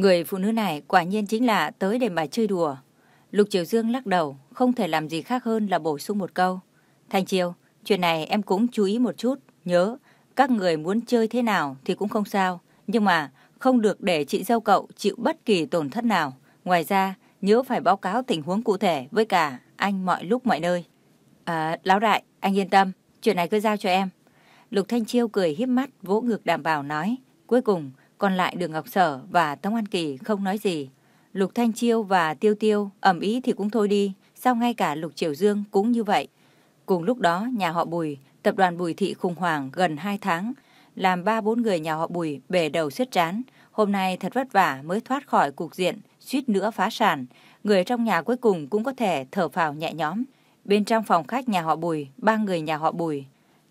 Người phụ nữ này quả nhiên chính là tới để mà chơi đùa. Lục Triều Dương lắc đầu, không thể làm gì khác hơn là bổ sung một câu. Thanh Chiêu, chuyện này em cũng chú ý một chút, nhớ, các người muốn chơi thế nào thì cũng không sao, nhưng mà không được để chị dâu cậu chịu bất kỳ tổn thất nào. Ngoài ra, nhớ phải báo cáo tình huống cụ thể với cả anh mọi lúc mọi nơi. À, lão đại, anh yên tâm, chuyện này cứ giao cho em. Lục Thanh Chiêu cười híp mắt, vỗ ngực đảm bảo nói. Cuối cùng, còn lại Đường Ngọc Sở và Tống An Kỳ không nói gì. Lục Thanh Chiêu và Tiêu Tiêu ẩm ý thì cũng thôi đi, sao ngay cả Lục Triều Dương cũng như vậy. Cùng lúc đó, nhà họ Bùi, tập đoàn Bùi Thị khủng hoảng gần 2 tháng, làm ba bốn người nhà họ Bùi bể đầu sứt trán. Hôm nay thật vất vả mới thoát khỏi cục diện, suýt nữa phá sản. Người trong nhà cuối cùng cũng có thể thở phào nhẹ nhõm. Bên trong phòng khách nhà họ Bùi, ba người nhà họ Bùi,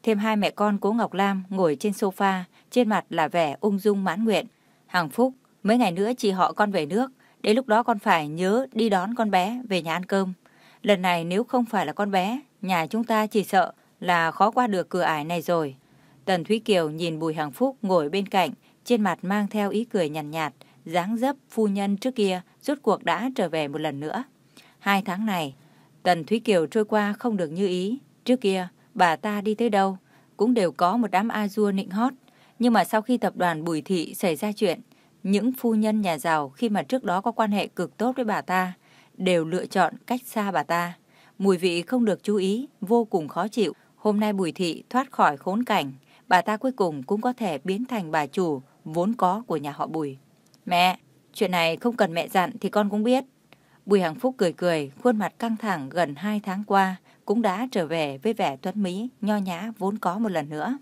thêm hai mẹ con Cố Ngọc Lam ngồi trên sofa, trên mặt là vẻ ung dung mãn nguyện. Hằng Phúc, mấy ngày nữa chị họ con về nước, đến lúc đó con phải nhớ đi đón con bé về nhà ăn cơm. Lần này nếu không phải là con bé, nhà chúng ta chỉ sợ là khó qua được cửa ải này rồi. Tần Thúy Kiều nhìn Bùi Hằng Phúc ngồi bên cạnh, trên mặt mang theo ý cười nhàn nhạt, nhạt, dáng dấp phu nhân trước kia rốt cuộc đã trở về một lần nữa. Hai tháng này, Tần Thúy Kiều trôi qua không được như ý. Trước kia, bà ta đi tới đâu, cũng đều có một đám A-dua nịnh hót. Nhưng mà sau khi tập đoàn Bùi Thị xảy ra chuyện, những phu nhân nhà giàu khi mà trước đó có quan hệ cực tốt với bà ta, đều lựa chọn cách xa bà ta. Mùi vị không được chú ý, vô cùng khó chịu. Hôm nay Bùi Thị thoát khỏi khốn cảnh, bà ta cuối cùng cũng có thể biến thành bà chủ vốn có của nhà họ Bùi. Mẹ, chuyện này không cần mẹ dặn thì con cũng biết. Bùi Hằng Phúc cười cười, khuôn mặt căng thẳng gần 2 tháng qua, cũng đã trở về với vẻ tuấn mỹ, nho nhã vốn có một lần nữa.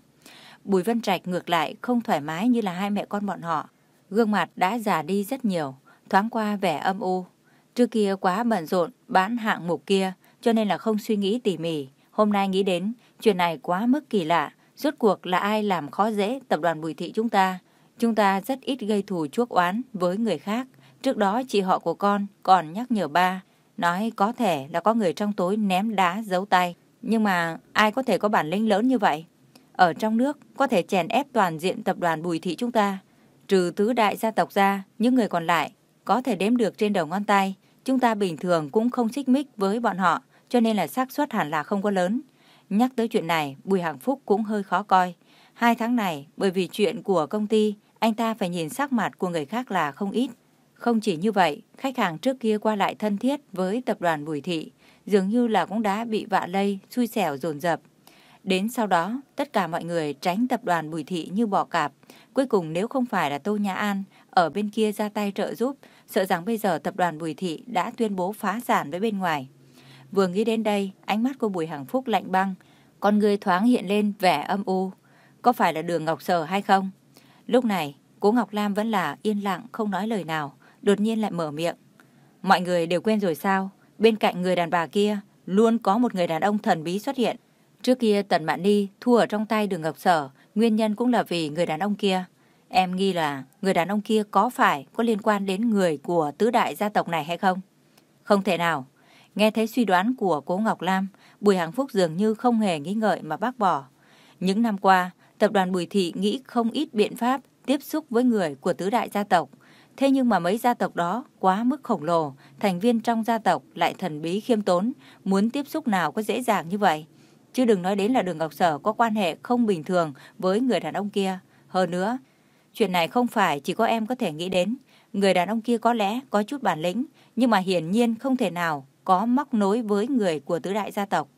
Bùi Vân Trạch ngược lại không thoải mái như là hai mẹ con bọn họ. Gương mặt đã già đi rất nhiều, thoáng qua vẻ âm u. Trước kia quá bận rộn bán hạng mục kia, cho nên là không suy nghĩ tỉ mỉ. Hôm nay nghĩ đến, chuyện này quá mức kỳ lạ. Rốt cuộc là ai làm khó dễ tập đoàn Bùi Thị chúng ta? Chúng ta rất ít gây thù chuốc oán với người khác. Trước đó chị họ của con còn nhắc nhở ba, nói có thể là có người trong tối ném đá giấu tay. Nhưng mà ai có thể có bản lĩnh lớn như vậy? Ở trong nước có thể chèn ép toàn diện tập đoàn Bùi Thị chúng ta. Trừ tứ đại gia tộc ra, những người còn lại có thể đếm được trên đầu ngón tay. Chúng ta bình thường cũng không xích mích với bọn họ, cho nên là xác suất hẳn là không có lớn. Nhắc tới chuyện này, Bùi Hằng Phúc cũng hơi khó coi. Hai tháng này, bởi vì chuyện của công ty, anh ta phải nhìn sắc mặt của người khác là không ít. Không chỉ như vậy, khách hàng trước kia qua lại thân thiết với tập đoàn Bùi Thị, dường như là cũng đã bị vạ lây, xui xẻo dồn dập. Đến sau đó, tất cả mọi người tránh tập đoàn Bùi Thị như bỏ cạp. Cuối cùng nếu không phải là Tô Nhã An ở bên kia ra tay trợ giúp, sợ rằng bây giờ tập đoàn Bùi Thị đã tuyên bố phá sản với bên ngoài. Vừa nghĩ đến đây, ánh mắt của Bùi Hằng Phúc lạnh băng, con người thoáng hiện lên vẻ âm u. Có phải là đường Ngọc Sở hay không? Lúc này, cố Ngọc Lam vẫn là yên lặng không nói lời nào, đột nhiên lại mở miệng. Mọi người đều quên rồi sao? Bên cạnh người đàn bà kia, luôn có một người đàn ông thần bí xuất hiện. Trước kia Tần Mạn Ni thua ở trong tay đường Ngọc Sở, nguyên nhân cũng là vì người đàn ông kia. Em nghi là người đàn ông kia có phải có liên quan đến người của tứ đại gia tộc này hay không? Không thể nào. Nghe thấy suy đoán của cố Ngọc Lam, Bùi Hằng Phúc dường như không hề nghĩ ngợi mà bác bỏ. Những năm qua, tập đoàn Bùi Thị nghĩ không ít biện pháp tiếp xúc với người của tứ đại gia tộc. Thế nhưng mà mấy gia tộc đó quá mức khổng lồ, thành viên trong gia tộc lại thần bí khiêm tốn, muốn tiếp xúc nào có dễ dàng như vậy. Chứ đừng nói đến là đường Ngọc Sở có quan hệ không bình thường với người đàn ông kia. Hơn nữa, chuyện này không phải chỉ có em có thể nghĩ đến. Người đàn ông kia có lẽ có chút bản lĩnh, nhưng mà hiển nhiên không thể nào có móc nối với người của tứ đại gia tộc.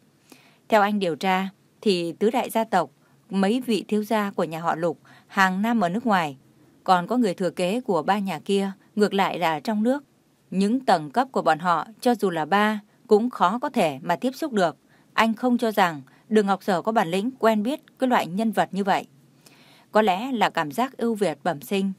Theo anh điều tra, thì tứ đại gia tộc, mấy vị thiếu gia của nhà họ Lục hàng năm ở nước ngoài, còn có người thừa kế của ba nhà kia, ngược lại là trong nước. Những tầng cấp của bọn họ, cho dù là ba, cũng khó có thể mà tiếp xúc được. Anh không cho rằng Đường Ngọc Sở có bản lĩnh quen biết cái loại nhân vật như vậy. Có lẽ là cảm giác ưu việt bẩm sinh.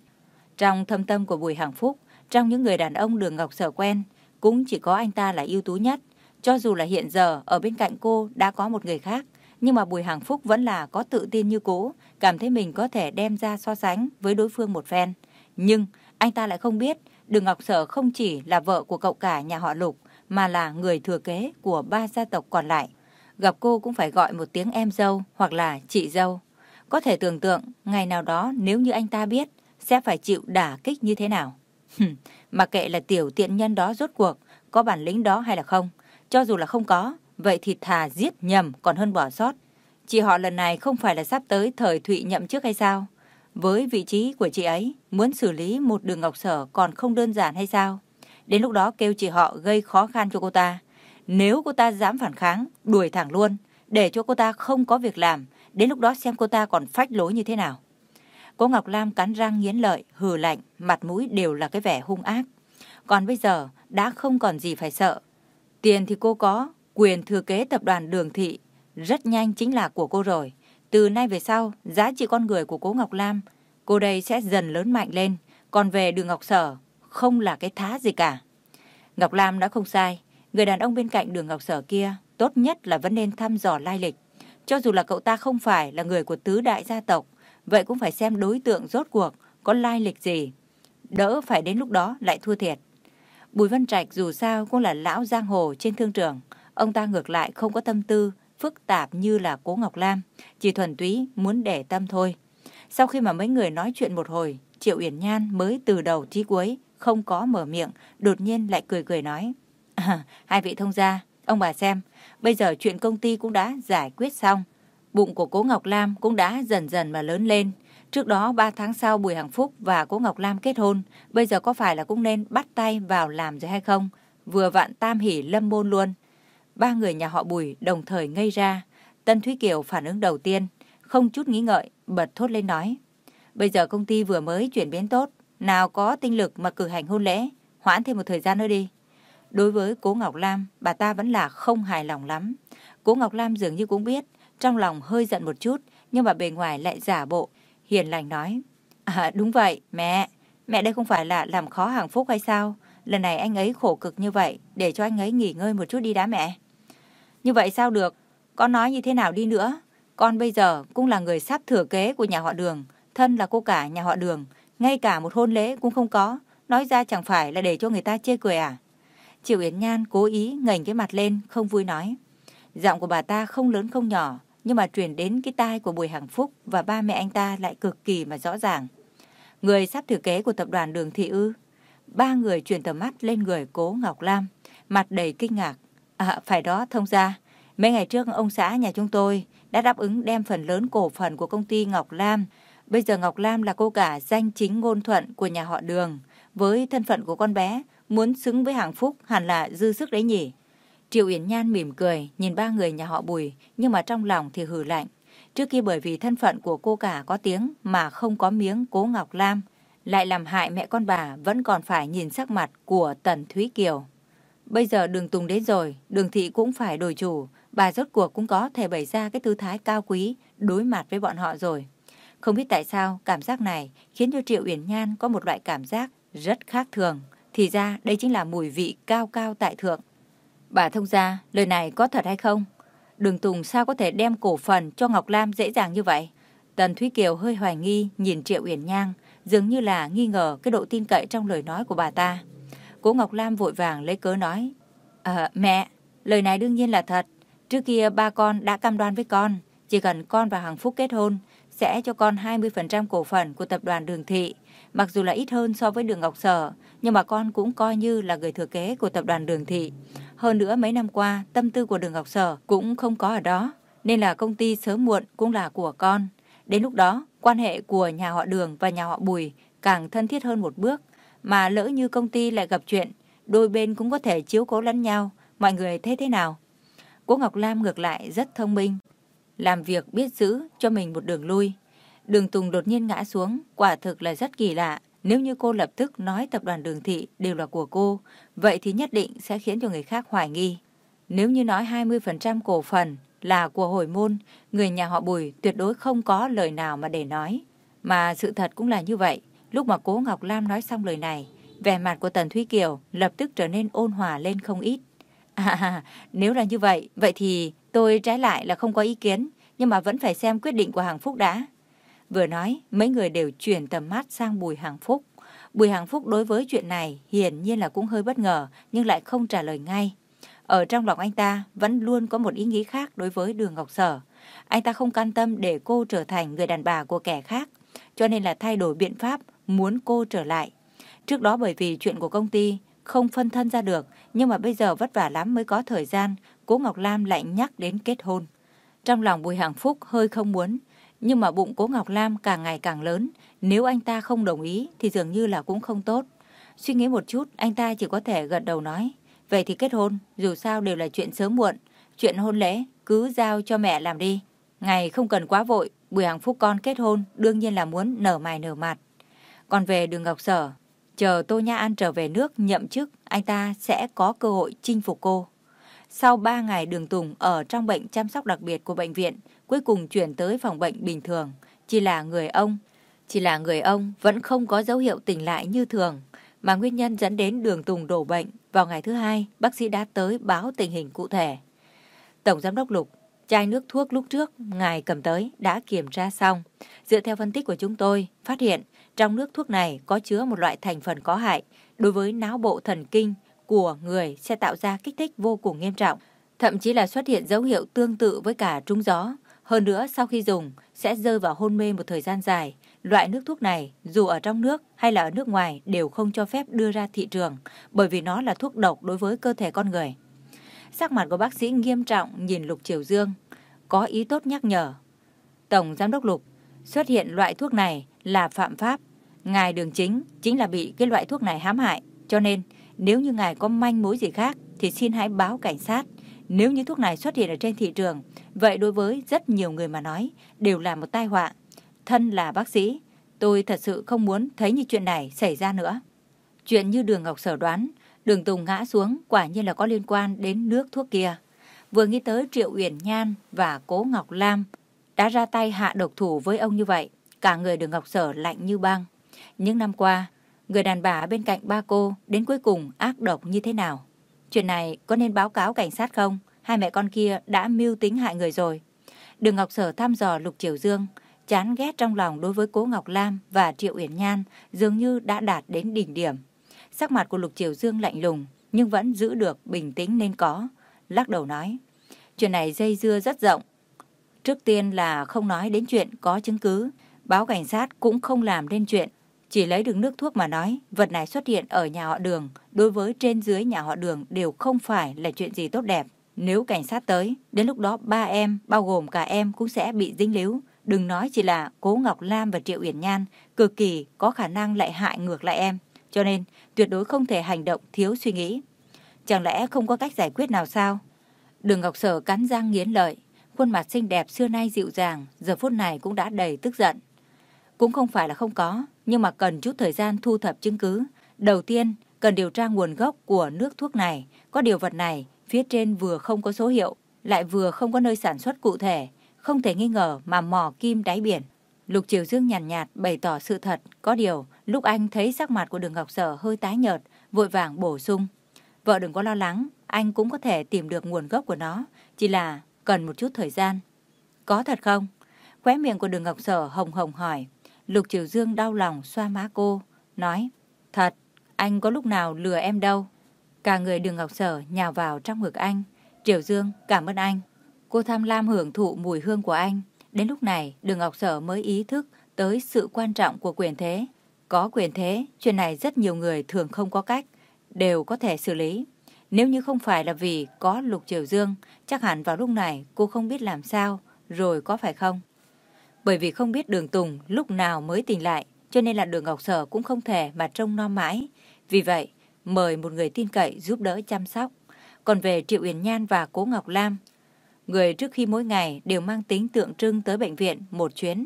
Trong thâm tâm của Bùi Hằng Phúc, trong những người đàn ông Đường Ngọc Sở quen, cũng chỉ có anh ta là ưu tú nhất. Cho dù là hiện giờ ở bên cạnh cô đã có một người khác, nhưng mà Bùi Hằng Phúc vẫn là có tự tin như cũ, cảm thấy mình có thể đem ra so sánh với đối phương một phen. Nhưng anh ta lại không biết, Đường Ngọc Sở không chỉ là vợ của cậu cả nhà họ Lục, mà là người thừa kế của ba gia tộc còn lại. gặp cô cũng phải gọi một tiếng em dâu hoặc là chị dâu. Có thể tưởng tượng ngày nào đó nếu như anh ta biết sẽ phải chịu đả kích như thế nào. Mà kệ là tiểu tiện nhân đó rốt cuộc có bản lĩnh đó hay là không. Cho dù là không có, vậy thì thà giết nhầm còn hơn bỏ sót. Chị họ lần này không phải là sắp tới thời Thụy nhậm chức hay sao? Với vị trí của chị ấy, muốn xử lý một đường ngọc sở còn không đơn giản hay sao? Đến lúc đó kêu chị họ gây khó khăn cho cô ta. Nếu cô ta dám phản kháng, đuổi thẳng luôn, để cho cô ta không có việc làm, đến lúc đó xem cô ta còn phách lối như thế nào. Cô Ngọc Lam cắn răng nghiến lợi, hừ lạnh, mặt mũi đều là cái vẻ hung ác. Còn bây giờ đã không còn gì phải sợ. Tiền thì cô có, quyền thừa kế tập đoàn Đường Thị rất nhanh chính là của cô rồi. Từ nay về sau, giá trị con người của cô Ngọc Lam, cô đây sẽ dần lớn mạnh lên. Còn về đường Ngọc Sở, không là cái thá gì cả. Ngọc Lam đã không sai. Người đàn ông bên cạnh đường Ngọc Sở kia, tốt nhất là vẫn nên thăm dò lai lịch. Cho dù là cậu ta không phải là người của tứ đại gia tộc, vậy cũng phải xem đối tượng rốt cuộc có lai lịch gì. Đỡ phải đến lúc đó lại thua thiệt. Bùi Văn Trạch dù sao cũng là lão giang hồ trên thương trường. Ông ta ngược lại không có tâm tư phức tạp như là cố Ngọc Lam, chỉ thuần túy muốn để tâm thôi. Sau khi mà mấy người nói chuyện một hồi, Triệu Uyển Nhan mới từ đầu chí cuối không có mở miệng, đột nhiên lại cười cười nói. À, hai vị thông gia, ông bà xem, bây giờ chuyện công ty cũng đã giải quyết xong. Bụng của cố Ngọc Lam cũng đã dần dần mà lớn lên. Trước đó 3 tháng sau Bùi Hằng Phúc và cố Ngọc Lam kết hôn, bây giờ có phải là cũng nên bắt tay vào làm rồi hay không? Vừa vặn tam hỉ lâm môn luôn. Ba người nhà họ Bùi đồng thời ngây ra. Tân Thúy Kiều phản ứng đầu tiên, không chút nghĩ ngợi, bật thốt lên nói. Bây giờ công ty vừa mới chuyển biến tốt, nào có tinh lực mà cử hành hôn lễ, hoãn thêm một thời gian nữa đi. Đối với cố Ngọc Lam, bà ta vẫn là không hài lòng lắm. Cố Ngọc Lam dường như cũng biết, trong lòng hơi giận một chút, nhưng mà bề ngoài lại giả bộ, hiền lành nói. À đúng vậy, mẹ, mẹ đây không phải là làm khó hàng phúc hay sao? Lần này anh ấy khổ cực như vậy, để cho anh ấy nghỉ ngơi một chút đi đã mẹ. Như vậy sao được? Con nói như thế nào đi nữa? Con bây giờ cũng là người sắp thừa kế của nhà họ đường, thân là cô cả nhà họ đường, ngay cả một hôn lễ cũng không có, nói ra chẳng phải là để cho người ta chê cười à? Triệu Yến Nhan cố ý ngẩng cái mặt lên, không vui nói. Giọng của bà ta không lớn không nhỏ, nhưng mà truyền đến cái tai của Bùi Hằng Phúc và ba mẹ anh ta lại cực kỳ mà rõ ràng. Người sắp thừa kế của tập đoàn Đường Thị Ư. Ba người chuyển tầm mắt lên người cố Ngọc Lam, mặt đầy kinh ngạc. À, phải đó, thông gia Mấy ngày trước ông xã nhà chúng tôi đã đáp ứng đem phần lớn cổ phần của công ty Ngọc Lam. Bây giờ Ngọc Lam là cô cả danh chính ngôn thuận của nhà họ Đường. Với thân phận của con bé, muốn xứng với hàng phúc hẳn là dư sức đấy nhỉ. Triệu Yến Nhan mỉm cười, nhìn ba người nhà họ Bùi, nhưng mà trong lòng thì hừ lạnh. Trước kia bởi vì thân phận của cô cả có tiếng mà không có miếng cố Ngọc Lam, lại làm hại mẹ con bà vẫn còn phải nhìn sắc mặt của Tần Thúy Kiều. Bây giờ đường Tùng đến rồi, đường thị cũng phải đổi chủ, bà rốt cuộc cũng có thể bày ra cái tư thái cao quý đối mặt với bọn họ rồi. Không biết tại sao cảm giác này khiến cho Triệu Uyển Nhan có một loại cảm giác rất khác thường. Thì ra đây chính là mùi vị cao cao tại thượng. Bà thông gia, lời này có thật hay không? Đường Tùng sao có thể đem cổ phần cho Ngọc Lam dễ dàng như vậy? Tần Thúy Kiều hơi hoài nghi nhìn Triệu Uyển Nhan, dường như là nghi ngờ cái độ tin cậy trong lời nói của bà ta. Cố Ngọc Lam vội vàng lấy cớ nói. À, mẹ, lời này đương nhiên là thật. Trước kia ba con đã cam đoan với con, chỉ cần con và Hằng Phúc kết hôn, sẽ cho con 20% cổ phần của tập đoàn Đường Thị. Mặc dù là ít hơn so với Đường Ngọc Sở, nhưng mà con cũng coi như là người thừa kế của tập đoàn Đường Thị. Hơn nữa mấy năm qua, tâm tư của Đường Ngọc Sở cũng không có ở đó, nên là công ty sớm muộn cũng là của con. Đến lúc đó, quan hệ của nhà họ Đường và nhà họ Bùi càng thân thiết hơn một bước, mà lỡ như công ty lại gặp chuyện, đôi bên cũng có thể chiếu cố lẫn nhau, mọi người thấy thế nào? Cô Ngọc Lam ngược lại rất thông minh, làm việc biết giữ cho mình một đường lui. Đường Tùng đột nhiên ngã xuống, quả thực là rất kỳ lạ. Nếu như cô lập tức nói tập đoàn đường thị đều là của cô, vậy thì nhất định sẽ khiến cho người khác hoài nghi. Nếu như nói 20% cổ phần là của hồi môn, người nhà họ Bùi tuyệt đối không có lời nào mà để nói. Mà sự thật cũng là như vậy. Lúc mà cố Ngọc Lam nói xong lời này, vẻ mặt của Tần Thúy Kiều lập tức trở nên ôn hòa lên không ít. À, nếu là như vậy, vậy thì tôi trái lại là không có ý kiến, nhưng mà vẫn phải xem quyết định của Hàng Phúc đã. Vừa nói, mấy người đều chuyển tầm mắt sang Bùi Hàng Phúc. Bùi Hàng Phúc đối với chuyện này hiển nhiên là cũng hơi bất ngờ, nhưng lại không trả lời ngay ở trong lòng anh ta vẫn luôn có một ý nghĩ khác đối với đường Ngọc Sở. Anh ta không can tâm để cô trở thành người đàn bà của kẻ khác, cho nên là thay đổi biện pháp muốn cô trở lại. Trước đó bởi vì chuyện của công ty không phân thân ra được, nhưng mà bây giờ vất vả lắm mới có thời gian, cố Ngọc Lam lại nhắc đến kết hôn. Trong lòng Bùi Hằng Phúc hơi không muốn, nhưng mà bụng cố Ngọc Lam càng ngày càng lớn, nếu anh ta không đồng ý thì dường như là cũng không tốt. Suy nghĩ một chút, anh ta chỉ có thể gật đầu nói, vậy thì kết hôn, dù sao đều là chuyện sớm muộn, chuyện hôn lễ cứ giao cho mẹ làm đi. Ngày không cần quá vội, Bùi Hằng Phúc con kết hôn đương nhiên là muốn nở mày nở mặt. Còn về đường Ngọc Sở, chờ Tô Nha An trở về nước nhậm chức, anh ta sẽ có cơ hội chinh phục cô. Sau 3 ngày đường Tùng ở trong bệnh chăm sóc đặc biệt của bệnh viện, cuối cùng chuyển tới phòng bệnh bình thường. Chỉ là người ông, chỉ là người ông vẫn không có dấu hiệu tỉnh lại như thường, mà nguyên nhân dẫn đến đường Tùng đổ bệnh. Vào ngày thứ hai, bác sĩ đã tới báo tình hình cụ thể. Tổng giám đốc Lục, chai nước thuốc lúc trước ngài cầm tới đã kiểm tra xong. Dựa theo phân tích của chúng tôi, phát hiện trong nước thuốc này có chứa một loại thành phần có hại đối với não bộ thần kinh của người sẽ tạo ra kích thích vô cùng nghiêm trọng, thậm chí là xuất hiện dấu hiệu tương tự với cả trúng gió. Hơn nữa, sau khi dùng, sẽ rơi vào hôn mê một thời gian dài. Loại nước thuốc này, dù ở trong nước hay là ở nước ngoài, đều không cho phép đưa ra thị trường, bởi vì nó là thuốc độc đối với cơ thể con người. Sắc mặt của bác sĩ nghiêm trọng nhìn Lục Triều Dương, có ý tốt nhắc nhở. Tổng Giám đốc Lục, xuất hiện loại thuốc này là phạm pháp. Ngài đường chính chính là bị cái loại thuốc này hãm hại, cho nên nếu như ngài có manh mối gì khác thì xin hãy báo cảnh sát. Nếu như thuốc này xuất hiện ở trên thị trường, vậy đối với rất nhiều người mà nói đều là một tai họa. Thân là bác sĩ, tôi thật sự không muốn thấy như chuyện này xảy ra nữa. Chuyện như đường Ngọc Sở đoán, đường Tùng ngã xuống quả nhiên là có liên quan đến nước thuốc kia. Vừa nghĩ tới Triệu Uyển Nhan và Cố Ngọc Lam đã ra tay hạ độc thủ với ông như vậy, cả người đường Ngọc Sở lạnh như băng. Những năm qua, người đàn bà bên cạnh ba cô đến cuối cùng ác độc như thế nào. Chuyện này có nên báo cáo cảnh sát không? Hai mẹ con kia đã mưu tính hại người rồi. Đường Ngọc Sở thăm dò Lục Triều Dương, chán ghét trong lòng đối với Cố Ngọc Lam và Triệu Uyển Nhan dường như đã đạt đến đỉnh điểm. Sắc mặt của Lục Triều Dương lạnh lùng, nhưng vẫn giữ được bình tĩnh nên có. Lắc đầu nói, chuyện này dây dưa rất rộng. Trước tiên là không nói đến chuyện có chứng cứ, báo cảnh sát cũng không làm nên chuyện. Chỉ lấy được nước thuốc mà nói, vật này xuất hiện ở nhà họ đường, đối với trên dưới nhà họ đường đều không phải là chuyện gì tốt đẹp. Nếu cảnh sát tới, đến lúc đó ba em, bao gồm cả em cũng sẽ bị dính líu. Đừng nói chỉ là Cố Ngọc Lam và Triệu Uyển Nhan, cực kỳ có khả năng lại hại ngược lại em. Cho nên, tuyệt đối không thể hành động thiếu suy nghĩ. Chẳng lẽ không có cách giải quyết nào sao? Đường Ngọc Sở cắn răng nghiến lợi, khuôn mặt xinh đẹp xưa nay dịu dàng, giờ phút này cũng đã đầy tức giận. Cũng không phải là không có, nhưng mà cần chút thời gian thu thập chứng cứ. Đầu tiên, cần điều tra nguồn gốc của nước thuốc này. Có điều vật này, phía trên vừa không có số hiệu, lại vừa không có nơi sản xuất cụ thể, không thể nghi ngờ mà mò kim đáy biển. Lục Triều Dương nhàn nhạt, nhạt bày tỏ sự thật, có điều lúc anh thấy sắc mặt của đường Ngọc Sở hơi tái nhợt, vội vàng bổ sung. Vợ đừng có lo lắng, anh cũng có thể tìm được nguồn gốc của nó, chỉ là cần một chút thời gian. Có thật không? Khóe miệng của đường Ngọc Sở hồng hồng hỏi. Lục Triều Dương đau lòng xoa má cô, nói, thật, anh có lúc nào lừa em đâu. Cả người đường Ngọc Sở nhào vào trong ngực anh. Triều Dương, cảm ơn anh. Cô tham lam hưởng thụ mùi hương của anh. Đến lúc này, đường Ngọc Sở mới ý thức tới sự quan trọng của quyền thế. Có quyền thế, chuyện này rất nhiều người thường không có cách, đều có thể xử lý. Nếu như không phải là vì có Lục Triều Dương, chắc hẳn vào lúc này cô không biết làm sao, rồi có phải không? Bởi vì không biết đường Tùng lúc nào mới tỉnh lại, cho nên là đường Ngọc Sở cũng không thể mà trông non mãi. Vì vậy, mời một người tin cậy giúp đỡ chăm sóc. Còn về Triệu Uyển Nhan và Cố Ngọc Lam, người trước khi mỗi ngày đều mang tính tượng trưng tới bệnh viện một chuyến,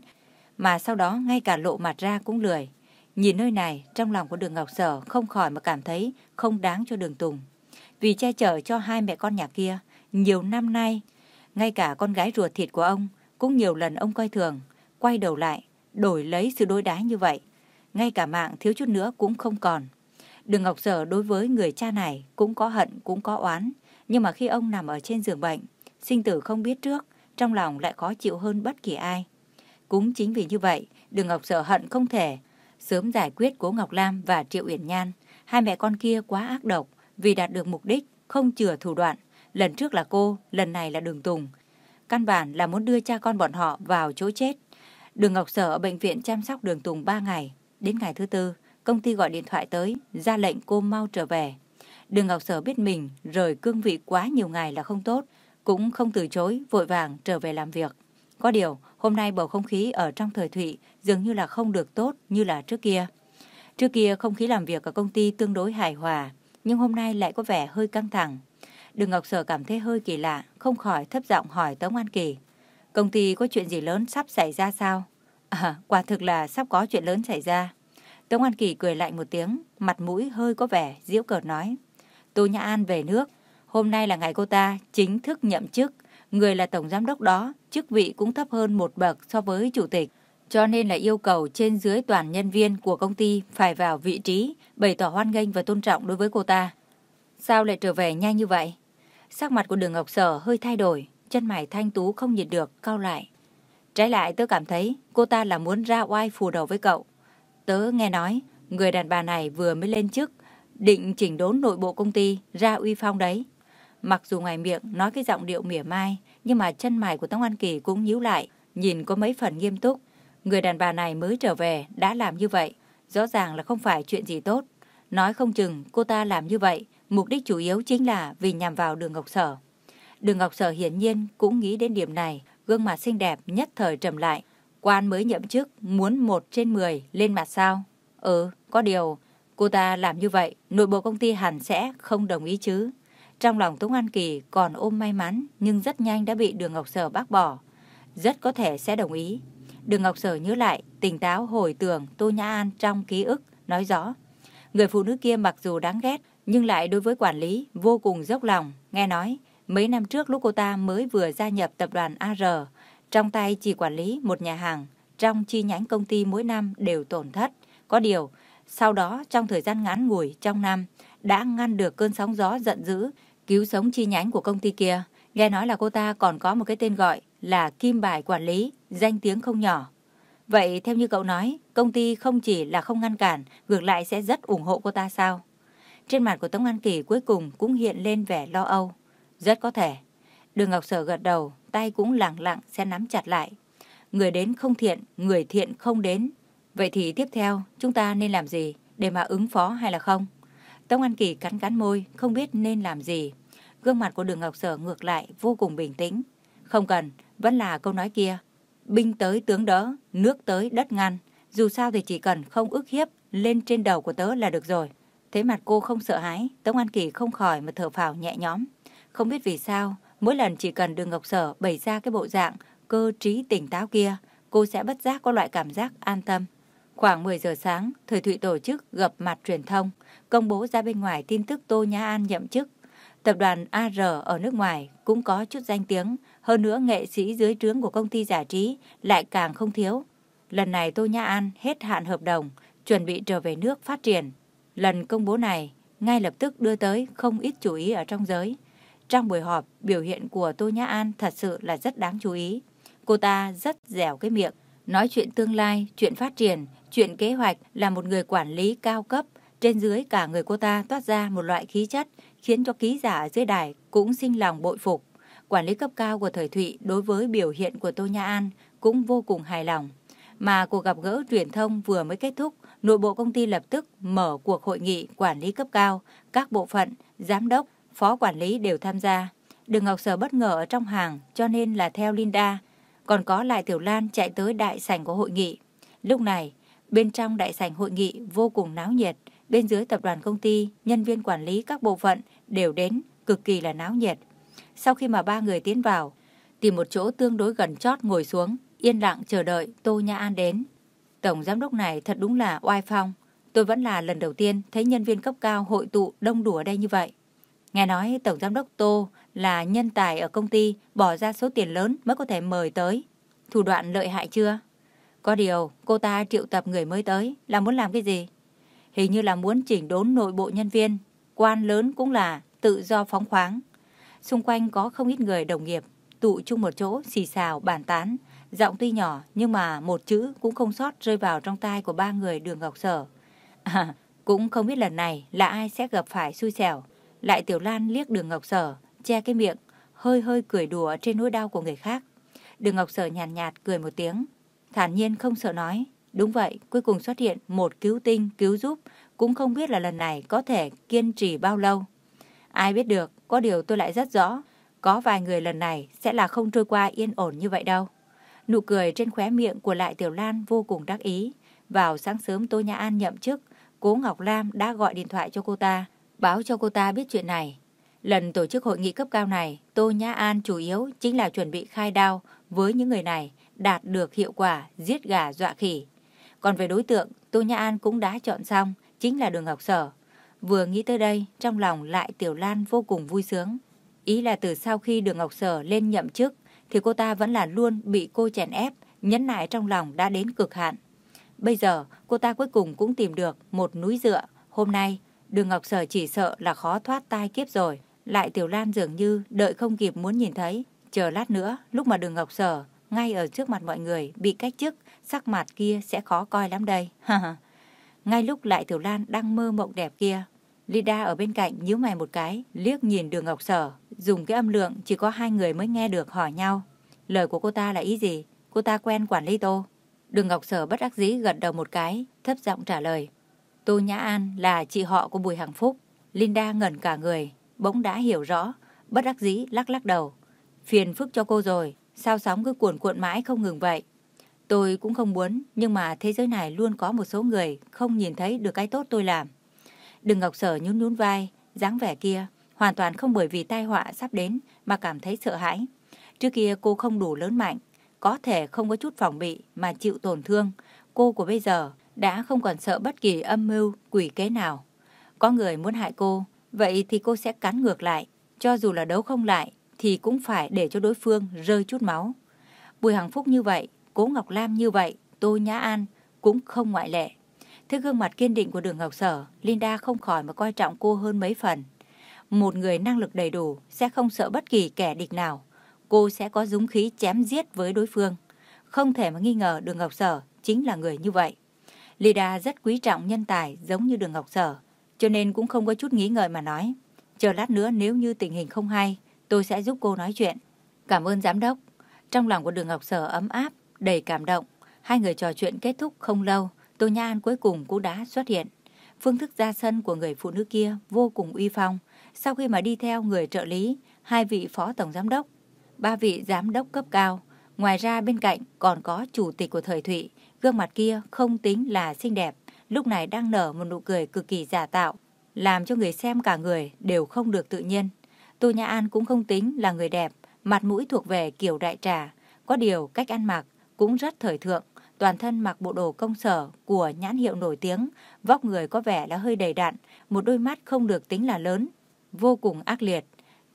mà sau đó ngay cả lộ mặt ra cũng lười. Nhìn nơi này, trong lòng của đường Ngọc Sở không khỏi mà cảm thấy không đáng cho đường Tùng. Vì che chở cho hai mẹ con nhà kia, nhiều năm nay, ngay cả con gái ruột thịt của ông cũng nhiều lần ông coi thường, quay đầu lại, đổi lấy sự đối đãi như vậy. Ngay cả mạng thiếu chút nữa cũng không còn. Đường Ngọc Sở đối với người cha này cũng có hận cũng có oán. Nhưng mà khi ông nằm ở trên giường bệnh, sinh tử không biết trước, trong lòng lại khó chịu hơn bất kỳ ai. Cũng chính vì như vậy, Đường Ngọc Sở hận không thể sớm giải quyết Cố Ngọc Lam và Triệu Uyển Nhan. Hai mẹ con kia quá ác độc vì đạt được mục đích, không chừa thủ đoạn, Lần trước là cô, lần này là Đường Tùng. Căn bản là muốn đưa cha con bọn họ vào chỗ chết. Đường Ngọc Sở ở bệnh viện chăm sóc Đường Tùng 3 ngày. Đến ngày thứ tư, công ty gọi điện thoại tới, ra lệnh cô mau trở về. Đường Ngọc Sở biết mình rời cương vị quá nhiều ngày là không tốt, cũng không từ chối, vội vàng trở về làm việc. Có điều, hôm nay bầu không khí ở trong thời thụy dường như là không được tốt như là trước kia. Trước kia không khí làm việc ở công ty tương đối hài hòa, nhưng hôm nay lại có vẻ hơi căng thẳng. Đường Ngọc Sở cảm thấy hơi kỳ lạ, không khỏi thấp giọng hỏi Tống An Kỳ. Công ty có chuyện gì lớn sắp xảy ra sao? À, quả thực là sắp có chuyện lớn xảy ra. Tống An Kỳ cười lạnh một tiếng, mặt mũi hơi có vẻ, diễu cợt nói. Tô Nhã An về nước, hôm nay là ngày cô ta chính thức nhậm chức. Người là tổng giám đốc đó, chức vị cũng thấp hơn một bậc so với chủ tịch. Cho nên là yêu cầu trên dưới toàn nhân viên của công ty phải vào vị trí, bày tỏ hoan nghênh và tôn trọng đối với cô ta. Sao lại trở về nhanh như vậy? Sắc mặt của đường Ngọc Sở hơi thay đổi, chân mày thanh tú không nhìn được, cau lại. Trái lại tớ cảm thấy cô ta là muốn ra oai phù đầu với cậu. Tớ nghe nói, người đàn bà này vừa mới lên chức, định chỉnh đốn nội bộ công ty, ra uy phong đấy. Mặc dù ngoài miệng nói cái giọng điệu mỉa mai, nhưng mà chân mày của Tống An Kỳ cũng nhíu lại, nhìn có mấy phần nghiêm túc. Người đàn bà này mới trở về, đã làm như vậy, rõ ràng là không phải chuyện gì tốt. Nói không chừng cô ta làm như vậy, mục đích chủ yếu chính là vì nhằm vào đường Ngọc Sở. Đường Ngọc Sở hiển nhiên cũng nghĩ đến điểm này, gương mặt xinh đẹp nhất thời trầm lại. Quan mới nhậm chức, muốn một trên 10 lên mặt sao? Ừ, có điều, cô ta làm như vậy, nội bộ công ty hẳn sẽ không đồng ý chứ. Trong lòng Tống An Kỳ còn ôm may mắn, nhưng rất nhanh đã bị Đường Ngọc Sở bác bỏ. Rất có thể sẽ đồng ý. Đường Ngọc Sở nhớ lại, tỉnh táo hồi tưởng Tô Nhã An trong ký ức, nói rõ. Người phụ nữ kia mặc dù đáng ghét, nhưng lại đối với quản lý vô cùng dốc lòng. Nghe nói, mấy năm trước lúc cô ta mới vừa gia nhập tập đoàn AR, trong tay chỉ quản lý một nhà hàng, trong chi nhánh công ty mỗi năm đều tổn thất. Có điều, sau đó trong thời gian ngắn ngủi trong năm, đã ngăn được cơn sóng gió giận dữ, cứu sống chi nhánh của công ty kia. Nghe nói là cô ta còn có một cái tên gọi là Kim Bài Quản lý, danh tiếng không nhỏ. Vậy theo như cậu nói, công ty không chỉ là không ngăn cản, ngược lại sẽ rất ủng hộ cô ta sao? Trên mặt của Tống An Kỳ cuối cùng cũng hiện lên vẻ lo âu. Rất có thể. Đường Ngọc Sở gật đầu, tay cũng lẳng lặng sẽ nắm chặt lại. Người đến không thiện, người thiện không đến. Vậy thì tiếp theo, chúng ta nên làm gì? Để mà ứng phó hay là không? Tống An Kỳ cắn cắn môi, không biết nên làm gì. Gương mặt của đường Ngọc Sở ngược lại vô cùng bình tĩnh. Không cần, vẫn là câu nói kia. Binh tới tướng đỡ, nước tới đất ngăn. Dù sao thì chỉ cần không ức hiếp lên trên đầu của tớ là được rồi. Thấy mặt cô không sợ hãi, Tống An Kỳ không khỏi mà thở phào nhẹ nhõm. Không biết vì sao, mỗi lần chỉ cần đường Ngọc Sở bày ra cái bộ dạng cơ trí tỉnh táo kia, cô sẽ bất giác có loại cảm giác an tâm. Khoảng 10 giờ sáng, Thời Thụy tổ chức gặp mặt truyền thông, công bố ra bên ngoài tin tức Tô Nhã An nhậm chức. Tập đoàn AR ở nước ngoài cũng có chút danh tiếng, hơn nữa nghệ sĩ dưới trướng của công ty giải trí lại càng không thiếu. Lần này Tô Nhã An hết hạn hợp đồng, chuẩn bị trở về nước phát triển. Lần công bố này ngay lập tức đưa tới không ít chú ý ở trong giới. Trong buổi họp, biểu hiện của Tô Nhã An thật sự là rất đáng chú ý. Cô ta rất dẻo cái miệng, nói chuyện tương lai, chuyện phát triển, chuyện kế hoạch là một người quản lý cao cấp. Trên dưới cả người cô ta toát ra một loại khí chất khiến cho ký giả ở dưới đài cũng sinh lòng bội phục. Quản lý cấp cao của Thời Thụy đối với biểu hiện của Tô Nhã An cũng vô cùng hài lòng. Mà cuộc gặp gỡ truyền thông vừa mới kết thúc, nội bộ công ty lập tức mở cuộc hội nghị quản lý cấp cao, các bộ phận, giám đốc, phó quản lý đều tham gia. Đường Ngọc Sở bất ngờ ở trong hàng cho nên là theo Linda, còn có lại Tiểu Lan chạy tới đại sảnh của hội nghị. Lúc này, bên trong đại sảnh hội nghị vô cùng náo nhiệt, bên dưới tập đoàn công ty, nhân viên quản lý các bộ phận đều đến, cực kỳ là náo nhiệt. Sau khi mà ba người tiến vào, tìm một chỗ tương đối gần chót ngồi xuống, yên lặng chờ đợi Tô nha An đến. Tổng giám đốc này thật đúng là oai phong. Tôi vẫn là lần đầu tiên thấy nhân viên cấp cao hội tụ đông đủ ở đây như vậy. Nghe nói Tổng giám đốc Tô là nhân tài ở công ty bỏ ra số tiền lớn mới có thể mời tới. Thủ đoạn lợi hại chưa? Có điều, cô ta triệu tập người mới tới là muốn làm cái gì? Hình như là muốn chỉnh đốn nội bộ nhân viên. Quan lớn cũng là tự do phóng khoáng. Xung quanh có không ít người đồng nghiệp tụ chung một chỗ xì xào bàn tán Giọng tuy nhỏ nhưng mà một chữ cũng không sót rơi vào trong tai của ba người đường Ngọc Sở. À, cũng không biết lần này là ai sẽ gặp phải xui xẻo. Lại Tiểu Lan liếc đường Ngọc Sở, che cái miệng, hơi hơi cười đùa trên nỗi đau của người khác. Đường Ngọc Sở nhàn nhạt, nhạt cười một tiếng, thản nhiên không sợ nói. Đúng vậy, cuối cùng xuất hiện một cứu tinh, cứu giúp, cũng không biết là lần này có thể kiên trì bao lâu. Ai biết được, có điều tôi lại rất rõ, có vài người lần này sẽ là không trôi qua yên ổn như vậy đâu. Nụ cười trên khóe miệng của Lại Tiểu Lan vô cùng đắc ý. Vào sáng sớm Tô Nhã An nhậm chức, Cố Ngọc Lam đã gọi điện thoại cho cô ta, báo cho cô ta biết chuyện này. Lần tổ chức hội nghị cấp cao này, Tô Nhã An chủ yếu chính là chuẩn bị khai đao với những người này, đạt được hiệu quả giết gà dọa khỉ. Còn về đối tượng, Tô Nhã An cũng đã chọn xong, chính là Đường Ngọc Sở. Vừa nghĩ tới đây, trong lòng lại Tiểu Lan vô cùng vui sướng. Ý là từ sau khi Đường Ngọc Sở lên nhậm chức, thì cô ta vẫn là luôn bị cô chèn ép, nhẫn nại trong lòng đã đến cực hạn. Bây giờ, cô ta cuối cùng cũng tìm được một núi dựa. Hôm nay, Đường Ngọc Sở chỉ sợ là khó thoát tai kiếp rồi. Lại Tiểu Lan dường như đợi không kịp muốn nhìn thấy. Chờ lát nữa, lúc mà Đường Ngọc Sở ngay ở trước mặt mọi người bị cách chức, sắc mặt kia sẽ khó coi lắm đây. ngay lúc Lại Tiểu Lan đang mơ mộng đẹp kia, Lida ở bên cạnh nhíu mày một cái, liếc nhìn Đường Ngọc Sở, dùng cái âm lượng chỉ có hai người mới nghe được hỏi nhau. Lời của cô ta là ý gì? Cô ta quen quản lý Tô. Đường Ngọc Sở bất đắc dĩ gật đầu một cái, thấp giọng trả lời. Tô Nhã An là chị họ của Bùi Hằng Phúc. Linda ngẩn cả người, bỗng đã hiểu rõ, bất đắc dĩ lắc lắc đầu. Phiền phức cho cô rồi, sao sóng cứ cuộn cuộn mãi không ngừng vậy? Tôi cũng không muốn, nhưng mà thế giới này luôn có một số người không nhìn thấy được cái tốt tôi làm đừng Ngọc Sở nhún nhún vai, dáng vẻ kia, hoàn toàn không bởi vì tai họa sắp đến mà cảm thấy sợ hãi. Trước kia cô không đủ lớn mạnh, có thể không có chút phòng bị mà chịu tổn thương. Cô của bây giờ đã không còn sợ bất kỳ âm mưu, quỷ kế nào. Có người muốn hại cô, vậy thì cô sẽ cắn ngược lại. Cho dù là đấu không lại, thì cũng phải để cho đối phương rơi chút máu. Bùi Hằng Phúc như vậy, Cố Ngọc Lam như vậy, Tô Nhã An cũng không ngoại lệ. Thế gương mặt kiên định của đường Ngọc Sở, Linda không khỏi mà coi trọng cô hơn mấy phần. Một người năng lực đầy đủ sẽ không sợ bất kỳ kẻ địch nào. Cô sẽ có dũng khí chém giết với đối phương. Không thể mà nghi ngờ đường Ngọc Sở chính là người như vậy. Linda rất quý trọng nhân tài giống như đường Ngọc Sở, cho nên cũng không có chút nghĩ ngợi mà nói. Chờ lát nữa nếu như tình hình không hay, tôi sẽ giúp cô nói chuyện. Cảm ơn giám đốc. Trong lòng của đường Ngọc Sở ấm áp, đầy cảm động. Hai người trò chuyện kết thúc không lâu, Tô Nha An cuối cùng cũng đã xuất hiện. Phương thức ra sân của người phụ nữ kia vô cùng uy phong. Sau khi mà đi theo người trợ lý, hai vị phó tổng giám đốc, ba vị giám đốc cấp cao, ngoài ra bên cạnh còn có chủ tịch của thời Thụy, gương mặt kia không tính là xinh đẹp, lúc này đang nở một nụ cười cực kỳ giả tạo, làm cho người xem cả người đều không được tự nhiên. Tô Nhã An cũng không tính là người đẹp, mặt mũi thuộc về kiểu đại trà, có điều cách ăn mặc cũng rất thời thượng, toàn thân mặc bộ đồ công sở của nhãn hiệu nổi tiếng, vóc người có vẻ là hơi đầy đặn, một đôi mắt không được tính là lớn, vô cùng ác liệt,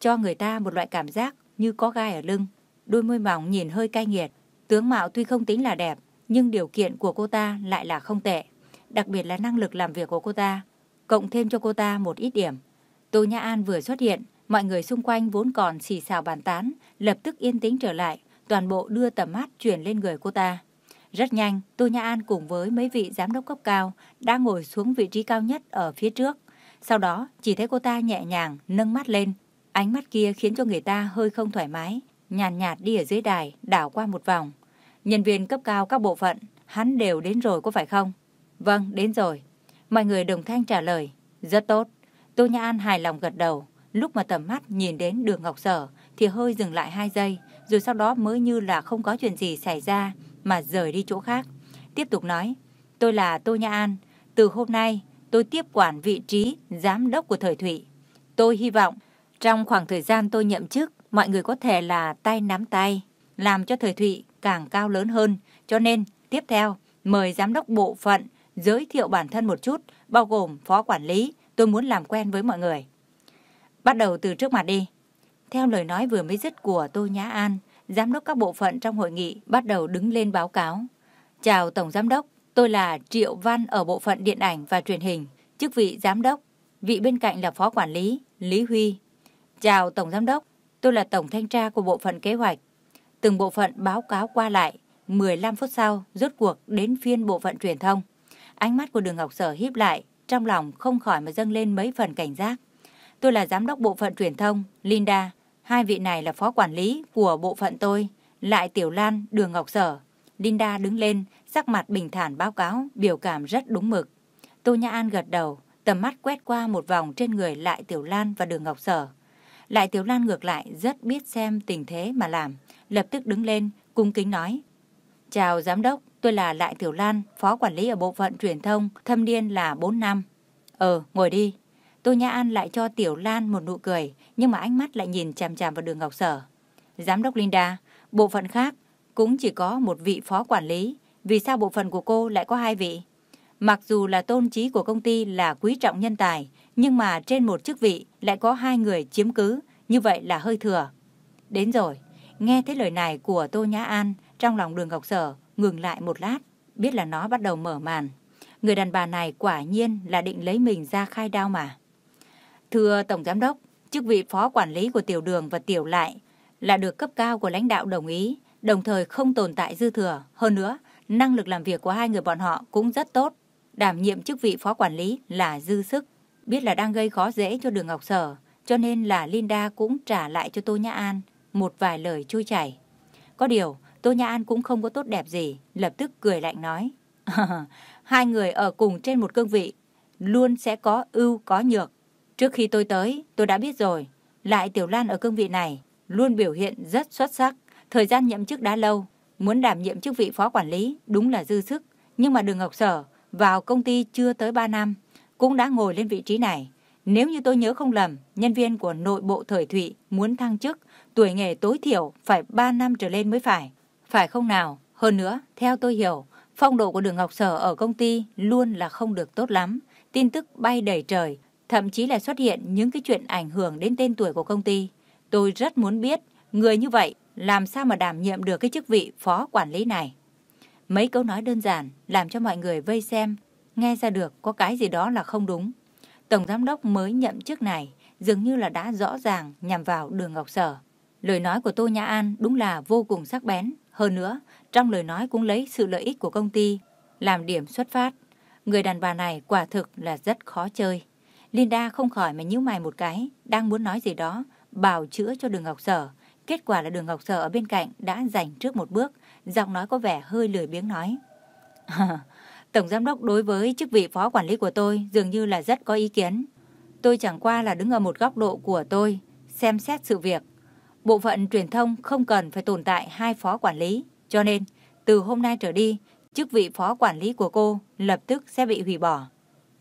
cho người ta một loại cảm giác như có gai ở lưng. Đôi môi mỏng nhìn hơi cay nghiệt, tướng mạo tuy không tính là đẹp, nhưng điều kiện của cô ta lại là không tệ, đặc biệt là năng lực làm việc của cô ta, cộng thêm cho cô ta một ít điểm. Tô Nhã An vừa xuất hiện, mọi người xung quanh vốn còn xì xào bàn tán, lập tức yên tĩnh trở lại, toàn bộ đưa tầm mắt chuyển lên người cô ta. Rất nhanh, Tô Nhã An cùng với mấy vị giám đốc cấp cao đã ngồi xuống vị trí cao nhất ở phía trước. Sau đó, chỉ thấy cô ta nhẹ nhàng nâng mắt lên. Ánh mắt kia khiến cho người ta hơi không thoải mái. Nhàn nhạt, nhạt đi ở dưới đài, đảo qua một vòng. Nhân viên cấp cao các bộ phận, hắn đều đến rồi có phải không? Vâng, đến rồi. Mọi người đồng thanh trả lời. Rất tốt. Tô Nhã An hài lòng gật đầu. Lúc mà tầm mắt nhìn đến đường Ngọc Sở thì hơi dừng lại hai giây, rồi sau đó mới như là không có chuyện gì xảy ra mà rời đi chỗ khác. Tiếp tục nói, tôi là Tô Nhã An, từ hôm nay tôi tiếp quản vị trí giám đốc của Thời Thụy. Tôi hy vọng trong khoảng thời gian tôi nhậm chức, mọi người có thể là tay nắm tay, làm cho Thời Thụy càng cao lớn hơn. Cho nên, tiếp theo, mời giám đốc bộ phận giới thiệu bản thân một chút, bao gồm phó quản lý, tôi muốn làm quen với mọi người. Bắt đầu từ trước mặt đi. Theo lời nói vừa mới dứt của Tô Nhã An, giám đốc các bộ phận trong hội nghị bắt đầu đứng lên báo cáo. Chào Tổng Giám đốc, tôi là Triệu Văn ở bộ phận điện ảnh và truyền hình, chức vị giám đốc. Vị bên cạnh là phó quản lý, Lý Huy. Chào Tổng Giám đốc, tôi là Tổng Thanh tra của bộ phận kế hoạch. Từng bộ phận báo cáo qua lại, 15 phút sau, rốt cuộc đến phiên bộ phận truyền thông. Ánh mắt của đường Ngọc Sở híp lại, trong lòng không khỏi mà dâng lên mấy phần cảnh giác. Tôi là giám đốc bộ phận truyền thông, Linda, Hai vị này là phó quản lý của bộ phận tôi, lại Tiểu Lan, Đường Ngọc Sở. Linda đứng lên, sắc mặt bình thản báo cáo, biểu cảm rất đúng mực. Tô Nhã An gật đầu, tầm mắt quét qua một vòng trên người lại Tiểu Lan và Đường Ngọc Sở. Lại Tiểu Lan ngược lại rất biết xem tình thế mà làm, lập tức đứng lên, cung kính nói. Chào Giám đốc, tôi là Lại Tiểu Lan, Phó Quản lý ở Bộ phận Truyền thông, thâm niên là 4 năm. Ờ, ngồi đi. Tô Nhã An lại cho Tiểu Lan một nụ cười, nhưng mà ánh mắt lại nhìn chằm chằm vào đường Ngọc Sở. Giám đốc Linda, bộ phận khác cũng chỉ có một vị phó quản lý, vì sao bộ phận của cô lại có hai vị? Mặc dù là tôn trí của công ty là quý trọng nhân tài, nhưng mà trên một chức vị lại có hai người chiếm cứ, như vậy là hơi thừa. Đến rồi, nghe thấy lời này của Tô Nhã An, trong lòng đường Ngọc Sở ngừng lại một lát, biết là nó bắt đầu mở màn. Người đàn bà này quả nhiên là định lấy mình ra khai đao mà. Thưa Tổng Giám đốc, chức vị phó quản lý của Tiểu Đường và Tiểu Lại là được cấp cao của lãnh đạo đồng ý, đồng thời không tồn tại dư thừa. Hơn nữa, năng lực làm việc của hai người bọn họ cũng rất tốt. Đảm nhiệm chức vị phó quản lý là dư sức. Biết là đang gây khó dễ cho đường Ngọc Sở, cho nên là Linda cũng trả lại cho Tô Nhã An một vài lời chui chảy. Có điều, Tô Nhã An cũng không có tốt đẹp gì, lập tức cười lạnh nói. hai người ở cùng trên một cương vị, luôn sẽ có ưu có nhược. Trước khi tôi tới, tôi đã biết rồi, lại Tiểu Lan ở cương vị này luôn biểu hiện rất xuất sắc. Thời gian nhậm chức đã lâu, muốn đảm nhiệm chức vị phó quản lý đúng là dư sức. Nhưng mà Đường Ngọc Sở vào công ty chưa tới 3 năm, cũng đã ngồi lên vị trí này. Nếu như tôi nhớ không lầm, nhân viên của nội bộ thời thụy muốn thăng chức, tuổi nghề tối thiểu phải 3 năm trở lên mới phải. Phải không nào? Hơn nữa, theo tôi hiểu, phong độ của đường Ngọc Sở ở công ty luôn là không được tốt lắm. Tin tức bay đầy trời, thậm chí là xuất hiện những cái chuyện ảnh hưởng đến tên tuổi của công ty. Tôi rất muốn biết, người như vậy làm sao mà đảm nhiệm được cái chức vị phó quản lý này. Mấy câu nói đơn giản làm cho mọi người vây xem, nghe ra được có cái gì đó là không đúng. Tổng giám đốc mới nhậm chức này dường như là đã rõ ràng nhằm vào đường Ngọc Sở. Lời nói của Tô Nhã An đúng là vô cùng sắc bén. Hơn nữa, trong lời nói cũng lấy sự lợi ích của công ty làm điểm xuất phát. Người đàn bà này quả thực là rất khó chơi. Linda không khỏi mà nhíu mày một cái, đang muốn nói gì đó, bảo chữa cho đường Ngọc Sở. Kết quả là đường Ngọc Sở ở bên cạnh đã giành trước một bước, giọng nói có vẻ hơi lười biếng nói. Tổng giám đốc đối với chức vị phó quản lý của tôi dường như là rất có ý kiến. Tôi chẳng qua là đứng ở một góc độ của tôi, xem xét sự việc. Bộ phận truyền thông không cần phải tồn tại hai phó quản lý, cho nên từ hôm nay trở đi, chức vị phó quản lý của cô lập tức sẽ bị hủy bỏ.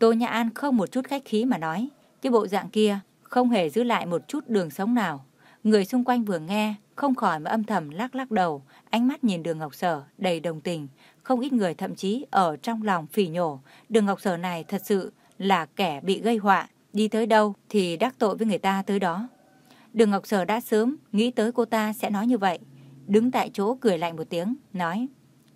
Tô Nhã An không một chút khách khí mà nói, cái bộ dạng kia không hề giữ lại một chút đường sống nào. Người xung quanh vừa nghe, không khỏi mà âm thầm lắc lắc đầu, ánh mắt nhìn đường Ngọc Sở đầy đồng tình. Không ít người thậm chí ở trong lòng phỉ nhổ, đường Ngọc Sở này thật sự là kẻ bị gây họa, đi tới đâu thì đắc tội với người ta tới đó. Đường Ngọc Sở đã sớm nghĩ tới cô ta sẽ nói như vậy, đứng tại chỗ cười lạnh một tiếng, nói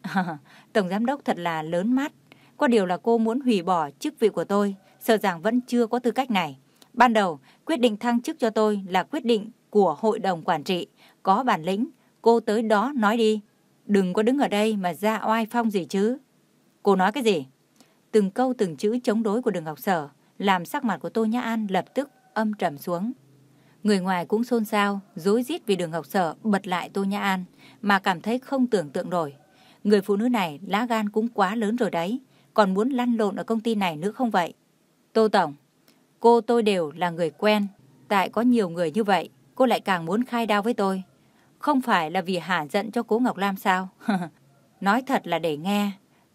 Tổng Giám Đốc thật là lớn mắt, có điều là cô muốn hủy bỏ chức vị của tôi, sợ rằng vẫn chưa có tư cách này. Ban đầu, quyết định thăng chức cho tôi là quyết định của hội đồng quản trị, có bản lĩnh, cô tới đó nói đi. Đừng có đứng ở đây mà ra oai phong gì chứ. Cô nói cái gì? Từng câu từng chữ chống đối của đường Học Sở, làm sắc mặt của Tô Nhã An lập tức âm trầm xuống. Người ngoài cũng xôn xao, dối rít vì đường Học Sở bật lại Tô Nhã An, mà cảm thấy không tưởng tượng nổi. Người phụ nữ này lá gan cũng quá lớn rồi đấy, còn muốn lăn lộn ở công ty này nữa không vậy? Tô Tổng, cô tôi đều là người quen, tại có nhiều người như vậy, cô lại càng muốn khai đao với tôi. Không phải là vì hả giận cho cố Ngọc Lam sao? Nói thật là để nghe,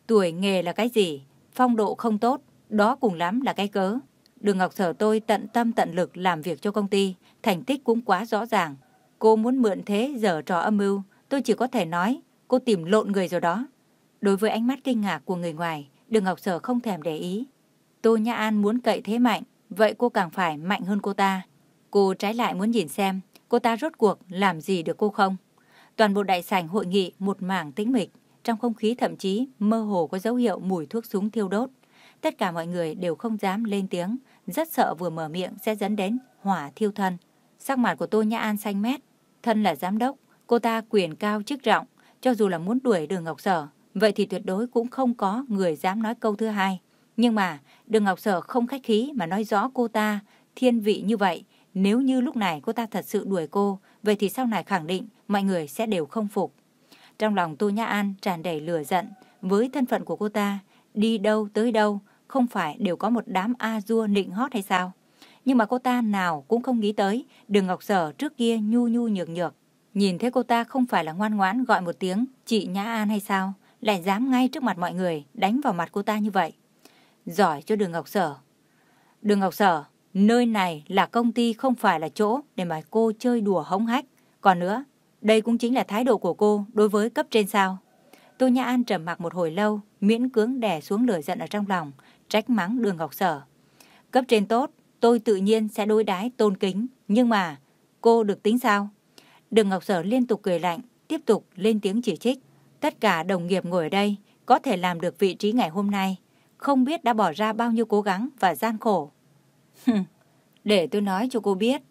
tuổi nghề là cái gì, phong độ không tốt, đó cùng lắm là cái cớ. Đường Ngọc Sở tôi tận tâm tận lực làm việc cho công ty, thành tích cũng quá rõ ràng. Cô muốn mượn thế giờ trò âm mưu, tôi chỉ có thể nói cô tìm lộn người rồi đó. Đối với ánh mắt kinh ngạc của người ngoài, Đường Ngọc Sở không thèm để ý. Tô Nhã An muốn cậy thế mạnh, vậy cô càng phải mạnh hơn cô ta. Cô trái lại muốn nhìn xem cô ta rốt cuộc làm gì được cô không. Toàn bộ đại sảnh hội nghị một mảng tĩnh mịch, trong không khí thậm chí mơ hồ có dấu hiệu mùi thuốc súng thiêu đốt. Tất cả mọi người đều không dám lên tiếng, rất sợ vừa mở miệng sẽ dẫn đến hỏa thiêu thân. Sắc mặt của Tô Nhã An xanh mét, thân là giám đốc, cô ta quyền cao chức trọng, cho dù là muốn đuổi đường Ngọc Sở, vậy thì tuyệt đối cũng không có người dám nói câu thứ hai. Nhưng mà đường Ngọc Sở không khách khí mà nói rõ cô ta thiên vị như vậy. Nếu như lúc này cô ta thật sự đuổi cô, vậy thì sau này khẳng định mọi người sẽ đều không phục. Trong lòng Tô Nhã An tràn đầy lửa giận, với thân phận của cô ta, đi đâu tới đâu, không phải đều có một đám A-dua nịnh hót hay sao? Nhưng mà cô ta nào cũng không nghĩ tới, đường Ngọc Sở trước kia nhu nhu nhược nhược. Nhìn thấy cô ta không phải là ngoan ngoãn gọi một tiếng chị Nhã An hay sao, lại dám ngay trước mặt mọi người đánh vào mặt cô ta như vậy. Giỏi cho đường Ngọc Sở. Đường Ngọc Sở, nơi này là công ty không phải là chỗ để mà cô chơi đùa hống hách. Còn nữa, đây cũng chính là thái độ của cô đối với cấp trên sao. Tô Nhã An trầm mặc một hồi lâu, miễn cưỡng đè xuống lửa giận ở trong lòng, trách mắng đường Ngọc Sở. Cấp trên tốt, tôi tự nhiên sẽ đối đái tôn kính, nhưng mà cô được tính sao? Đường Ngọc Sở liên tục cười lạnh, tiếp tục lên tiếng chỉ trích. Tất cả đồng nghiệp ngồi ở đây có thể làm được vị trí ngày hôm nay, không biết đã bỏ ra bao nhiêu cố gắng và gian khổ. Để tôi nói cho cô biết,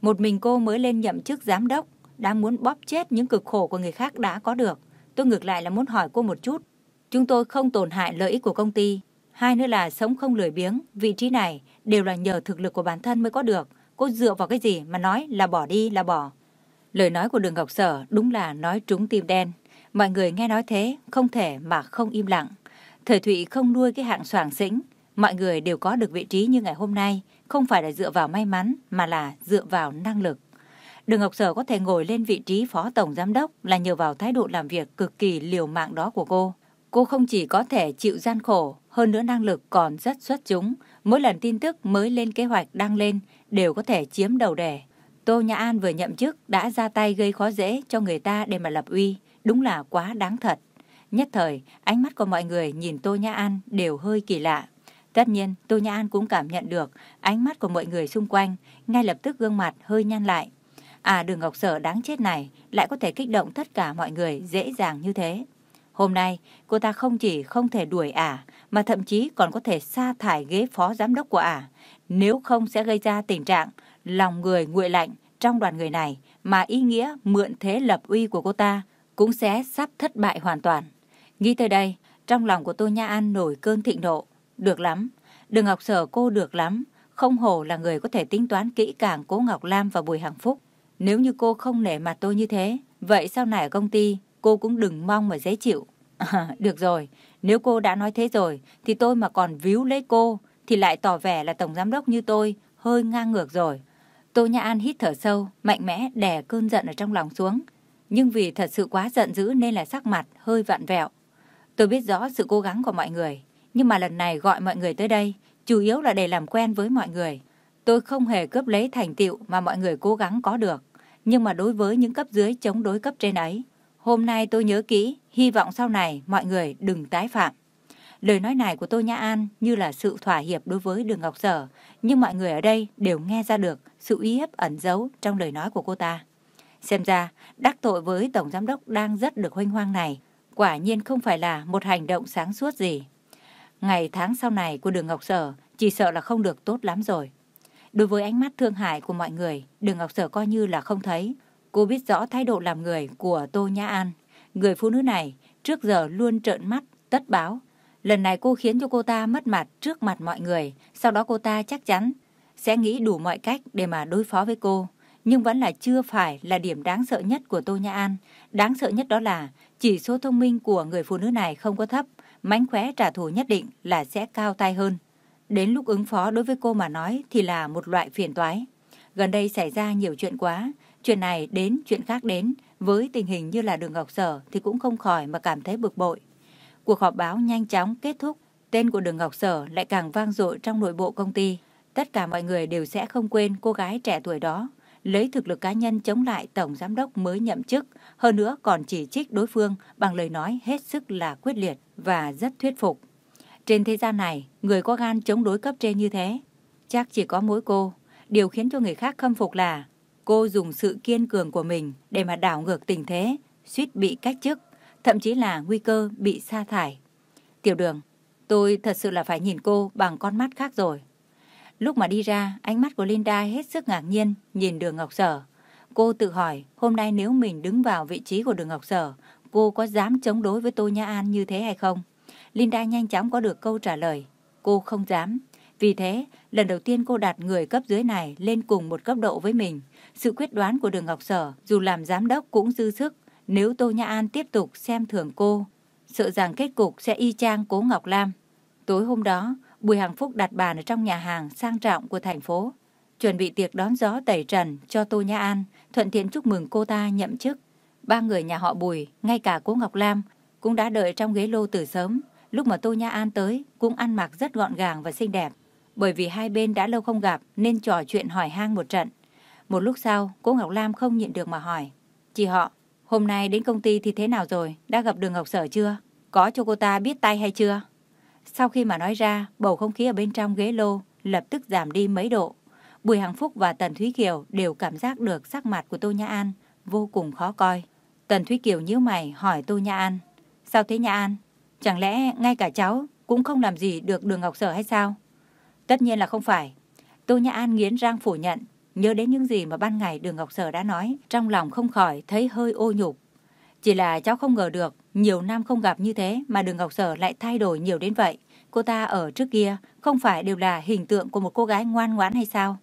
một mình cô mới lên nhậm chức giám đốc, đã muốn bóp chết những cực khổ của người khác đã có được. Tôi ngược lại là muốn hỏi cô một chút. Chúng tôi không tổn hại lợi ích của công ty. Hai nữa là sống không lười biếng. Vị trí này đều là nhờ thực lực của bản thân mới có được. Cô dựa vào cái gì mà nói là bỏ đi là bỏ. Lời nói của đường Ngọc Sở đúng là nói trúng tim đen. Mọi người nghe nói thế không thể mà không im lặng. Thời Thụy không nuôi cái hạng soảng xĩnh. Mọi người đều có được vị trí như ngày hôm nay. Không phải là dựa vào may mắn mà là dựa vào năng lực. Đường Ngọc Sở có thể ngồi lên vị trí phó tổng giám đốc là nhờ vào thái độ làm việc cực kỳ liều mạng đó của cô. Cô không chỉ có thể chịu gian khổ, hơn nữa năng lực còn rất xuất chúng. Mỗi lần tin tức mới lên kế hoạch đăng lên đều có thể chiếm đầu đề. Tô Nhã An vừa nhậm chức đã ra tay gây khó dễ cho người ta để mà lập uy. Đúng là quá đáng thật. Nhất thời, ánh mắt của mọi người nhìn Tô Nhã An đều hơi kỳ lạ. Tất nhiên, Tô Nhã An cũng cảm nhận được ánh mắt của mọi người xung quanh, ngay lập tức gương mặt hơi nhăn lại. À đường Ngọc Sở đáng chết này lại có thể kích động tất cả mọi người dễ dàng như thế. Hôm nay, cô ta không chỉ không thể đuổi ả, mà thậm chí còn có thể sa thải ghế phó giám đốc của ả. Nếu không sẽ gây ra tình trạng lòng người nguội lạnh trong đoàn người này, mà ý nghĩa mượn thế lập uy của cô ta cũng sẽ sắp thất bại hoàn toàn. Nghĩ tới đây, trong lòng của Tô Nha An nổi cơn thịnh nộ. Được lắm, đường Ngọc Sở cô được lắm, không hổ là người có thể tính toán kỹ càng Cố Ngọc Lam và Bùi Hằng Phúc. Nếu như cô không nể mặt tôi như thế, vậy sau này ở công ty cô cũng đừng mong mà dễ chịu. À, được rồi, nếu cô đã nói thế rồi, thì tôi mà còn víu lấy cô, thì lại tỏ vẻ là tổng giám đốc như tôi, hơi ngang ngược rồi. Tô nha An hít thở sâu, mạnh mẽ đè cơn giận ở trong lòng xuống. Nhưng vì thật sự quá giận dữ nên là sắc mặt hơi vặn vẹo. Tôi biết rõ sự cố gắng của mọi người, nhưng mà lần này gọi mọi người tới đây, chủ yếu là để làm quen với mọi người. Tôi không hề cướp lấy thành tựu mà mọi người cố gắng có được. Nhưng mà đối với những cấp dưới chống đối cấp trên ấy, hôm nay tôi nhớ kỹ, hy vọng sau này mọi người đừng tái phạm. Lời nói này của Tô Nhã An như là sự thỏa hiệp đối với Đường Ngọc Sở, nhưng mọi người ở đây đều nghe ra được sự uy hiếp ẩn giấu trong lời nói của cô ta. Xem ra, đắc tội với Tổng Giám đốc đang rất được hoanh hoang này, quả nhiên không phải là một hành động sáng suốt gì. Ngày tháng sau này của Đường Ngọc Sở chỉ sợ là không được tốt lắm rồi. Đối với ánh mắt thương hại của mọi người, Đường Ngọc Sở coi như là không thấy. Cô biết rõ thái độ làm người của Tô Nhã An. Người phụ nữ này trước giờ luôn trợn mắt, tất báo. Lần này cô khiến cho cô ta mất mặt trước mặt mọi người. Sau đó cô ta chắc chắn sẽ nghĩ đủ mọi cách để mà đối phó với cô. Nhưng vẫn là chưa phải là điểm đáng sợ nhất của Tô Nhã An. Đáng sợ nhất đó là chỉ số thông minh của người phụ nữ này không có thấp. Mánh khóe trả thù nhất định là sẽ cao tay hơn. Đến lúc ứng phó đối với cô mà nói thì là một loại phiền toái. Gần đây xảy ra nhiều chuyện quá, chuyện này đến, chuyện khác đến, với tình hình như là đường Ngọc Sở thì cũng không khỏi mà cảm thấy bực bội. Cuộc họp báo nhanh chóng kết thúc, tên của đường Ngọc Sở lại càng vang dội trong nội bộ công ty. Tất cả mọi người đều sẽ không quên cô gái trẻ tuổi đó, lấy thực lực cá nhân chống lại tổng giám đốc mới nhậm chức, hơn nữa còn chỉ trích đối phương bằng lời nói hết sức là quyết liệt và rất thuyết phục. Trên thế gian này, người có gan chống đối cấp trên như thế, chắc chỉ có mỗi cô. Điều khiến cho người khác khâm phục là cô dùng sự kiên cường của mình để mà đảo ngược tình thế, suýt bị cách chức, thậm chí là nguy cơ bị sa thải. Tiểu đường, tôi thật sự là phải nhìn cô bằng con mắt khác rồi. Lúc mà đi ra, ánh mắt của Linda hết sức ngạc nhiên nhìn đường Ngọc Sở. Cô tự hỏi, hôm nay nếu mình đứng vào vị trí của đường Ngọc Sở, cô có dám chống đối với Tô Nhã An như thế hay không? Linda nhanh chóng có được câu trả lời. Cô không dám. Vì thế, lần đầu tiên cô đặt người cấp dưới này lên cùng một cấp độ với mình. Sự quyết đoán của đường Ngọc Sở, dù làm giám đốc cũng dư sức, nếu Tô Nhã An tiếp tục xem thường cô, sợ rằng kết cục sẽ y chang cố Ngọc Lam. Tối hôm đó, Bùi Hằng Phúc đặt bàn ở trong nhà hàng sang trọng của thành phố, chuẩn bị tiệc đón gió tẩy trần cho Tô Nhã An, thuận tiện chúc mừng cô ta nhậm chức. Ba người nhà họ Bùi, ngay cả cố Ngọc Lam, cũng đã đợi trong ghế lô từ sớm. Lúc mà Tô Nhã An tới, cũng ăn mặc rất gọn gàng và xinh đẹp. Bởi vì hai bên đã lâu không gặp nên trò chuyện hỏi han một trận. Một lúc sau, cô Ngọc Lam không nhịn được mà hỏi. Chị họ, hôm nay đến công ty thì thế nào rồi? Đã gặp đường Ngọc Sở chưa? Có cho cô ta biết tay hay chưa? Sau khi mà nói ra, bầu không khí ở bên trong ghế lô lập tức giảm đi mấy độ. Bùi Hằng Phúc và Tần Thúy Kiều đều cảm giác được sắc mặt của Tô Nhã An vô cùng khó coi. Tần Thúy Kiều nhíu mày hỏi Tô Nhã An. Sao thế Nhã An? Chẳng lẽ ngay cả cháu cũng không làm gì được đường Ngọc Sở hay sao? Tất nhiên là không phải. Tô Nhã An nghiến răng phủ nhận, nhớ đến những gì mà ban ngày đường Ngọc Sở đã nói, trong lòng không khỏi thấy hơi ô nhục. Chỉ là cháu không ngờ được, nhiều năm không gặp như thế mà đường Ngọc Sở lại thay đổi nhiều đến vậy. Cô ta ở trước kia không phải đều là hình tượng của một cô gái ngoan ngoãn hay sao?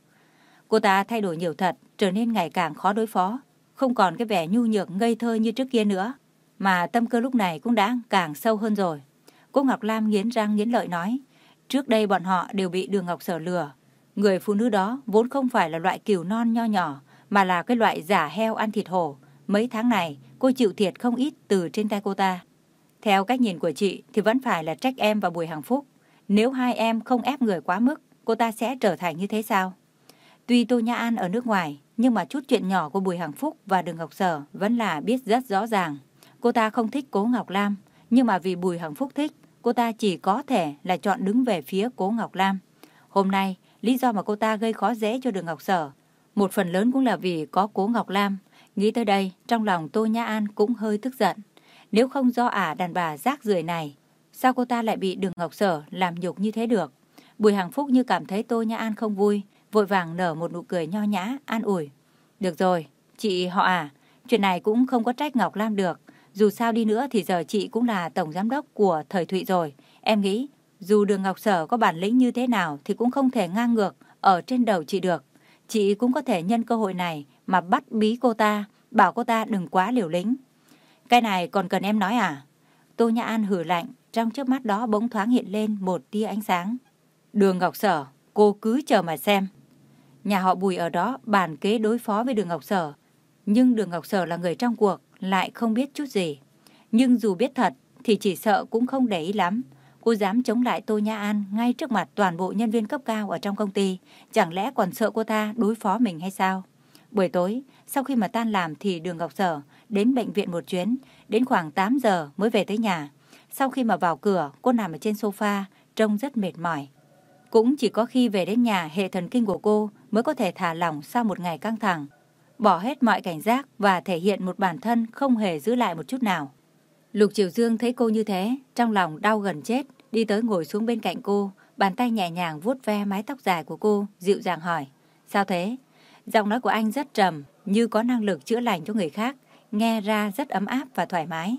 Cô ta thay đổi nhiều thật, trở nên ngày càng khó đối phó, không còn cái vẻ nhu nhược ngây thơ như trước kia nữa, mà tâm cơ lúc này cũng đã càng sâu hơn rồi. Cô Ngọc Lam nghiến răng nghiến lợi nói, trước đây bọn họ đều bị đường Ngọc Sở lừa. Người phụ nữ đó vốn không phải là loại kiều non nho nhỏ, mà là cái loại giả heo ăn thịt hổ. Mấy tháng này, cô chịu thiệt không ít từ trên tay cô ta. Theo cách nhìn của chị thì vẫn phải là trách em và Bùi Hằng Phúc. Nếu hai em không ép người quá mức, cô ta sẽ trở thành như thế sao? Tuy Tô Nhã An ở nước ngoài, nhưng mà chút chuyện nhỏ của Bùi Hằng Phúc và Đường Ngọc Sở vẫn là biết rất rõ ràng. Cô ta không thích Cố Ngọc Lam, nhưng mà vì Bùi Hằng Phúc thích, cô ta chỉ có thể là chọn đứng về phía Cố Ngọc Lam. Hôm nay, lý do mà cô ta gây khó dễ cho Đường Ngọc Sở, một phần lớn cũng là vì có Cố Ngọc Lam. Nghĩ tới đây, trong lòng Tô Nhã An cũng hơi tức giận. Nếu không do ả đàn bà rác rưởi này, sao cô ta lại bị Đường Ngọc Sở làm nhục như thế được? Bùi Hằng Phúc như cảm thấy Tô Nhã An không vui, vội vàng nở một nụ cười nho nhã, an ủi. Được rồi, chị họ à, chuyện này cũng không có trách Ngọc Lam được. Dù sao đi nữa thì giờ chị cũng là tổng giám đốc của Thời Thụy rồi. Em nghĩ, dù đường Ngọc Sở có bản lĩnh như thế nào thì cũng không thể ngang ngược ở trên đầu chị được. Chị cũng có thể nhân cơ hội này mà bắt bí cô ta, bảo cô ta đừng quá liều lĩnh. Cái này còn cần em nói à? Tô Nhã An hử lạnh, trong trước mắt đó bỗng thoáng hiện lên một tia ánh sáng. Đường Ngọc Sở, cô cứ chờ mà xem. Nhà họ Bùi ở đó bàn kế đối phó với đường Ngọc Sở. Nhưng đường Ngọc Sở là người trong cuộc, lại không biết chút gì. Nhưng dù biết thật, thì chỉ sợ cũng không để ý lắm. Cô dám chống lại Tô Nhã An ngay trước mặt toàn bộ nhân viên cấp cao ở trong công ty. Chẳng lẽ còn sợ cô ta đối phó mình hay sao? Buổi tối, sau khi mà tan làm thì đường Ngọc Sở đến bệnh viện một chuyến, đến khoảng 8 giờ mới về tới nhà. Sau khi mà vào cửa, cô nằm ở trên sofa, trông rất mệt mỏi. Cũng chỉ có khi về đến nhà, hệ thần kinh của cô mới có thể thả lỏng sau một ngày căng thẳng. Bỏ hết mọi cảnh giác và thể hiện một bản thân không hề giữ lại một chút nào. Lục Triều Dương thấy cô như thế, trong lòng đau gần chết, đi tới ngồi xuống bên cạnh cô, bàn tay nhẹ nhàng vuốt ve mái tóc dài của cô, dịu dàng hỏi. Sao thế? Giọng nói của anh rất trầm, như có năng lực chữa lành cho người khác, nghe ra rất ấm áp và thoải mái.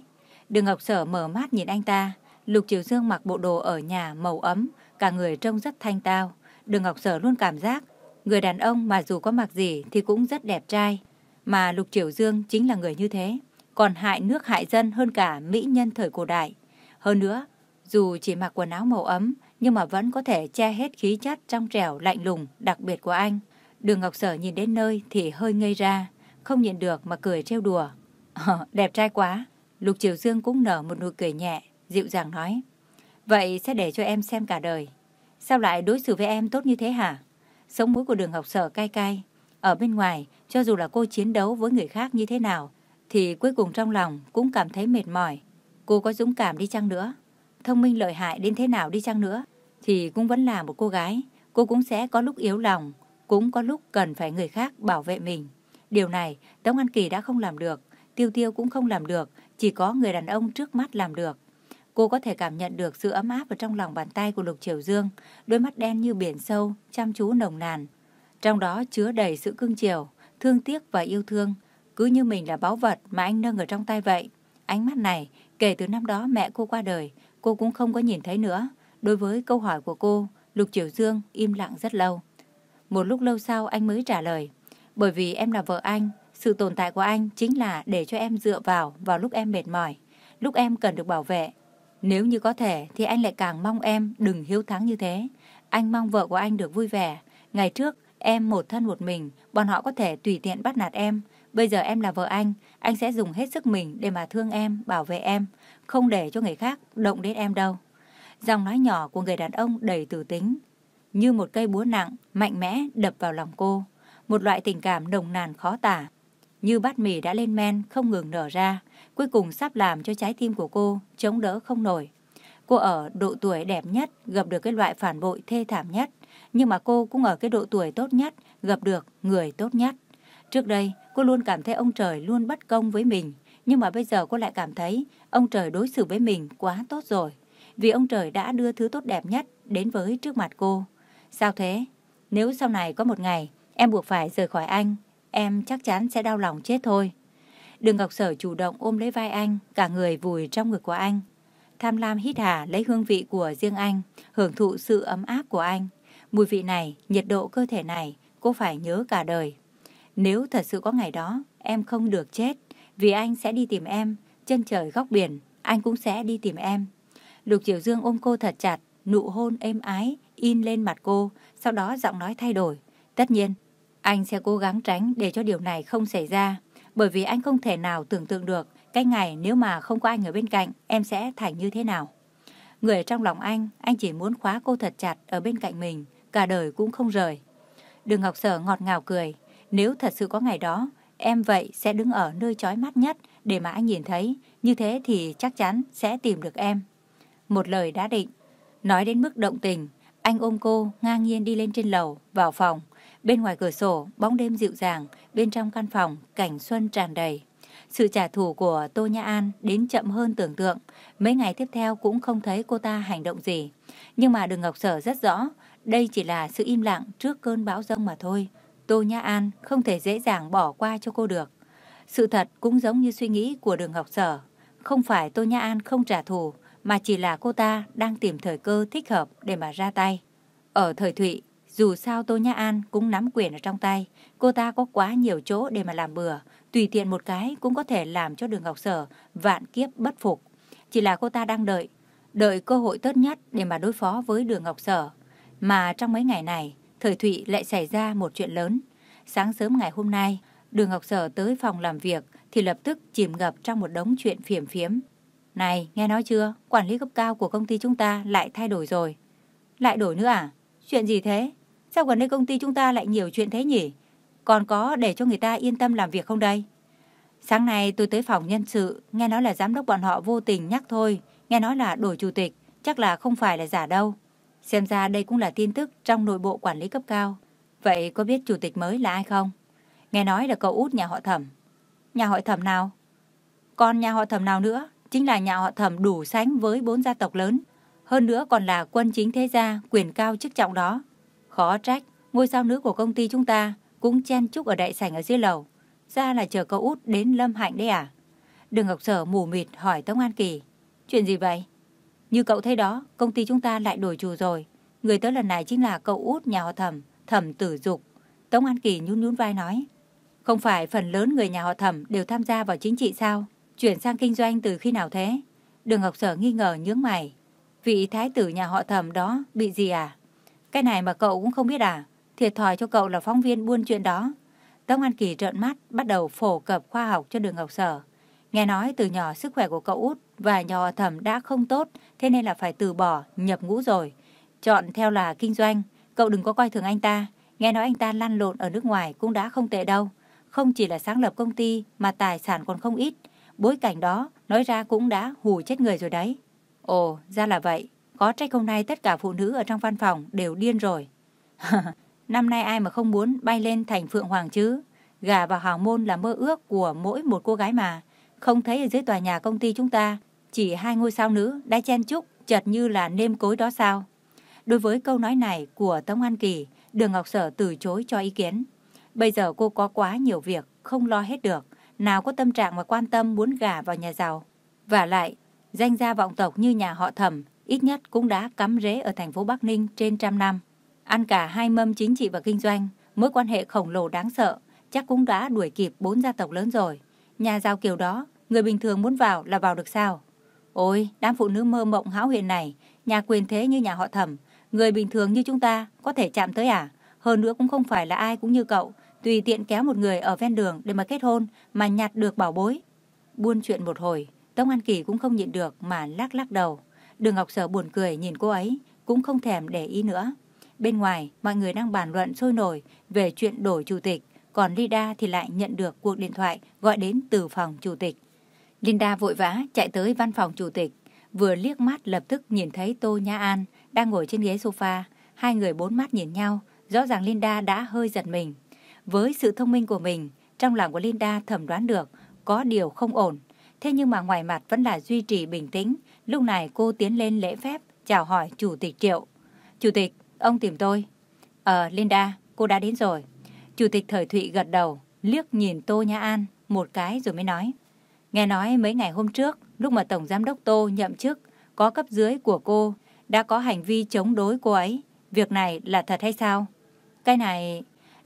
Đường Ngọc Sở mở mắt nhìn anh ta, Lục Triều Dương mặc bộ đồ ở nhà màu ấm, cả người trông rất thanh tao. Đường Ngọc Sở luôn cảm giác, người đàn ông mà dù có mặc gì thì cũng rất đẹp trai. Mà Lục Triều Dương chính là người như thế, còn hại nước hại dân hơn cả mỹ nhân thời cổ đại. Hơn nữa, dù chỉ mặc quần áo màu ấm, nhưng mà vẫn có thể che hết khí chất trong trẻo lạnh lùng đặc biệt của anh. Đường Ngọc Sở nhìn đến nơi thì hơi ngây ra, không nhận được mà cười trêu đùa. Ờ, đẹp trai quá. Lục Triều Dương cũng nở một nụ cười nhẹ, dịu dàng nói. Vậy sẽ để cho em xem cả đời. Sao lại đối xử với em tốt như thế hả? Sống mũi của đường học sở cay cay. Ở bên ngoài, cho dù là cô chiến đấu với người khác như thế nào, thì cuối cùng trong lòng cũng cảm thấy mệt mỏi. Cô có dũng cảm đi chăng nữa, thông minh lợi hại đến thế nào đi chăng nữa, thì cũng vẫn là một cô gái. Cô cũng sẽ có lúc yếu lòng, cũng có lúc cần phải người khác bảo vệ mình. Điều này, Tống An Kỳ đã không làm được, Tiêu Tiêu cũng không làm được, chỉ có người đàn ông trước mắt làm được. Cô có thể cảm nhận được sự ấm áp ở trong lòng bàn tay của Lục Triều Dương, đôi mắt đen như biển sâu, chăm chú nồng nàn. Trong đó chứa đầy sự cưng chiều, thương tiếc và yêu thương, cứ như mình là báu vật mà anh nâng ở trong tay vậy. Ánh mắt này, kể từ năm đó mẹ cô qua đời, cô cũng không có nhìn thấy nữa. Đối với câu hỏi của cô, Lục Triều Dương im lặng rất lâu. Một lúc lâu sau anh mới trả lời. Bởi vì em là vợ anh, sự tồn tại của anh chính là để cho em dựa vào vào lúc em mệt mỏi, lúc em cần được bảo vệ. Nếu như có thể thì anh lại càng mong em đừng hiếu thắng như thế. Anh mong vợ của anh được vui vẻ. Ngày trước, em một thân một mình, bọn họ có thể tùy tiện bắt nạt em. Bây giờ em là vợ anh, anh sẽ dùng hết sức mình để mà thương em, bảo vệ em, không để cho người khác động đến em đâu. dòng nói nhỏ của người đàn ông đầy tử tính, như một cây búa nặng, mạnh mẽ đập vào lòng cô. Một loại tình cảm nồng nàn khó tả. Như bát mì đã lên men, không ngừng nở ra, cuối cùng sắp làm cho trái tim của cô chống đỡ không nổi. Cô ở độ tuổi đẹp nhất, gặp được cái loại phản bội thê thảm nhất. Nhưng mà cô cũng ở cái độ tuổi tốt nhất, gặp được người tốt nhất. Trước đây, cô luôn cảm thấy ông trời luôn bất công với mình. Nhưng mà bây giờ cô lại cảm thấy ông trời đối xử với mình quá tốt rồi. Vì ông trời đã đưa thứ tốt đẹp nhất đến với trước mặt cô. Sao thế? Nếu sau này có một ngày em buộc phải rời khỏi anh, em chắc chắn sẽ đau lòng chết thôi. Đường Ngọc Sở chủ động ôm lấy vai anh, cả người vùi trong ngực của anh. Tham lam hít hà lấy hương vị của riêng anh, hưởng thụ sự ấm áp của anh. Mùi vị này, nhiệt độ cơ thể này, cô phải nhớ cả đời. Nếu thật sự có ngày đó, em không được chết, vì anh sẽ đi tìm em, chân trời góc biển, anh cũng sẽ đi tìm em. Lục Triều Dương ôm cô thật chặt, nụ hôn êm ái, in lên mặt cô, sau đó giọng nói thay đổi. Tất nhiên, anh sẽ cố gắng tránh để cho điều này không xảy ra, bởi vì anh không thể nào tưởng tượng được cái ngày nếu mà không có anh ở bên cạnh, em sẽ thành như thế nào. Người trong lòng anh, anh chỉ muốn khóa cô thật chặt ở bên cạnh mình, cả đời cũng không rời. Đường Ngọc Sở ngọt ngào cười, nếu thật sự có ngày đó, em vậy sẽ đứng ở nơi chói mắt nhất để mà anh nhìn thấy, như thế thì chắc chắn sẽ tìm được em. Một lời đã định, nói đến mức động tình, anh ôm cô ngang nhiên đi lên trên lầu, vào phòng. Bên ngoài cửa sổ, bóng đêm dịu dàng, bên trong căn phòng, cảnh xuân tràn đầy. Sự trả thù của Tô Nhã An đến chậm hơn tưởng tượng. Mấy ngày tiếp theo cũng không thấy cô ta hành động gì. Nhưng mà Đường Ngọc Sở rất rõ, đây chỉ là sự im lặng trước cơn bão rông mà thôi. Tô Nhã An không thể dễ dàng bỏ qua cho cô được. Sự thật cũng giống như suy nghĩ của Đường Ngọc Sở. Không phải Tô Nhã An không trả thù, mà chỉ là cô ta đang tìm thời cơ thích hợp để mà ra tay. Ở thời Thụy, dù sao Tô Nhã An cũng nắm quyền ở trong tay, cô ta có quá nhiều chỗ để mà làm bừa, tùy tiện một cái cũng có thể làm cho đường Ngọc Sở vạn kiếp bất phục. Chỉ là cô ta đang đợi, đợi cơ hội tốt nhất để mà đối phó với đường Ngọc Sở. Mà trong mấy ngày này, thời Thụy lại xảy ra một chuyện lớn. Sáng sớm ngày hôm nay, đường Ngọc Sở tới phòng làm việc thì lập tức chìm ngập trong một đống chuyện phiểm phiếm. Này, nghe nói chưa, quản lý cấp cao của công ty chúng ta lại thay đổi rồi. Lại đổi nữa à? Chuyện gì thế? Sao gần đây công ty chúng ta lại nhiều chuyện thế nhỉ? Còn có để cho người ta yên tâm làm việc không đây? Sáng nay tôi tới phòng nhân sự, nghe nói là giám đốc bọn họ vô tình nhắc thôi, nghe nói là đổi chủ tịch, chắc là không phải là giả đâu. Xem ra đây cũng là tin tức trong nội bộ quản lý cấp cao. Vậy có biết chủ tịch mới là ai không? Nghe nói là cậu út nhà họ thẩm. Nhà họ thẩm nào? Còn nhà họ thẩm nào nữa? Chính là nhà họ thẩm đủ sánh với bốn gia tộc lớn. Hơn nữa còn là quân chính thế gia, quyền cao chức trọng đó. Khó trách, ngôi sao nữ của công ty chúng ta cũng chen chúc ở đại sảnh ở dưới lầu. Ra là chờ cậu út đến Lâm Hạnh đấy à? Đường Ngọc Sở mù mịt hỏi Tống An Kỳ. Chuyện gì vậy? Như cậu thấy đó, công ty chúng ta lại đổi chủ rồi. Người tới lần này chính là cậu út nhà họ thẩm, thẩm tử dục. Tống An Kỳ nhún nhún vai nói. Không phải phần lớn người nhà họ thẩm đều tham gia vào chính trị sao? Chuyển sang kinh doanh từ khi nào thế? Đường Ngọc Sở nghi ngờ nhướng mày. Vị thái tử nhà họ thẩm đó bị gì à? Cái này mà cậu cũng không biết à? Thiệt thòi cho cậu là phóng viên buôn chuyện đó. Tống An Kỳ trợn mắt, bắt đầu phổ cập khoa học cho đường Ngọc Sở. Nghe nói từ nhỏ sức khỏe của cậu út và nhà họ thẩm đã không tốt, thế nên là phải từ bỏ, nhập ngũ rồi. Chọn theo là kinh doanh, cậu đừng có coi thường anh ta. Nghe nói anh ta lăn lộn ở nước ngoài cũng đã không tệ đâu. Không chỉ là sáng lập công ty mà tài sản còn không ít. Bối cảnh đó nói ra cũng đã hù chết người rồi đấy. Ồ, ra là vậy. Có trách hôm nay tất cả phụ nữ ở trong văn phòng đều điên rồi. Năm nay ai mà không muốn bay lên thành Phượng Hoàng chứ? Gà vào hào môn là mơ ước của mỗi một cô gái mà. Không thấy ở dưới tòa nhà công ty chúng ta, chỉ hai ngôi sao nữ đã chen chúc, chật như là nêm cối đó sao? Đối với câu nói này của Tống An Kỳ, Đường Ngọc Sở từ chối cho ý kiến. Bây giờ cô có quá nhiều việc, không lo hết được. Nào có tâm trạng và quan tâm muốn gả vào nhà giàu. Và lại, danh gia vọng tộc như nhà họ thẩm, ít nhất cũng đã cắm rễ ở thành phố Bắc Ninh trên trăm năm. Ăn cả hai mâm chính trị và kinh doanh, mối quan hệ khổng lồ đáng sợ, chắc cũng đã đuổi kịp bốn gia tộc lớn rồi. Nhà giàu kiểu đó, người bình thường muốn vào là vào được sao? Ôi, đám phụ nữ mơ mộng hão huyền này, nhà quyền thế như nhà họ thẩm, người bình thường như chúng ta có thể chạm tới à? Hơn nữa cũng không phải là ai cũng như cậu, tùy tiện kéo một người ở ven đường để mà kết hôn mà nhặt được bảo bối. Buôn chuyện một hồi, Tống An Kỳ cũng không nhịn được mà lắc lắc đầu. Đường Ngọc Sở buồn cười nhìn cô ấy, cũng không thèm để ý nữa. Bên ngoài, mọi người đang bàn luận sôi nổi về chuyện đổi chủ tịch, còn Lida thì lại nhận được cuộc điện thoại gọi đến từ phòng chủ tịch. Linda vội vã chạy tới văn phòng chủ tịch, vừa liếc mắt lập tức nhìn thấy Tô Nhã An đang ngồi trên ghế sofa. Hai người bốn mắt nhìn nhau, rõ ràng Linda đã hơi giật mình. Với sự thông minh của mình, trong lòng của Linda thẩm đoán được có điều không ổn. Thế nhưng mà ngoài mặt vẫn là duy trì bình tĩnh. Lúc này cô tiến lên lễ phép, chào hỏi Chủ tịch Triệu. Chủ tịch, ông tìm tôi. Ờ, Linda, cô đã đến rồi. Chủ tịch Thời Thụy gật đầu, liếc nhìn Tô Nhã An một cái rồi mới nói. Nghe nói mấy ngày hôm trước, lúc mà Tổng Giám đốc Tô nhậm chức, có cấp dưới của cô đã có hành vi chống đối cô ấy. Việc này là thật hay sao? Cái này...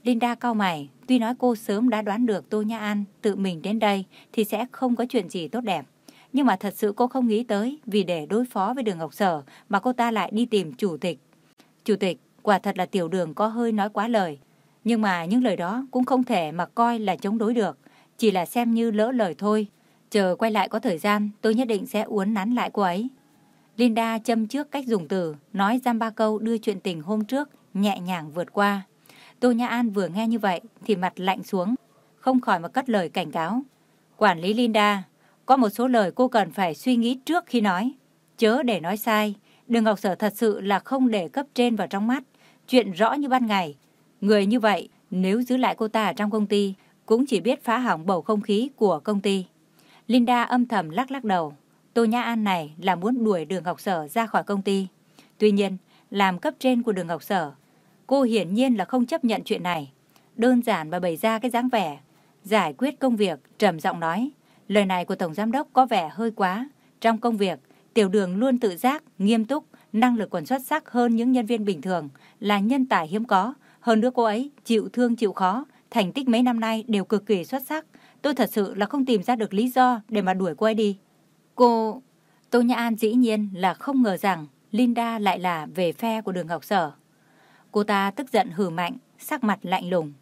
Linda cau mày, tuy nói cô sớm đã đoán được Tô Nhã An tự mình đến đây thì sẽ không có chuyện gì tốt đẹp. Nhưng mà thật sự cô không nghĩ tới vì để đối phó với đường Ngọc Sở mà cô ta lại đi tìm chủ tịch. Chủ tịch, quả thật là tiểu đường có hơi nói quá lời. Nhưng mà những lời đó cũng không thể mà coi là chống đối được. Chỉ là xem như lỡ lời thôi. Chờ quay lại có thời gian, tôi nhất định sẽ uốn nắn lại cô ấy. Linda châm trước cách dùng từ, nói giam ba câu đưa chuyện tình hôm trước, nhẹ nhàng vượt qua. Tô Nhã An vừa nghe như vậy thì mặt lạnh xuống, không khỏi mà cất lời cảnh cáo. Quản lý Linda, có một số lời cô cần phải suy nghĩ trước khi nói. Chớ để nói sai, Đường Ngọc Sở thật sự là không để cấp trên vào trong mắt. Chuyện rõ như ban ngày. Người như vậy, nếu giữ lại cô ta ở trong công ty, cũng chỉ biết phá hỏng bầu không khí của công ty. Linda âm thầm lắc lắc đầu. Tô Nhã An này là muốn đuổi đường Ngọc Sở ra khỏi công ty. Tuy nhiên, làm cấp trên của đường Ngọc Sở, cô hiển nhiên là không chấp nhận chuyện này. Đơn giản và bày ra cái dáng vẻ. Giải quyết công việc, trầm giọng nói. Lời này của Tổng Giám đốc có vẻ hơi quá. Trong công việc, tiểu đường luôn tự giác, nghiêm túc, năng lực còn xuất sắc hơn những nhân viên bình thường, là nhân tài hiếm có. Hơn nữa cô ấy chịu thương chịu khó, thành tích mấy năm nay đều cực kỳ xuất sắc. Tôi thật sự là không tìm ra được lý do để mà đuổi cô ấy đi. Cô... Tô Nhã An dĩ nhiên là không ngờ rằng Linda lại là về phe của đường Ngọc Sở. Cô ta tức giận hừ mạnh, sắc mặt lạnh lùng.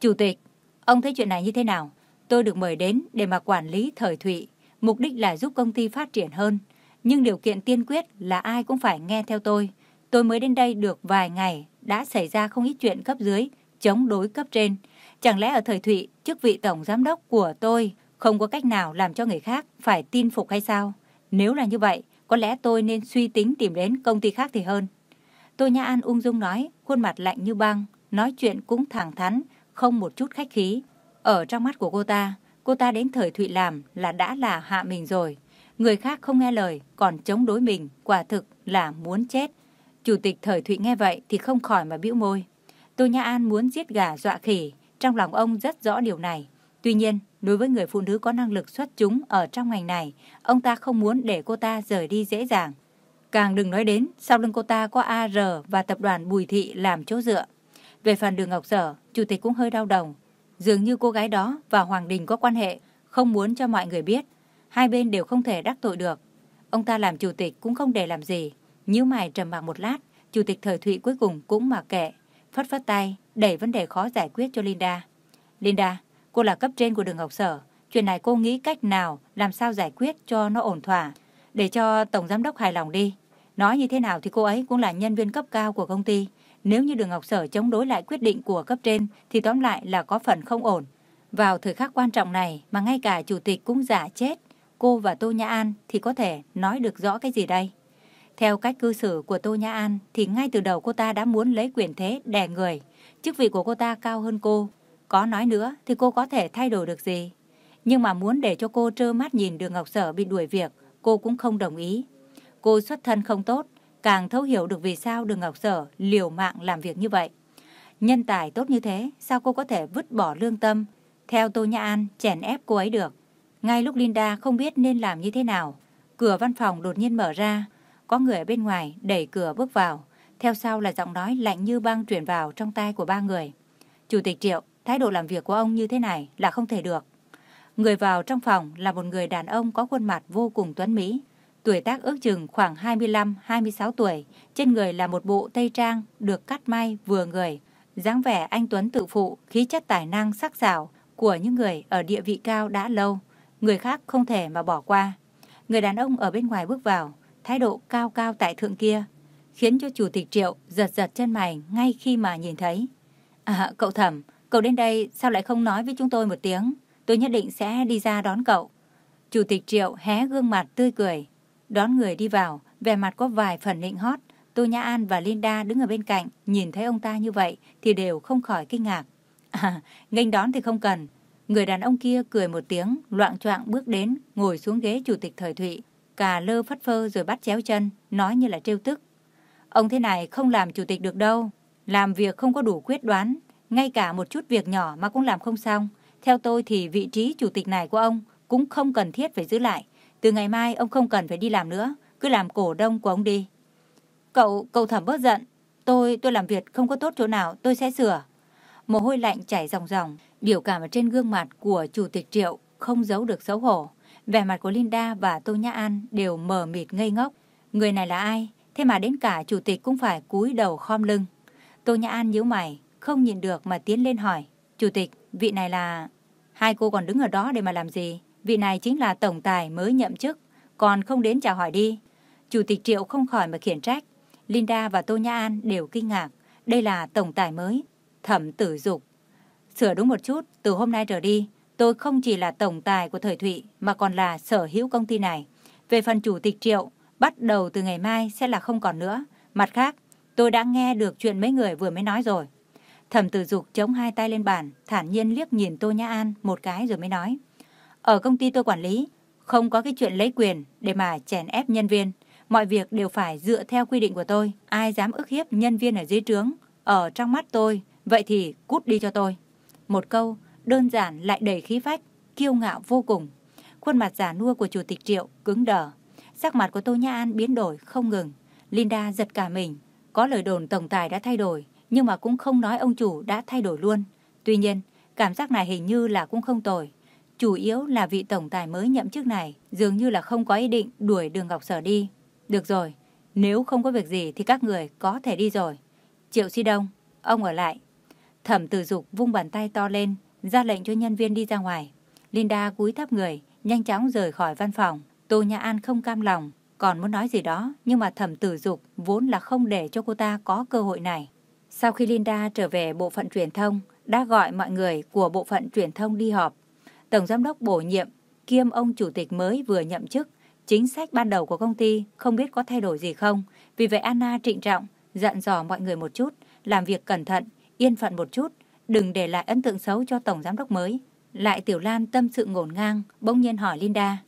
Chủ tịch, ông thấy chuyện này như thế nào? Tôi được mời đến để mà quản lý thời thụy, mục đích là giúp công ty phát triển hơn. Nhưng điều kiện tiên quyết là ai cũng phải nghe theo tôi. Tôi mới đến đây được vài ngày, đã xảy ra không ít chuyện cấp dưới, chống đối cấp trên. Chẳng lẽ ở thời thụy, chức vị tổng giám đốc của tôi không có cách nào làm cho người khác phải tin phục hay sao? Nếu là như vậy, có lẽ tôi nên suy tính tìm đến công ty khác thì hơn. Tô Nhã An ung dung nói, khuôn mặt lạnh như băng, nói chuyện cũng thẳng thắn, không một chút khách khí. Ở trong mắt của cô ta, cô ta đến thời Thụy làm là đã là hạ mình rồi. Người khác không nghe lời, còn chống đối mình, quả thực là muốn chết. Chủ tịch thời Thụy nghe vậy thì không khỏi mà bĩu môi. Tô Nhã An muốn giết gà dọa khỉ, trong lòng ông rất rõ điều này. Tuy nhiên, đối với người phụ nữ có năng lực xuất chúng ở trong ngành này, ông ta không muốn để cô ta rời đi dễ dàng. Càng đừng nói đến, sau lưng cô ta có AR và tập đoàn Bùi Thị làm chỗ dựa. Về phần đường Ngọc Sở, chủ tịch cũng hơi đau đầu. Dường như cô gái đó và Hoàng Đình có quan hệ, không muốn cho mọi người biết. Hai bên đều không thể đắc tội được. Ông ta làm chủ tịch cũng không để làm gì. Nhíu mày trầm mặc một lát, chủ tịch thời thụy cuối cùng cũng mặc kệ. Phất phất tay, đẩy vấn đề khó giải quyết cho Linda. Linda, cô là cấp trên của đường Ngọc Sở. Chuyện này cô nghĩ cách nào làm sao giải quyết cho nó ổn thỏa. Để cho Tổng Giám đốc hài lòng đi. Nói như thế nào thì cô ấy cũng là nhân viên cấp cao của công ty. Nếu như đường Ngọc Sở chống đối lại quyết định của cấp trên thì tóm lại là có phần không ổn. Vào thời khắc quan trọng này mà ngay cả chủ tịch cũng giả chết, cô và Tô Nhã An thì có thể nói được rõ cái gì đây? Theo cách cư xử của Tô Nhã An thì ngay từ đầu cô ta đã muốn lấy quyền thế đè người. Chức vị của cô ta cao hơn cô. Có nói nữa thì cô có thể thay đổi được gì? Nhưng mà muốn để cho cô trơ mắt nhìn đường Ngọc Sở bị đuổi việc, cô cũng không đồng ý. Cô xuất thân không tốt, càng thấu hiểu được vì sao đường Ngọc Sở liều mạng làm việc như vậy. Nhân tài tốt như thế, sao cô có thể vứt bỏ lương tâm, theo Tô Nhã An chèn ép cô ấy được. Ngay lúc Linda không biết nên làm như thế nào, cửa văn phòng đột nhiên mở ra, có người ở bên ngoài đẩy cửa bước vào, theo sau là giọng nói lạnh như băng truyền vào trong tai của ba người. Chủ tịch Triệu, thái độ làm việc của ông như thế này là không thể được. Người vào trong phòng là một người đàn ông có khuôn mặt vô cùng tuấn mỹ. Tuổi tác ước chừng khoảng 25-26 tuổi, trên người là một bộ tây trang được cắt may vừa người. dáng vẻ anh Tuấn tự phụ, khí chất tài năng sắc sảo của những người ở địa vị cao đã lâu, người khác không thể mà bỏ qua. Người đàn ông ở bên ngoài bước vào, thái độ cao cao tại thượng kia, khiến cho chủ tịch Triệu giật giật chân mày ngay khi mà nhìn thấy. À, cậu thẩm, cậu đến đây sao lại không nói với chúng tôi một tiếng? Tôi nhất định sẽ đi ra đón cậu. Chủ tịch Triệu hé gương mặt tươi cười, đón người đi vào, vẻ mặt có vài phần nịnh hót. Tô Nhã An và Linda đứng ở bên cạnh, nhìn thấy ông ta như vậy thì đều không khỏi kinh ngạc. À, nghênh đón thì không cần. Người đàn ông kia cười một tiếng, loạn choạng bước đến, ngồi xuống ghế chủ tịch thời thụy, cà lơ phất phơ rồi bắt chéo chân, nói như là trêu tức. Ông thế này không làm chủ tịch được đâu. Làm việc không có đủ quyết đoán, ngay cả một chút việc nhỏ mà cũng làm không xong. Theo tôi thì vị trí chủ tịch này của ông cũng không cần thiết phải giữ lại. Từ ngày mai ông không cần phải đi làm nữa, cứ làm cổ đông của ông đi. Cậu, cậu thẩm bớt giận. Tôi, tôi làm việc không có tốt chỗ nào, tôi sẽ sửa. Mồ hôi lạnh chảy ròng ròng, biểu cảm ở trên gương mặt của chủ tịch Triệu không giấu được xấu hổ. Vẻ mặt của Linda và Tô Nhã An đều mờ mịt ngây ngốc. Người này là ai? Thế mà đến cả chủ tịch cũng phải cúi đầu khom lưng. Tô Nhã An nhíu mày, không nhìn được mà tiến lên hỏi. Chủ tịch, vị này là... Hai cô còn đứng ở đó để mà làm gì? Vị này chính là tổng tài mới nhậm chức, còn không đến chào hỏi đi. Chủ tịch Triệu không khỏi mà khiển trách. Linda và Tô Nhã An đều kinh ngạc. Đây là tổng tài mới, thẩm tử dục. Sửa đúng một chút, từ hôm nay trở đi, tôi không chỉ là tổng tài của thời Thụy mà còn là sở hữu công ty này. Về phần chủ tịch Triệu, bắt đầu từ ngày mai sẽ là không còn nữa. Mặt khác, tôi đã nghe được chuyện mấy người vừa mới nói rồi. Thẩm tử dục chống hai tay lên bàn, thản nhiên liếc nhìn Tô Nhã An một cái rồi mới nói. Ở công ty tôi quản lý, không có cái chuyện lấy quyền để mà chèn ép nhân viên. Mọi việc đều phải dựa theo quy định của tôi. Ai dám ức hiếp nhân viên ở dưới trướng, ở trong mắt tôi, vậy thì cút đi cho tôi. Một câu, đơn giản lại đầy khí phách, kiêu ngạo vô cùng. Khuôn mặt giả nua của Chủ tịch Triệu cứng đờ. Sắc mặt của Tô Nhã An biến đổi không ngừng. Linda giật cả mình. Có lời đồn tổng tài đã thay đổi, nhưng mà cũng không nói ông chủ đã thay đổi luôn. Tuy nhiên, cảm giác này hình như là cũng không tồi. Chủ yếu là vị tổng tài mới nhậm chức này dường như là không có ý định đuổi đường Ngọc Sở đi. Được rồi, nếu không có việc gì thì các người có thể đi rồi. Triệu Si Đông, ông ở lại. Thẩm tử dục vung bàn tay to lên, ra lệnh cho nhân viên đi ra ngoài. Linda cúi thấp người, nhanh chóng rời khỏi văn phòng. Tô Nhã An không cam lòng, còn muốn nói gì đó, nhưng mà thẩm tử dục vốn là không để cho cô ta có cơ hội này. Sau khi Linda trở về bộ phận truyền thông, đã gọi mọi người của bộ phận truyền thông đi họp. Tổng giám đốc bổ nhiệm, kiêm ông chủ tịch mới vừa nhậm chức, chính sách ban đầu của công ty không biết có thay đổi gì không. Vì vậy Anna trịnh trọng, dặn dò mọi người một chút, làm việc cẩn thận, yên phận một chút, đừng để lại ấn tượng xấu cho tổng giám đốc mới. Lại Tiểu Lan tâm sự ngổn ngang, bỗng nhiên hỏi Linda.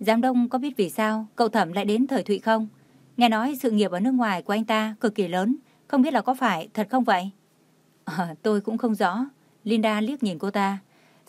Giám đốc có biết vì sao cậu thẩm lại đến thời Thụy không? Nghe nói sự nghiệp ở nước ngoài của anh ta cực kỳ lớn, không biết là có phải thật không vậy? À, tôi cũng không rõ. Linda liếc nhìn cô ta.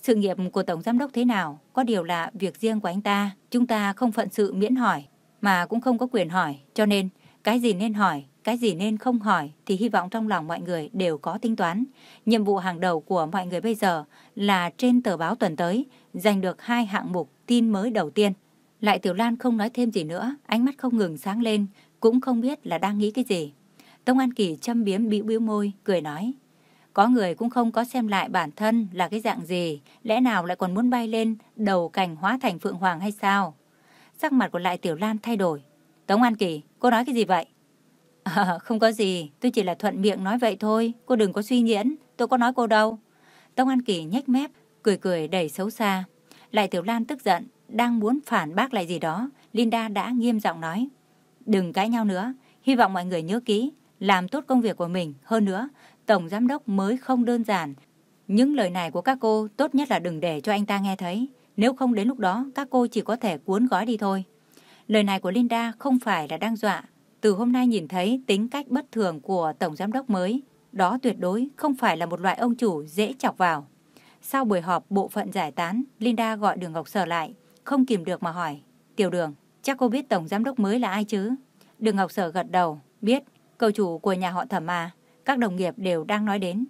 Sự nghiệp của Tổng Giám đốc thế nào, có điều là việc riêng của anh ta. Chúng ta không phận sự miễn hỏi, mà cũng không có quyền hỏi. Cho nên, cái gì nên hỏi, cái gì nên không hỏi thì hy vọng trong lòng mọi người đều có tính toán. Nhiệm vụ hàng đầu của mọi người bây giờ là trên tờ báo tuần tới giành được hai hạng mục tin mới đầu tiên. Lại Tiểu Lan không nói thêm gì nữa, ánh mắt không ngừng sáng lên, cũng không biết là đang nghĩ cái gì. Tông An Kỳ châm biếm bĩu bĩu môi, cười nói. Có người cũng không có xem lại bản thân là cái dạng gì, lẽ nào lại còn muốn bay lên đầu cành hóa thành Phượng Hoàng hay sao? Sắc mặt của lại Tiểu Lan thay đổi. Tống An Kỳ, cô nói cái gì vậy? À, không có gì, tôi chỉ là thuận miệng nói vậy thôi, cô đừng có suy nghiễn, tôi có nói cô đâu. Tống An Kỳ nhếch mép, cười cười đầy xấu xa. Lại Tiểu Lan tức giận, đang muốn phản bác lại gì đó, Linda đã nghiêm giọng nói. Đừng cãi nhau nữa, hy vọng mọi người nhớ kỹ, làm tốt công việc của mình. Hơn nữa, Tổng Giám đốc mới không đơn giản. Những lời này của các cô tốt nhất là đừng để cho anh ta nghe thấy. Nếu không đến lúc đó, các cô chỉ có thể cuốn gói đi thôi. Lời này của Linda không phải là đang dọa. Từ hôm nay nhìn thấy tính cách bất thường của Tổng Giám đốc mới, đó tuyệt đối không phải là một loại ông chủ dễ chọc vào. Sau buổi họp bộ phận giải tán, Linda gọi Đường Ngọc Sở lại, không kìm được mà hỏi. Tiểu Đường, chắc cô biết Tổng Giám đốc mới là ai chứ? Đường Ngọc Sở gật đầu, biết, cầu chủ của nhà họ thẩm mà, các đồng nghiệp đều đang nói đến.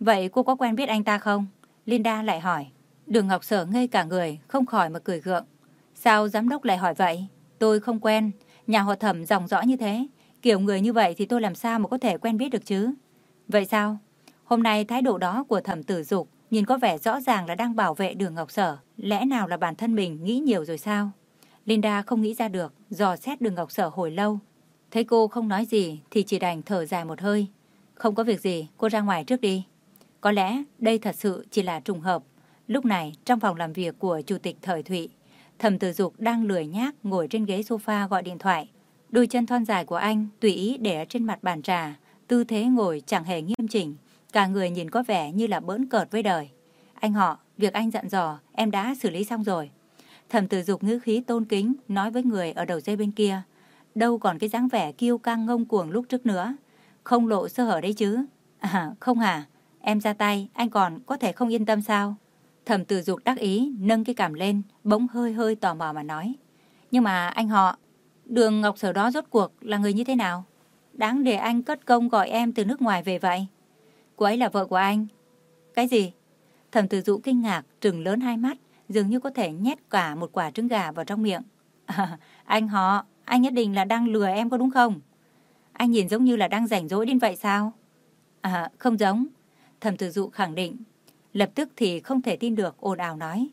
Vậy cô có quen biết anh ta không? Linda lại hỏi. Đường Ngọc Sở ngây cả người, không khỏi mà cười gượng. Sao giám đốc lại hỏi vậy? Tôi không quen. Nhà họ thẩm dòng rõ như thế. Kiểu người như vậy thì tôi làm sao mà có thể quen biết được chứ? Vậy sao? Hôm nay thái độ đó của thẩm tử dục nhìn có vẻ rõ ràng là đang bảo vệ đường Ngọc Sở. Lẽ nào là bản thân mình nghĩ nhiều rồi sao? Linda không nghĩ ra được, dò xét đường Ngọc Sở hồi lâu. Thấy cô không nói gì thì chỉ đành thở dài một hơi. Không có việc gì, cô ra ngoài trước đi. Có lẽ đây thật sự chỉ là trùng hợp. Lúc này, trong phòng làm việc của Chủ tịch Thời Thụy, Thẩm Tử Dục đang lười nhác ngồi trên ghế sofa gọi điện thoại. Đôi chân thon dài của anh tùy ý để trên mặt bàn trà, tư thế ngồi chẳng hề nghiêm chỉnh, cả người nhìn có vẻ như là bỡn cợt với đời. Anh họ, việc anh dặn dò, em đã xử lý xong rồi. Thẩm Tử Dục ngữ khí tôn kính nói với người ở đầu dây bên kia, đâu còn cái dáng vẻ kiêu căng ngông cuồng lúc trước nữa, không lộ sơ hở đấy chứ. À, không hả? Em ra tay, anh còn có thể không yên tâm sao? Thẩm tử dục đắc ý, nâng cái cảm lên, bỗng hơi hơi tò mò mà nói. Nhưng mà anh họ, đường Ngọc Sở đó rốt cuộc là người như thế nào? Đáng để anh cất công gọi em từ nước ngoài về vậy. Cô ấy là vợ của anh. Cái gì? Thẩm tử dụ kinh ngạc, trừng lớn hai mắt, dường như có thể nhét cả một quả trứng gà vào trong miệng. À, anh họ, anh nhất định là đang lừa em có đúng không? Anh nhìn giống như là đang rảnh rỗi đến vậy sao? À, không giống. Thẩm tử dụ khẳng định. Lập tức thì không thể tin được ồn ào nói.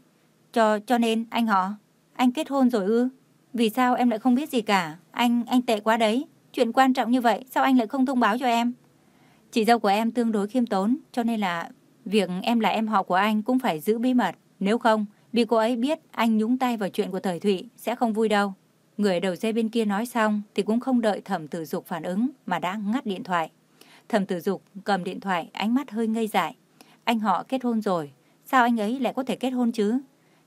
Cho cho nên anh họ, anh kết hôn rồi ư? Vì sao em lại không biết gì cả? Anh, anh tệ quá đấy. Chuyện quan trọng như vậy, sao anh lại không thông báo cho em? Chị dâu của em tương đối khiêm tốn, cho nên là việc em là em họ của anh cũng phải giữ bí mật. Nếu không, bị cô ấy biết anh nhúng tay vào chuyện của Thời Thụy sẽ không vui đâu. Người đầu dây bên kia nói xong thì cũng không đợi thẩm tử dục phản ứng mà đã ngắt điện thoại. Thẩm tử dục cầm điện thoại ánh mắt hơi ngây dại. Anh họ kết hôn rồi, sao anh ấy lại có thể kết hôn chứ?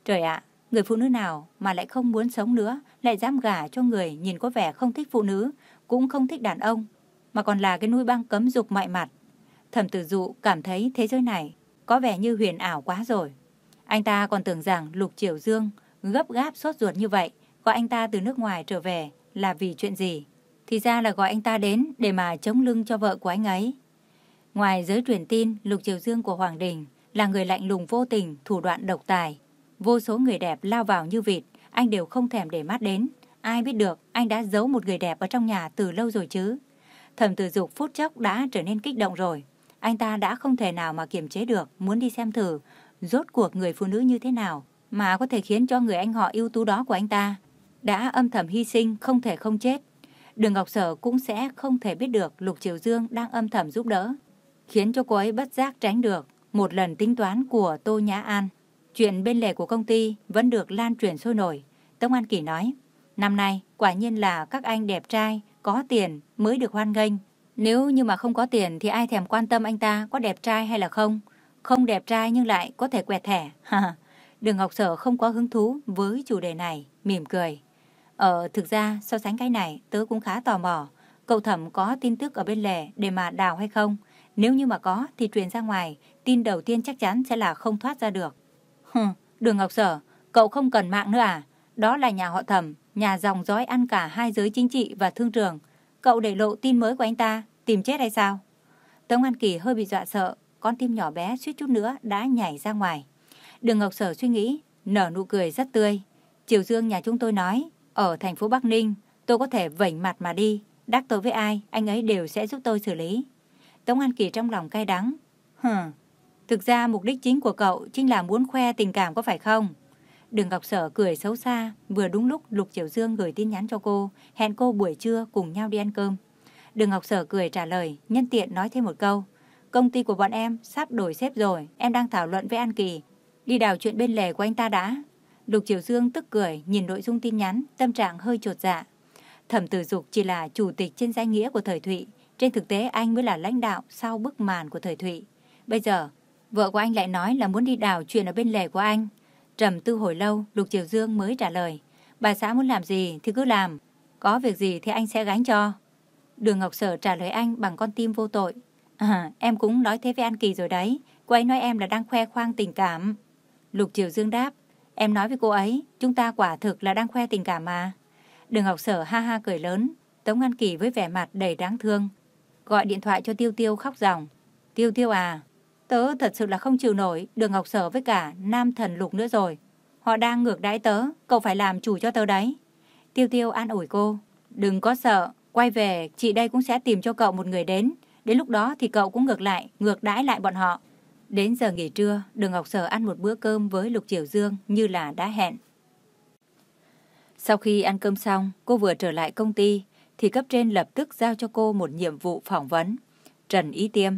Trời ạ, người phụ nữ nào mà lại không muốn sống nữa, lại dám gả cho người nhìn có vẻ không thích phụ nữ, cũng không thích đàn ông, mà còn là cái nuôi băng cấm dục mọi mặt. Thẩm tử dụ cảm thấy thế giới này có vẻ như huyền ảo quá rồi. Anh ta còn tưởng rằng Lục Triều Dương gấp gáp sốt ruột như vậy, gọi anh ta từ nước ngoài trở về là vì chuyện gì. Thì ra là gọi anh ta đến để mà chống lưng cho vợ của anh ấy. Ngoài giới truyền tin, Lục Triều Dương của Hoàng Đình là người lạnh lùng vô tình, thủ đoạn độc tài. Vô số người đẹp lao vào như vịt, anh đều không thèm để mắt đến. Ai biết được anh đã giấu một người đẹp ở trong nhà từ lâu rồi chứ. Thẩm tử dục phút chốc đã trở nên kích động rồi. Anh ta đã không thể nào mà kiềm chế được, muốn đi xem thử rốt cuộc người phụ nữ như thế nào mà có thể khiến cho người anh họ ưu tú đó của anh ta đã âm thầm hy sinh không thể không chết. Đường Ngọc Sở cũng sẽ không thể biết được Lục Triều Dương đang âm thầm giúp đỡ, khiến cho cô ấy bất giác tránh được một lần tính toán của Tô Nhã An. Chuyện bên lề của công ty vẫn được lan truyền sôi nổi. Tống An Kỳ nói, năm nay quả nhiên là các anh đẹp trai, có tiền mới được hoan nghênh. Nếu như mà không có tiền thì ai thèm quan tâm anh ta có đẹp trai hay là không. Không đẹp trai nhưng lại có thể quẹt thẻ. Đường Ngọc Sở không có hứng thú với chủ đề này, mỉm cười. Ờ, thực ra so sánh cái này tớ cũng khá tò mò. Cậu thẩm có tin tức ở bên lề để mà đào hay không? Nếu như mà có thì truyền ra ngoài, tin đầu tiên chắc chắn sẽ là không thoát ra được. Hừ, đường Ngọc Sở, cậu không cần mạng nữa à? Đó là nhà họ thẩm, nhà dòng dõi ăn cả hai giới chính trị và thương trường. Cậu để lộ tin mới của anh ta, tìm chết hay sao? Tống An Kỳ hơi bị dọa sợ, con tim nhỏ bé suýt chút nữa đã nhảy ra ngoài. Đường Ngọc Sở suy nghĩ, nở nụ cười rất tươi. Triều Dương nhà chúng tôi nói, ở thành phố Bắc Ninh, tôi có thể vẩy mặt mà đi. Đắc tội với ai, anh ấy đều sẽ giúp tôi xử lý. Tống An Kỳ trong lòng cay đắng. hừ thực ra mục đích chính của cậu chính là muốn khoe tình cảm có phải không? Đường Ngọc Sở cười xấu xa, vừa đúng lúc Lục Triều Dương gửi tin nhắn cho cô, hẹn cô buổi trưa cùng nhau đi ăn cơm. Đường Ngọc Sở cười trả lời, nhân tiện nói thêm một câu. Công ty của bọn em sắp đổi sếp rồi, em đang thảo luận với An Kỳ. Đi đào chuyện bên lề của anh ta đã. Lục Triều Dương tức cười, nhìn nội dung tin nhắn, tâm trạng hơi trột dạ. Thẩm Tử Dục chỉ là chủ tịch trên danh nghĩa của Thời Thụy, trên thực tế anh mới là lãnh đạo sau bức màn của Thời Thụy. Bây giờ, vợ của anh lại nói là muốn đi đào chuyện ở bên lề của anh. Trầm tư hồi lâu, Lục Triều Dương mới trả lời. Bà xã muốn làm gì thì cứ làm, có việc gì thì anh sẽ gánh cho. Đường Ngọc Sở trả lời anh bằng con tim vô tội. À, em cũng nói thế với An Kỳ rồi đấy. Cô ấy nói em là đang khoe khoang tình cảm. Lục Triều Dương đáp. Em nói với cô ấy, chúng ta quả thực là đang khoe tình cảm mà. Đường Ngọc Sở ha ha cười lớn. Tống Ngăn Kỳ với vẻ mặt đầy đáng thương. Gọi điện thoại cho Tiêu Tiêu khóc ròng. Tiêu Tiêu à, Tớ thật sự là không chịu nổi đường Ngọc Sở với cả Nam Thần Lục nữa rồi. Họ đang ngược đãi tớ, cậu phải làm chủ cho tớ đấy. Tiêu Tiêu an ủi cô. Đừng có sợ, quay về chị đây cũng sẽ tìm cho cậu một người đến. Đến lúc đó thì cậu cũng ngược lại, ngược đãi lại bọn họ. Đến giờ nghỉ trưa, Đường Ngọc Sở ăn một bữa cơm với Lục Triều Dương như là đã hẹn. Sau khi ăn cơm xong, cô vừa trở lại công ty, thì cấp trên lập tức giao cho cô một nhiệm vụ phỏng vấn. Trần Ý Tiêm,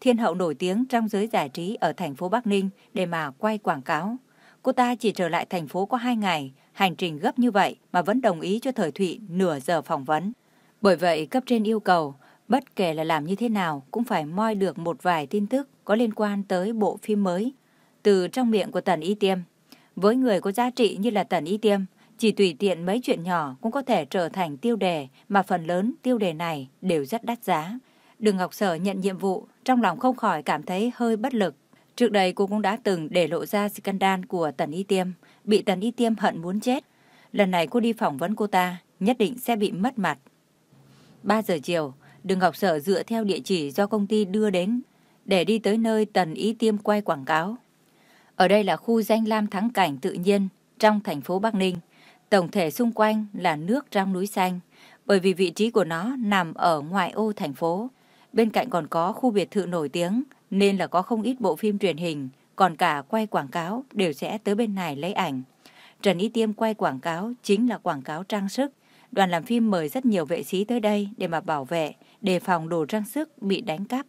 thiên hậu nổi tiếng trong giới giải trí ở thành phố Bắc Ninh để mà quay quảng cáo. Cô ta chỉ trở lại thành phố có hai ngày, hành trình gấp như vậy mà vẫn đồng ý cho Thời Thụy nửa giờ phỏng vấn. Bởi vậy, cấp trên yêu cầu, bất kể là làm như thế nào cũng phải moi được một vài tin tức có liên quan tới bộ phim mới từ trong miệng của Tần Y Tiêm. Với người có giá trị như là Tần Y Tiêm, chỉ tùy tiện mấy chuyện nhỏ cũng có thể trở thành tiêu đề mà phần lớn tiêu đề này đều rất đắt giá. Đường Ngọc Sở nhận nhiệm vụ, trong lòng không khỏi cảm thấy hơi bất lực. Trước đây cô cũng đã từng để lộ ra scandal của Tần Y Tiêm, bị Tần Y Tiêm hận muốn chết. Lần này cô đi phỏng vấn cô ta, nhất định sẽ bị mất mặt. 3 giờ chiều, Đường Ngọc Sở dựa theo địa chỉ do công ty đưa đến để đi tới nơi Tần ý Tiêm quay quảng cáo. Ở đây là khu danh lam thắng cảnh tự nhiên trong thành phố Bắc Ninh. Tổng thể xung quanh là nước trong núi xanh, bởi vì vị trí của nó nằm ở ngoại ô thành phố. Bên cạnh còn có khu biệt thự nổi tiếng, nên là có không ít bộ phim truyền hình, còn cả quay quảng cáo đều sẽ tới bên này lấy ảnh. Trần ý Tiêm quay quảng cáo chính là quảng cáo trang sức. Đoàn làm phim mời rất nhiều vệ sĩ tới đây để mà bảo vệ, đề phòng đồ trang sức bị đánh cắp.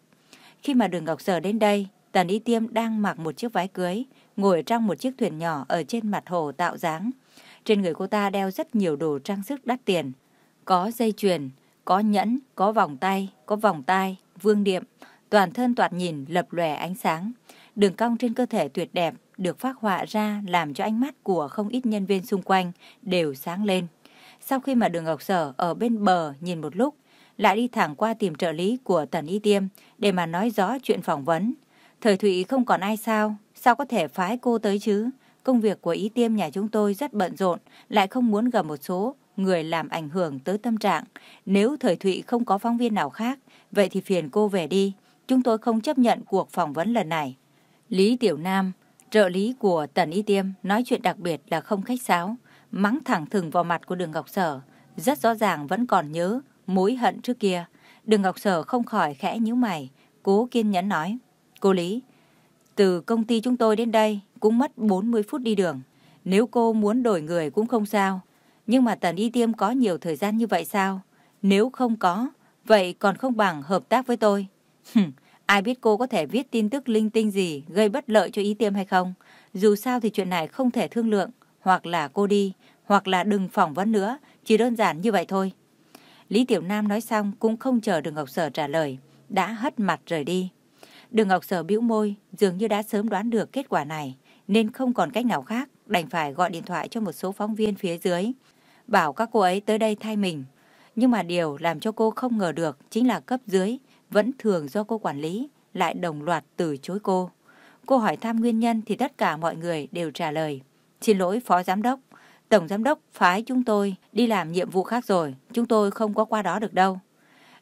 Khi mà đường Ngọc Sở đến đây, Tần Y Tiêm đang mặc một chiếc váy cưới, ngồi trong một chiếc thuyền nhỏ ở trên mặt hồ tạo dáng. Trên người cô ta đeo rất nhiều đồ trang sức đắt tiền. Có dây chuyền, có nhẫn, có vòng tay, có vòng tai, vương điệm. Toàn thân toạt nhìn lập lòe ánh sáng. Đường cong trên cơ thể tuyệt đẹp được phát họa ra làm cho ánh mắt của không ít nhân viên xung quanh đều sáng lên. Sau khi mà đường Ngọc Sở ở bên bờ nhìn một lúc, lại đi thẳng qua tìm trợ lý của Tần Y Tiêm để mà nói rõ chuyện phỏng vấn. Thời Thụy không còn ai sao, sao có thể phái cô tới chứ? Công việc của y tiêm nhà chúng tôi rất bận rộn, lại không muốn gặp một số người làm ảnh hưởng tới tâm trạng. Nếu thời Thụy không có phóng viên nào khác, vậy thì phiền cô về đi. Chúng tôi không chấp nhận cuộc phỏng vấn lần này. Lý Tiểu Nam, trợ lý của Tần Y Tiêm, nói chuyện đặc biệt là không khách sáo, mắng thẳng thừng vào mặt của Đường Ngọc Sở. Rất rõ ràng vẫn còn nhớ mối hận trước kia. Đường Ngọc Sở không khỏi khẽ nhíu mày, cố kiên nhẫn nói. Cô Lý, từ công ty chúng tôi đến đây cũng mất 40 phút đi đường. Nếu cô muốn đổi người cũng không sao. Nhưng mà Tần Y Tiêm có nhiều thời gian như vậy sao? Nếu không có, vậy còn không bằng hợp tác với tôi. ai biết cô có thể viết tin tức linh tinh gì gây bất lợi cho Y Tiêm hay không? Dù sao thì chuyện này không thể thương lượng. Hoặc là cô đi, hoặc là đừng phỏng vấn nữa. Chỉ đơn giản như vậy thôi. Lý Tiểu Nam nói xong cũng không chờ Đường Ngọc Sở trả lời. Đã hất mặt rời đi. Đường Ngọc Sở bĩu môi, dường như đã sớm đoán được kết quả này nên không còn cách nào khác, đành phải gọi điện thoại cho một số phóng viên phía dưới, bảo các cô ấy tới đây thay mình. Nhưng mà điều làm cho cô không ngờ được chính là cấp dưới, vẫn thường do cô quản lý, lại đồng loạt từ chối cô. Cô hỏi thăm nguyên nhân thì tất cả mọi người đều trả lời. Xin lỗi Phó Giám đốc, Tổng Giám đốc phái chúng tôi đi làm nhiệm vụ khác rồi, chúng tôi không có qua đó được đâu.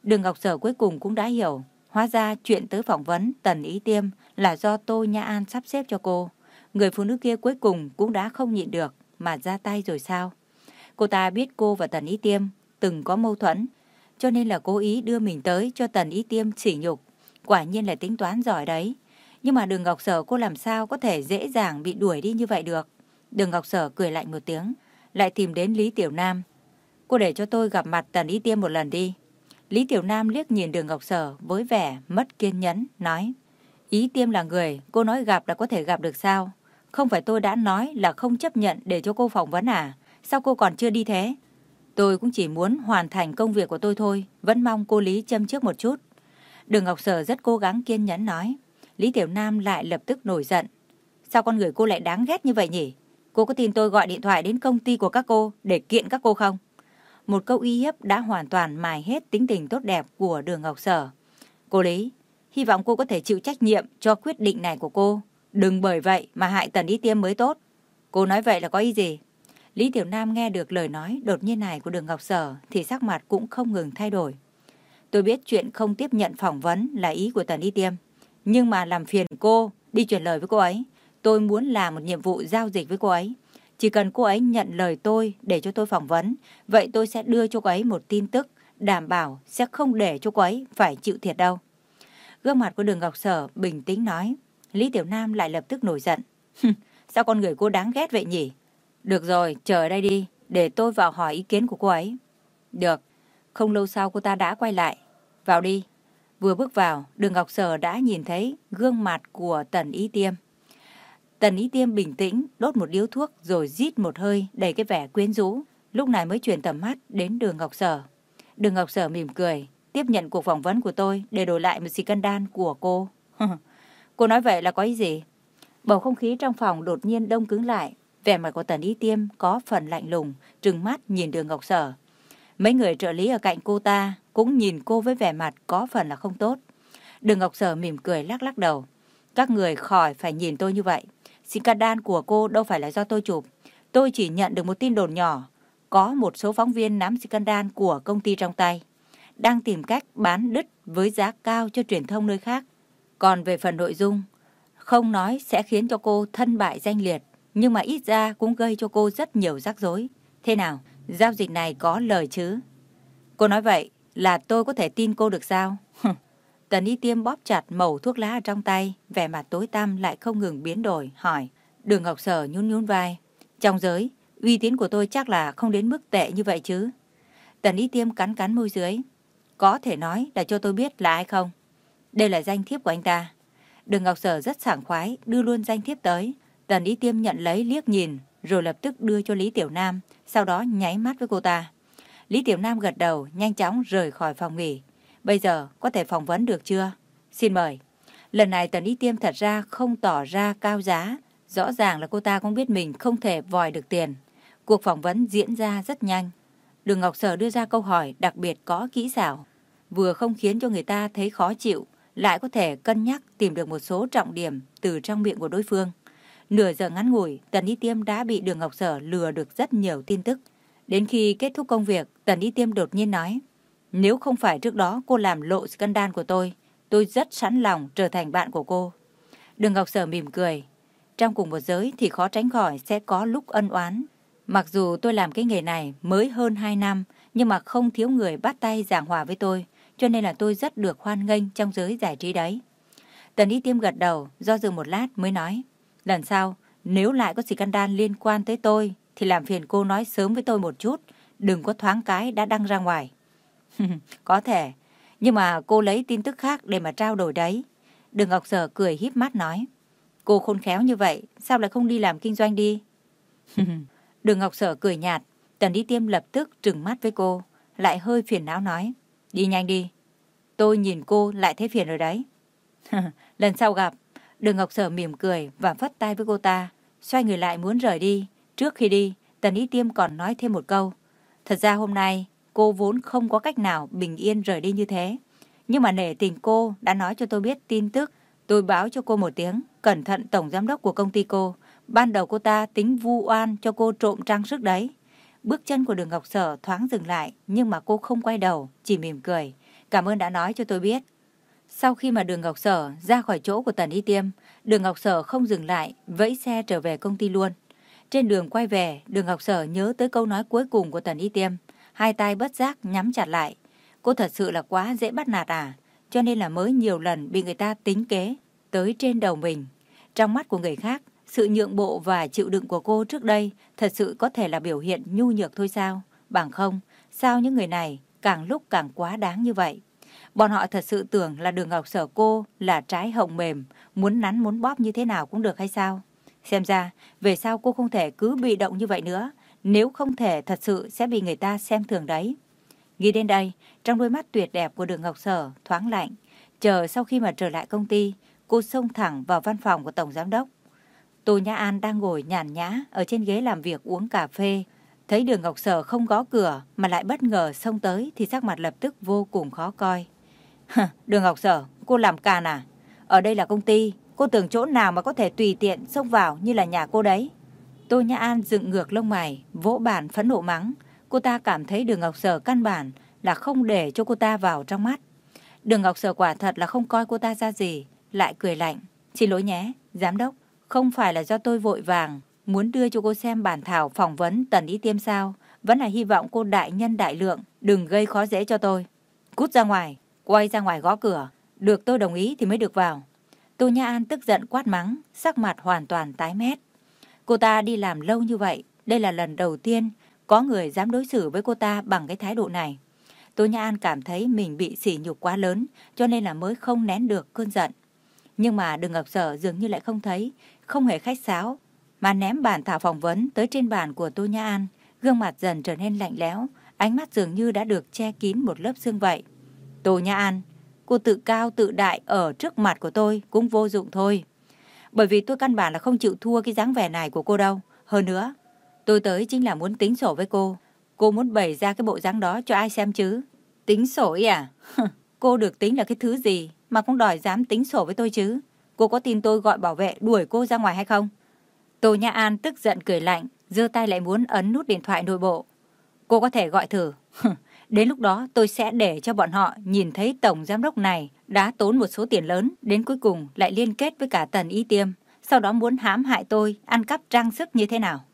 Đường Ngọc Sở cuối cùng cũng đã hiểu, hóa ra chuyện tới phỏng vấn Tần Ý Tiêm là do Tô Nha An sắp xếp cho cô người phụ nữ kia cuối cùng cũng đã không nhịn được mà ra tay rồi sao? Cô ta biết cô và Tần Ý Tiêm từng có mâu thuẫn, cho nên là cố ý đưa mình tới cho Tần Ý Tiêm sỉ nhục. Quả nhiên là tính toán giỏi đấy. Nhưng mà đường Ngọc Sở cô làm sao có thể dễ dàng bị đuổi đi như vậy được? Đường Ngọc Sở cười lạnh một tiếng, lại tìm đến Lý Tiểu Nam. Cô để cho tôi gặp mặt Tần Ý Tiêm một lần đi. Lý Tiểu Nam liếc nhìn đường Ngọc Sở với vẻ mất kiên nhẫn, nói. Ý Tiêm là người, cô nói gặp là có thể gặp được sao? Không phải tôi đã nói là không chấp nhận để cho cô phỏng vấn à? Sao cô còn chưa đi thế? Tôi cũng chỉ muốn hoàn thành công việc của tôi thôi, vẫn mong cô Lý châm trước một chút. Đường Ngọc Sở rất cố gắng kiên nhẫn nói. Lý Tiểu Nam lại lập tức nổi giận. Sao con người cô lại đáng ghét như vậy nhỉ? Cô có tin tôi gọi điện thoại đến công ty của các cô để kiện các cô không? Một câu uy hiếp đã hoàn toàn mài hết tính tình tốt đẹp của đường Ngọc Sở. Cô Lý, hy vọng cô có thể chịu trách nhiệm cho quyết định này của cô. Đừng bởi vậy mà hại Tần ý Tiêm mới tốt. Cô nói vậy là có ý gì? Lý Tiểu Nam nghe được lời nói đột nhiên này của Đường Ngọc Sở thì sắc mặt cũng không ngừng thay đổi. Tôi biết chuyện không tiếp nhận phỏng vấn là ý của Tần Y Tiêm. Nhưng mà làm phiền cô đi chuyển lời với cô ấy. Tôi muốn làm một nhiệm vụ giao dịch với cô ấy. Chỉ cần cô ấy nhận lời tôi để cho tôi phỏng vấn, vậy tôi sẽ đưa cho cô ấy một tin tức, đảm bảo sẽ không để cho cô ấy phải chịu thiệt đâu. Gương mặt của đường Ngọc Sở bình tĩnh nói. Lý Tiểu Nam lại lập tức nổi giận. Sao con người cô đáng ghét vậy nhỉ? Được rồi, chờ đây đi, để tôi vào hỏi ý kiến của cô ấy. Được. Không lâu sau cô ta đã quay lại. Vào đi. Vừa bước vào, đường Ngọc Sở đã nhìn thấy gương mặt của Tần Ý Tiêm. Tần Ý Tiêm bình tĩnh, đốt một điếu thuốc rồi rít một hơi đầy cái vẻ quyến rũ. Lúc này mới chuyển tầm mắt đến đường Ngọc Sở. Đường Ngọc Sở mỉm cười, tiếp nhận cuộc phỏng vấn của tôi để đổi lại một scandal của cô. cô nói vậy là có ý gì? Bầu không khí trong phòng đột nhiên đông cứng lại. Vẻ mặt của Tần Ý Tiêm có phần lạnh lùng, trừng mắt nhìn đường Ngọc Sở. Mấy người trợ lý ở cạnh cô ta cũng nhìn cô với vẻ mặt có phần là không tốt. Đường Ngọc Sở mỉm cười lắc lắc đầu. Các người khỏi phải nhìn tôi như vậy. Scandal của cô đâu phải là do tôi chụp. Tôi chỉ nhận được một tin đồn nhỏ. Có một số phóng viên nắm scandal của công ty trong tay. Đang tìm cách bán đứt với giá cao cho truyền thông nơi khác. Còn về phần nội dung, không nói sẽ khiến cho cô thân bại danh liệt. Nhưng mà ít ra cũng gây cho cô rất nhiều rắc rối. Thế nào, giao dịch này có lời chứ? Cô nói vậy là tôi có thể tin cô được sao? Tần y tiêm bóp chặt mẩu thuốc lá ở trong tay, vẻ mặt tối tăm lại không ngừng biến đổi, hỏi. Đường Ngọc Sở nhún nhún vai. Trong giới, uy tín của tôi chắc là không đến mức tệ như vậy chứ. Tần y tiêm cắn cắn môi dưới. Có thể nói là cho tôi biết là ai không? Đây là danh thiếp của anh ta. Đường Ngọc Sở rất sảng khoái, đưa luôn danh thiếp tới. Tần y tiêm nhận lấy liếc nhìn, rồi lập tức đưa cho Lý Tiểu Nam, sau đó nháy mắt với cô ta. Lý Tiểu Nam gật đầu, nhanh chóng rời khỏi phòng nghỉ. Bây giờ có thể phỏng vấn được chưa? Xin mời. Lần này Tần Y Tiêm thật ra không tỏ ra cao giá. Rõ ràng là cô ta cũng biết mình không thể vòi được tiền. Cuộc phỏng vấn diễn ra rất nhanh. Đường Ngọc Sở đưa ra câu hỏi đặc biệt có kỹ xảo. Vừa không khiến cho người ta thấy khó chịu, lại có thể cân nhắc tìm được một số trọng điểm từ trong miệng của đối phương. Nửa giờ ngắn ngủi, Tần Y Tiêm đã bị Đường Ngọc Sở lừa được rất nhiều tin tức. Đến khi kết thúc công việc, Tần Y Tiêm đột nhiên nói, nếu không phải trước đó cô làm lộ scandal của tôi, tôi rất sẵn lòng trở thành bạn của cô. Đường Ngọc Sở mỉm cười. Trong cùng một giới thì khó tránh khỏi sẽ có lúc ân oán. Mặc dù tôi làm cái nghề này mới hơn 2 năm, nhưng mà không thiếu người bắt tay giảng hòa với tôi, cho nên là tôi rất được hoan nghênh trong giới giải trí đấy. Tần Y Tiêm gật đầu, do dự một lát mới nói. Lần sau, nếu lại có scandal liên quan tới tôi, thì làm phiền cô nói sớm với tôi một chút, đừng có thoáng cái đã đăng ra ngoài. có thể, nhưng mà cô lấy tin tức khác để mà trao đổi đấy. Đường Ngọc Sở cười híp mắt nói. Cô khôn khéo như vậy, sao lại không đi làm kinh doanh đi? Đường Ngọc Sở cười nhạt, Tần Đi Tiêm lập tức trừng mắt với cô, lại hơi phiền não nói. Đi nhanh đi. Tôi nhìn cô lại thấy phiền rồi đấy. Lần sau gặp, Đường Ngọc Sở mỉm cười và phất tay với cô ta, xoay người lại muốn rời đi. Trước khi đi, Tần Ý Tiêm còn nói thêm một câu. Thật ra hôm nay, cô vốn không có cách nào bình yên rời đi như thế. Nhưng mà nể tình cô đã nói cho tôi biết tin tức. Tôi báo cho cô một tiếng, cẩn thận tổng giám đốc của công ty cô. Ban đầu cô ta tính vu oan cho cô trộm trang sức đấy. Bước chân của đường Ngọc Sở thoáng dừng lại, nhưng mà cô không quay đầu, chỉ mỉm cười. Cảm ơn đã nói cho tôi biết. Sau khi mà đường Ngọc Sở ra khỏi chỗ của Tần Y Tiêm, đường Ngọc Sở không dừng lại, vẫy xe trở về công ty luôn. Trên đường quay về, đường Ngọc Sở nhớ tới câu nói cuối cùng của Tần Y Tiêm. Hai tay bất giác nhắm chặt lại. Cô thật sự là quá dễ bắt nạt à, cho nên là mới nhiều lần bị người ta tính kế tới trên đầu mình. Trong mắt của người khác, sự nhượng bộ và chịu đựng của cô trước đây thật sự có thể là biểu hiện nhu nhược thôi sao? Bằng không, sao những người này càng lúc càng quá đáng như vậy? Bọn họ thật sự tưởng là đường ngọc sở cô là trái hồng mềm, muốn nắn muốn bóp như thế nào cũng được hay sao? Xem ra, về sau cô không thể cứ bị động như vậy nữa, nếu không thể thật sự sẽ bị người ta xem thường đấy. Nghĩ đến đây, trong đôi mắt tuyệt đẹp của đường Ngọc Sở thoáng lạnh, chờ sau khi mà trở lại công ty, cô xông thẳng vào văn phòng của Tổng Giám Đốc. Tô Nhã An đang ngồi nhàn nhã ở trên ghế làm việc uống cà phê. Thấy đường Ngọc Sở không gõ cửa mà lại bất ngờ xông tới thì sắc mặt lập tức vô cùng khó coi. đường Ngọc Sở, cô làm càn à? Ở đây là công ty, cô tưởng chỗ nào mà có thể tùy tiện xông vào như là nhà cô đấy. Tô Nhã An dựng ngược lông mày, vỗ bàn phẫn nộ mắng. Cô ta cảm thấy đường Ngọc Sở căn bản là không để cho cô ta vào trong mắt. Đường Ngọc Sở quả thật là không coi cô ta ra gì, lại cười lạnh. Xin lỗi nhé, giám đốc, không phải là do tôi vội vàng, muốn đưa cho cô xem bản thảo phỏng vấn tần ý tiêm sao. Vẫn là hy vọng cô đại nhân đại lượng, đừng gây khó dễ cho tôi. Cút ra ngoài, quay ra ngoài gõ cửa, được tôi đồng ý thì mới được vào. Tô Nhã An tức giận quát mắng, sắc mặt hoàn toàn tái mét. Cô ta đi làm lâu như vậy, đây là lần đầu tiên có người dám đối xử với cô ta bằng cái thái độ này. Tô Nhã An cảm thấy mình bị sỉ nhục quá lớn, cho nên là mới không nén được cơn giận. Nhưng mà Đường Ngọc Sở dường như lại không thấy, không hề khách sáo, mà ném bản thảo phỏng vấn tới trên bàn của Tô Nhã An, gương mặt dần trở nên lạnh lẽo, ánh mắt dường như đã được che kín một lớp xương vậy. Tô Nhã An, cô tự cao tự đại ở trước mặt của tôi cũng vô dụng thôi. Bởi vì tôi căn bản là không chịu thua cái dáng vẻ này của cô đâu. Hơn nữa, tôi tới chính là muốn tính sổ với cô. Cô muốn bày ra cái bộ dáng đó cho ai xem chứ? Tính sổ ấy à? cô được tính là cái thứ gì mà cũng đòi dám tính sổ với tôi chứ? Cô có tin tôi gọi bảo vệ đuổi cô ra ngoài hay không? Tô Nhã An tức giận cười lạnh, giơ tay lại muốn ấn nút điện thoại nội bộ. Cô có thể gọi thử. Đến lúc đó tôi sẽ để cho bọn họ nhìn thấy tổng giám đốc này đã tốn một số tiền lớn, đến cuối cùng lại liên kết với cả tần y tiêm, sau đó muốn hãm hại tôi, ăn cắp trang sức như thế nào.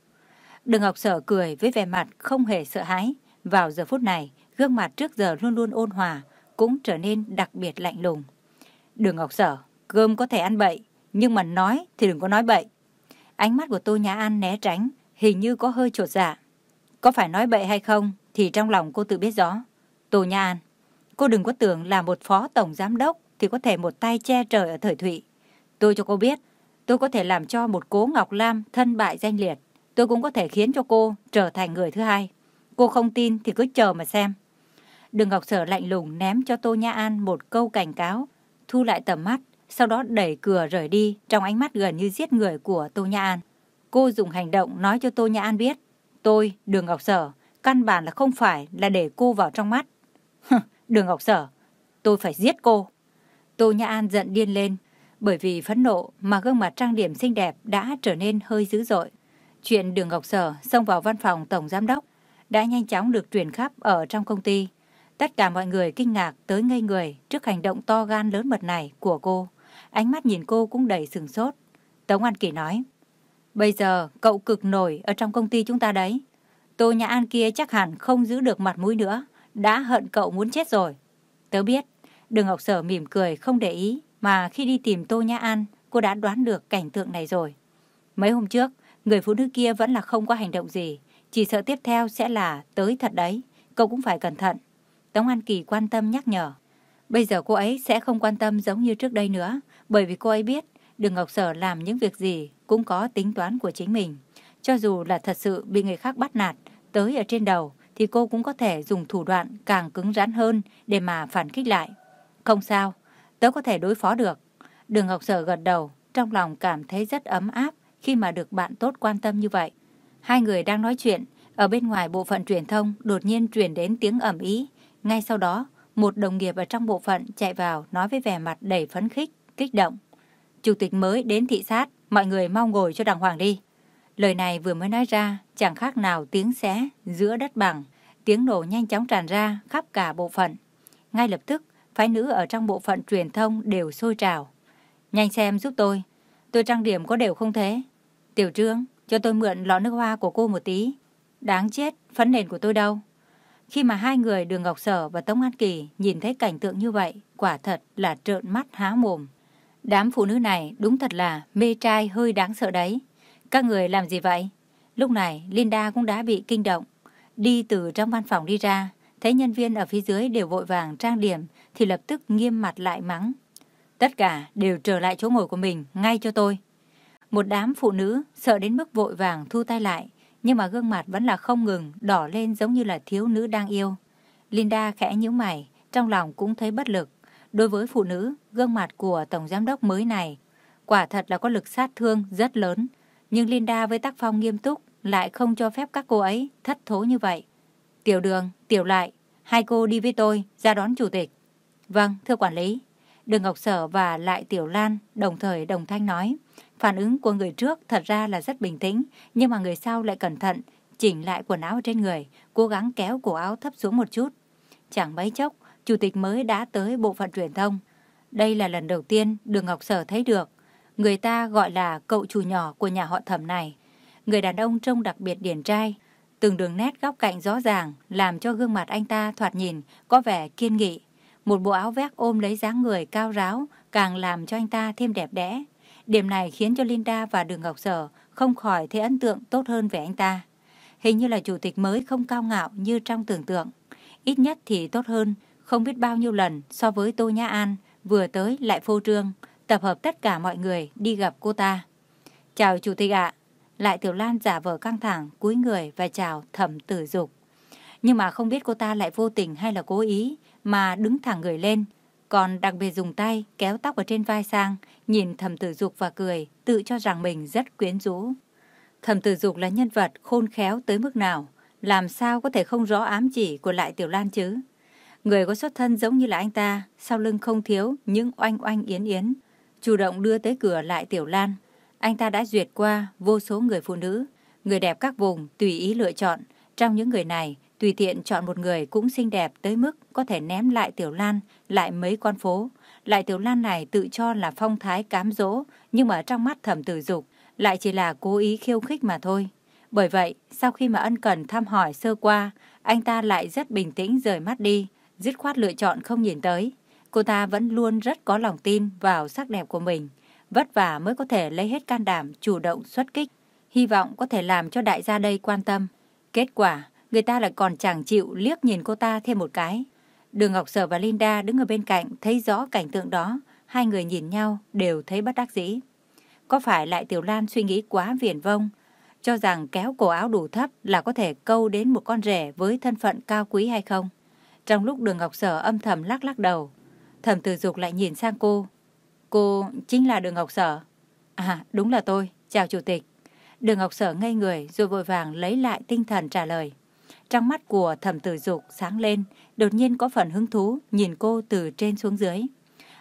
Đường Ngọc Sở cười với vẻ mặt không hề sợ hãi. Vào giờ phút này, gương mặt trước giờ luôn luôn ôn hòa, cũng trở nên đặc biệt lạnh lùng. Đường Ngọc Sở, cơm có thể ăn bậy, nhưng mà nói thì đừng có nói bậy. Ánh mắt của Tô Nhã An né tránh, hình như có hơi trột dạ. Có phải nói bậy hay không thì trong lòng cô tự biết rõ. Tô Nhã An, cô đừng có tưởng là một phó tổng giám đốc thì có thể một tay che trời ở thời thụy. Tôi cho cô biết, tôi có thể làm cho một cố Ngọc Lam thân bại danh liệt. Tôi cũng có thể khiến cho cô trở thành người thứ hai. Cô không tin thì cứ chờ mà xem. Đường Ngọc Sở lạnh lùng ném cho Tô Nhã An một câu cảnh cáo, thu lại tầm mắt, sau đó đẩy cửa rời đi trong ánh mắt gần như giết người của Tô Nhã An. Cô dùng hành động nói cho Tô Nhã An biết, tôi, Đường Ngọc Sở, căn bản là không phải là để cô vào trong mắt. Đường Ngọc Sở, tôi phải giết cô. Tô Nhã An giận điên lên, bởi vì phẫn nộ mà gương mặt trang điểm xinh đẹp đã trở nên hơi dữ dội. Chuyện Đường Ngọc Sở xông vào văn phòng Tổng Giám đốc đã nhanh chóng được truyền khắp ở trong công ty. Tất cả mọi người kinh ngạc tới ngây người trước hành động to gan lớn mật này của cô. Ánh mắt nhìn cô cũng đầy sừng sốt. Tống An Kỳ nói, Bây giờ cậu cực nổi ở trong công ty chúng ta đấy. Tô Nhã An kia chắc hẳn không giữ được mặt mũi nữa, đã hận cậu muốn chết rồi. Tớ biết, Đường Ngọc Sở mỉm cười không để ý, mà khi đi tìm Tô Nhã An, cô đã đoán được cảnh tượng này rồi. Mấy hôm trước, người phụ nữ kia vẫn là không có hành động gì, chỉ sợ tiếp theo sẽ là tới thật đấy, cậu cũng phải cẩn thận. Tống An Kỳ quan tâm nhắc nhở. Bây giờ cô ấy sẽ không quan tâm giống như trước đây nữa, bởi vì cô ấy biết Đường Ngọc Sở làm những việc gì cũng có tính toán của chính mình. Cho dù là thật sự bị người khác bắt nạt, tới ở trên đầu, thì cô cũng có thể dùng thủ đoạn càng cứng rắn hơn để mà phản kích lại. Không sao, tớ có thể đối phó được. Đường Ngọc Sở gật đầu, trong lòng cảm thấy rất ấm áp khi mà được bạn tốt quan tâm như vậy. Hai người đang nói chuyện, ở bên ngoài bộ phận truyền thông đột nhiên truyền đến tiếng ầm ý. Ngay sau đó, một đồng nghiệp ở trong bộ phận chạy vào nói với vẻ mặt đầy phấn khích, kích động. Chủ tịch mới đến thị sát, mọi người mau ngồi cho đàng hoàng đi. Lời này vừa mới nói ra, chẳng khác nào tiếng xé giữa đất bằng. Tiếng nổ nhanh chóng tràn ra khắp cả bộ phận. Ngay lập tức, phái nữ ở trong bộ phận truyền thông đều sôi trào. Nhanh xem giúp tôi. Tôi trang điểm có đều không thế? Tiểu trương, cho tôi mượn lọ nước hoa của cô một tí. Đáng chết, phấn nền của tôi đâu? Khi mà hai người Đường Ngọc Sở và Tống An Kỳ nhìn thấy cảnh tượng như vậy, quả thật là trợn mắt há mồm. Đám phụ nữ này đúng thật là mê trai hơi đáng sợ đấy. Các người làm gì vậy? Lúc này Linda cũng đã bị kinh động. Đi từ trong văn phòng đi ra, thấy nhân viên ở phía dưới đều vội vàng trang điểm thì lập tức nghiêm mặt lại mắng. Tất cả đều trở lại chỗ ngồi của mình ngay cho tôi. Một đám phụ nữ sợ đến mức vội vàng thu tay lại, nhưng mà gương mặt vẫn là không ngừng đỏ lên giống như là thiếu nữ đang yêu. Linda khẽ nhíu mày, trong lòng cũng thấy bất lực. Đối với phụ nữ, gương mặt của Tổng Giám đốc mới này quả thật là có lực sát thương rất lớn. Nhưng Linda với tác phong nghiêm túc lại không cho phép các cô ấy thất thố như vậy. Tiểu đường, tiểu lại, hai cô đi với tôi ra đón chủ tịch. Vâng, thưa quản lý. Đường Ngọc Sở và lại Tiểu Lan đồng thời đồng thanh nói. Phản ứng của người trước thật ra là rất bình tĩnh, nhưng mà người sau lại cẩn thận, chỉnh lại quần áo trên người, cố gắng kéo cổ áo thấp xuống một chút. Chẳng mấy chốc, chủ tịch mới đã tới bộ phận truyền thông. Đây là lần đầu tiên Đường Ngọc Sở thấy được. Người ta gọi là cậu chủ nhỏ của nhà họ thẩm này. Người đàn ông trông đặc biệt điển trai, từng đường nét góc cạnh rõ ràng làm cho gương mặt anh ta thoạt nhìn có vẻ kiên nghị. Một bộ áo vest ôm lấy dáng người cao ráo càng làm cho anh ta thêm đẹp đẽ. Điểm này khiến cho Linda và Đường Ngọc Sở không khỏi thấy ấn tượng tốt hơn về anh ta. Hình như là chủ tịch mới không cao ngạo như trong tưởng tượng. Ít nhất thì tốt hơn, không biết bao nhiêu lần so với Tô Nhã An, vừa tới lại phô trương, tập hợp tất cả mọi người đi gặp cô ta. Chào chủ tịch ạ. Lại Tiểu Lan giả vờ căng thẳng, cúi người và chào thẩm tử dục. Nhưng mà không biết cô ta lại vô tình hay là cố ý mà đứng thẳng người lên, còn đặc biệt dùng tay kéo tóc ở trên vai sang, nhìn thẩm tử dục và cười, tự cho rằng mình rất quyến rũ. Thẩm tử dục là nhân vật khôn khéo tới mức nào, làm sao có thể không rõ ám chỉ của lại Tiểu Lan chứ? Người có xuất thân giống như là anh ta, sau lưng không thiếu những oanh oanh yến yến, chủ động đưa tới cửa lại Tiểu Lan. Anh ta đã duyệt qua vô số người phụ nữ, người đẹp các vùng tùy ý lựa chọn. Trong những người này, tùy tiện chọn một người cũng xinh đẹp tới mức có thể ném lại Tiểu Lan lại mấy con phố. Lại Tiểu Lan này tự cho là phong thái cám dỗ, nhưng mà trong mắt thẩm tử dục lại chỉ là cố ý khiêu khích mà thôi. Bởi vậy, sau khi mà ân cần thăm hỏi sơ qua, anh ta lại rất bình tĩnh rời mắt đi, dứt khoát lựa chọn không nhìn tới. Cô ta vẫn luôn rất có lòng tin vào sắc đẹp của mình, vất vả mới có thể lấy hết can đảm chủ động xuất kích, hy vọng có thể làm cho đại gia đây quan tâm. Kết quả, người ta lại còn chẳng chịu liếc nhìn cô ta thêm một cái. Đường Ngọc Sở và Linda đứng ở bên cạnh thấy rõ cảnh tượng đó, hai người nhìn nhau đều thấy bất đắc dĩ. Có phải lại Tiểu Lan suy nghĩ quá viển vông, cho rằng kéo cổ áo đủ thấp là có thể câu đến một con rể với thân phận cao quý hay không? Trong lúc đường Ngọc Sở âm thầm lắc lắc đầu, thẩm tử dục lại nhìn sang cô. Cô chính là đường Ngọc Sở. À, đúng là tôi. Chào Chủ tịch. Đường Ngọc Sở ngây người rồi vội vàng lấy lại tinh thần trả lời. Trong mắt của thẩm tử dục sáng lên, đột nhiên có phần hứng thú nhìn cô từ trên xuống dưới.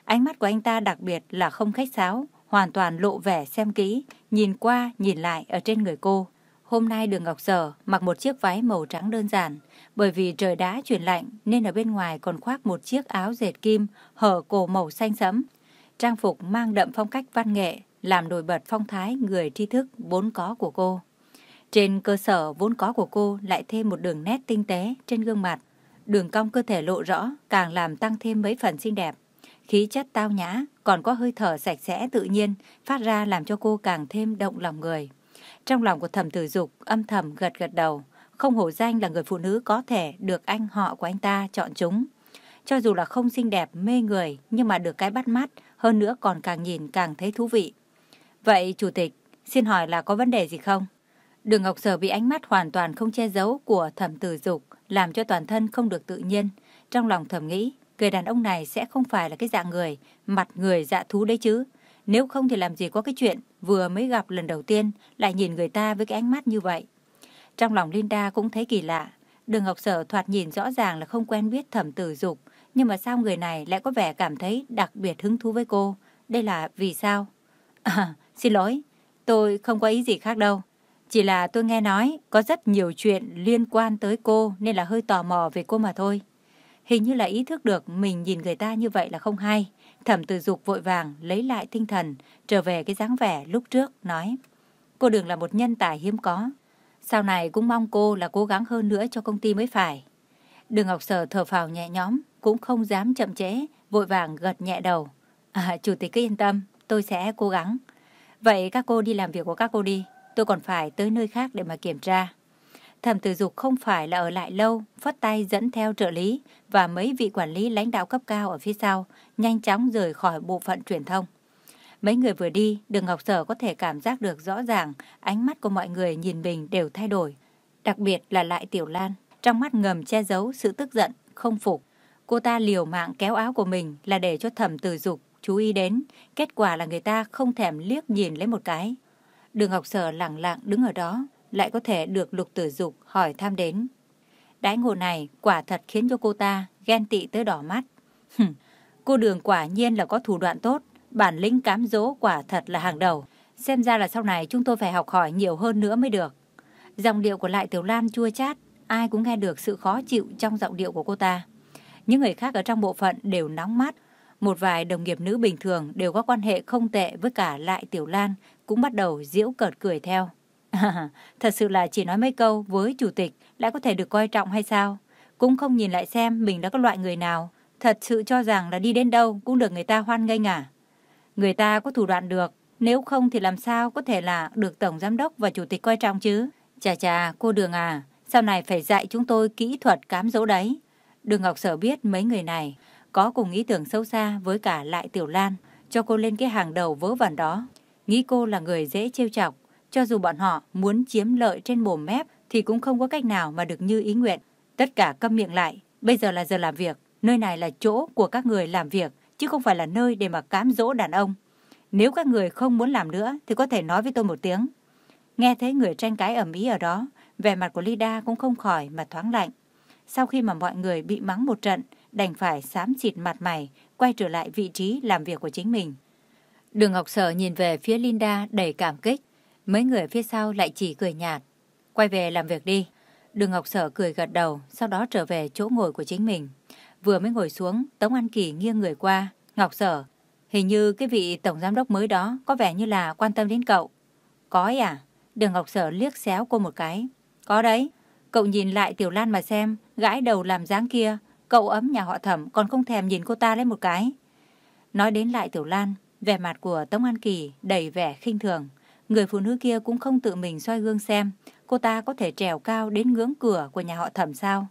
Ánh mắt của anh ta đặc biệt là không khách sáo, hoàn toàn lộ vẻ xem kỹ, nhìn qua nhìn lại ở trên người cô. Hôm nay đường Ngọc Sở mặc một chiếc váy màu trắng đơn giản, bởi vì trời đã chuyển lạnh nên ở bên ngoài còn khoác một chiếc áo dệt kim hở cổ màu xanh sẫm. Trang phục mang đậm phong cách văn nghệ, làm nổi bật phong thái người tri thức vốn có của cô. Trên cơ sở vốn có của cô lại thêm một đường nét tinh tế trên gương mặt. Đường cong cơ thể lộ rõ càng làm tăng thêm mấy phần xinh đẹp. Khí chất tao nhã, còn có hơi thở sạch sẽ tự nhiên, phát ra làm cho cô càng thêm động lòng người. Trong lòng của thẩm tử dục âm thầm gật gật đầu, không hổ danh là người phụ nữ có thể được anh họ của anh ta chọn chúng. Cho dù là không xinh đẹp, mê người, nhưng mà được cái bắt mắt, hơn nữa còn càng nhìn càng thấy thú vị. Vậy, Chủ tịch, xin hỏi là có vấn đề gì không? Đường Ngọc Sở bị ánh mắt hoàn toàn không che giấu của thẩm tử dục, làm cho toàn thân không được tự nhiên. Trong lòng thầm nghĩ, người đàn ông này sẽ không phải là cái dạng người, mặt người dạ thú đấy chứ. Nếu không thì làm gì có cái chuyện vừa mới gặp lần đầu tiên lại nhìn người ta với cái ánh mắt như vậy. Trong lòng Linda cũng thấy kỳ lạ. Đường Ngọc Sở thoạt nhìn rõ ràng là không quen biết thẩm tử dục, nhưng mà sao người này lại có vẻ cảm thấy đặc biệt hứng thú với cô? Đây là vì sao? À, xin lỗi, tôi không có ý gì khác đâu. Chỉ là tôi nghe nói có rất nhiều chuyện liên quan tới cô nên là hơi tò mò về cô mà thôi. Hình như là ý thức được mình nhìn người ta như vậy là không hay. Thẩm tử dục vội vàng lấy lại tinh thần, trở về cái dáng vẻ lúc trước, nói. Cô Đường là một nhân tài hiếm có. Sau này cũng mong cô là cố gắng hơn nữa cho công ty mới phải. Đường Ngọc Sở thở phào nhẹ nhõm, cũng không dám chậm trễ, vội vàng gật nhẹ đầu. À, chủ tịch cứ yên tâm, tôi sẽ cố gắng. Vậy các cô đi làm việc của các cô đi, tôi còn phải tới nơi khác để mà kiểm tra. Thẩm tử dục không phải là ở lại lâu, phất tay dẫn theo trợ lý và mấy vị quản lý lãnh đạo cấp cao ở phía sau, nhanh chóng rời khỏi bộ phận truyền thông. Mấy người vừa đi, đường Ngọc Sở có thể cảm giác được rõ ràng ánh mắt của mọi người nhìn mình đều thay đổi. Đặc biệt là lại Tiểu Lan, trong mắt ngầm che giấu sự tức giận, không phục. Cô ta liều mạng kéo áo của mình là để cho thẩm tử dục chú ý đến. Kết quả là người ta không thèm liếc nhìn lấy một cái. Đường Ngọc Sở lặng lặng đứng ở đó, lại có thể được lục tử dục hỏi thăm đến. Đãi ngộ này quả thật khiến cho cô ta ghen tị tới đỏ mắt. cô đường quả nhiên là có thủ đoạn tốt, bản lĩnh cám dỗ quả thật là hàng đầu. Xem ra là sau này chúng tôi phải học hỏi nhiều hơn nữa mới được. dòng điệu của Lại Tiểu Lan chua chát, ai cũng nghe được sự khó chịu trong giọng điệu của cô ta. Những người khác ở trong bộ phận đều nóng mắt. Một vài đồng nghiệp nữ bình thường đều có quan hệ không tệ với cả Lại Tiểu Lan cũng bắt đầu giễu cợt cười theo. Thật sự là chỉ nói mấy câu với chủ tịch lại có thể được coi trọng hay sao? Cũng không nhìn lại xem mình đã có loại người nào. Thật sự cho rằng là đi đến đâu cũng được người ta hoan nghênh à? Người ta có thủ đoạn được, nếu không thì làm sao có thể là được Tổng Giám đốc và Chủ tịch coi trọng chứ? Chà chà, cô Đường à, sau này phải dạy chúng tôi kỹ thuật cám dỗ đấy. Đường Ngọc Sở biết mấy người này có cùng ý tưởng sâu xa với cả Lại Tiểu Lan, cho cô lên cái hàng đầu vớ vẩn đó. Nghĩ cô là người dễ trêu chọc, cho dù bọn họ muốn chiếm lợi trên mồm mép thì cũng không có cách nào mà được như ý nguyện. Tất cả câm miệng lại, bây giờ là giờ làm việc, nơi này là chỗ của các người làm việc, chứ không phải là nơi để mà cám dỗ đàn ông. Nếu các người không muốn làm nữa thì có thể nói với tôi một tiếng. Nghe thấy người tranh cãi ầm ĩ ở đó, vẻ mặt của Lida cũng không khỏi mà thoáng lạnh. Sau khi mà mọi người bị mắng một trận, đành phải xám xịt mặt mày, quay trở lại vị trí làm việc của chính mình. Đường Ngọc Sở nhìn về phía Linda đầy cảm kích. Mấy người phía sau lại chỉ cười nhạt. Quay về làm việc đi. Đường Ngọc Sở cười gật đầu, sau đó trở về chỗ ngồi của chính mình. Vừa mới ngồi xuống, Tống An Kỳ nghiêng người qua. Ngọc Sở, hình như cái vị tổng giám đốc mới đó có vẻ như là quan tâm đến cậu. Có ấy à? Đường Ngọc Sở liếc xéo cô một cái. Có đấy. Cậu nhìn lại Tiểu Lan mà xem, gãi đầu làm dáng kia. Cậu ấm nhà họ thẩm còn không thèm nhìn cô ta lên một cái. Nói đến lại Tiểu Lan, vẻ mặt của Tống An Kỳ đầy vẻ khinh thường. Người phụ nữ kia cũng không tự mình soi gương xem cô ta có thể trèo cao đến ngưỡng cửa của nhà họ thẩm sao.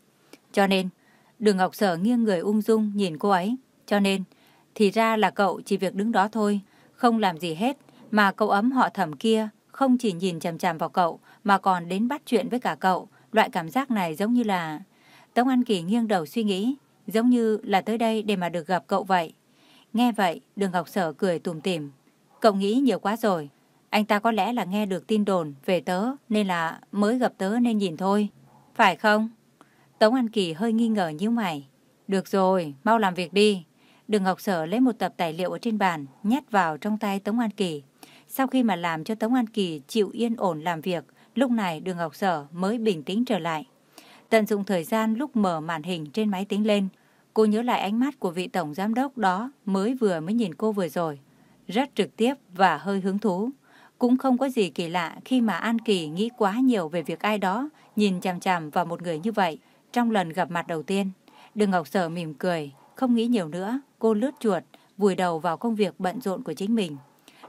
Cho nên, Đường Ngọc Sở nghiêng người ung dung nhìn cô ấy. Cho nên, thì ra là cậu chỉ việc đứng đó thôi, không làm gì hết, mà cậu ấm họ thẩm kia không chỉ nhìn chằm chằm vào cậu, mà còn đến bắt chuyện với cả cậu. Loại cảm giác này giống như là... Tống An Kỳ nghiêng đầu suy nghĩ, giống như là tới đây để mà được gặp cậu vậy. Nghe vậy, đường Ngọc Sở cười tùm tìm. Cậu nghĩ nhiều quá rồi. Anh ta có lẽ là nghe được tin đồn về tớ nên là mới gặp tớ nên nhìn thôi. Phải không? Tống An Kỳ hơi nghi ngờ như mày. Được rồi, mau làm việc đi. Đường Ngọc Sở lấy một tập tài liệu ở trên bàn, nhét vào trong tay Tống An Kỳ. Sau khi mà làm cho Tống An Kỳ chịu yên ổn làm việc, lúc này Đường Ngọc Sở mới bình tĩnh trở lại. Tận dụng thời gian lúc mở màn hình trên máy tính lên, cô nhớ lại ánh mắt của vị tổng giám đốc đó mới vừa mới nhìn cô vừa rồi. Rất trực tiếp và hơi hứng thú. Cũng không có gì kỳ lạ khi mà An Kỳ nghĩ quá nhiều về việc ai đó nhìn chằm chằm vào một người như vậy trong lần gặp mặt đầu tiên. Đường Ngọc Sở mỉm cười, không nghĩ nhiều nữa, cô lướt chuột, vùi đầu vào công việc bận rộn của chính mình.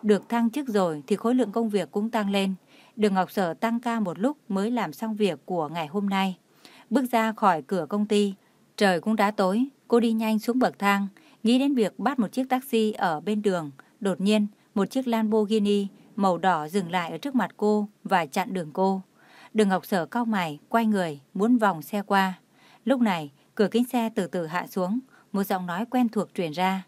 Được thăng chức rồi thì khối lượng công việc cũng tăng lên. Đường Ngọc Sở tăng ca một lúc mới làm xong việc của ngày hôm nay. Bước ra khỏi cửa công ty, trời cũng đã tối, cô đi nhanh xuống bậc thang, nghĩ đến việc bắt một chiếc taxi ở bên đường. Đột nhiên, một chiếc Lamborghini màu đỏ dừng lại ở trước mặt cô và chặn đường cô. Đường Ngọc Sở cau mày, quay người, muốn vòng xe qua. Lúc này, cửa kính xe từ từ hạ xuống, một giọng nói quen thuộc truyền ra.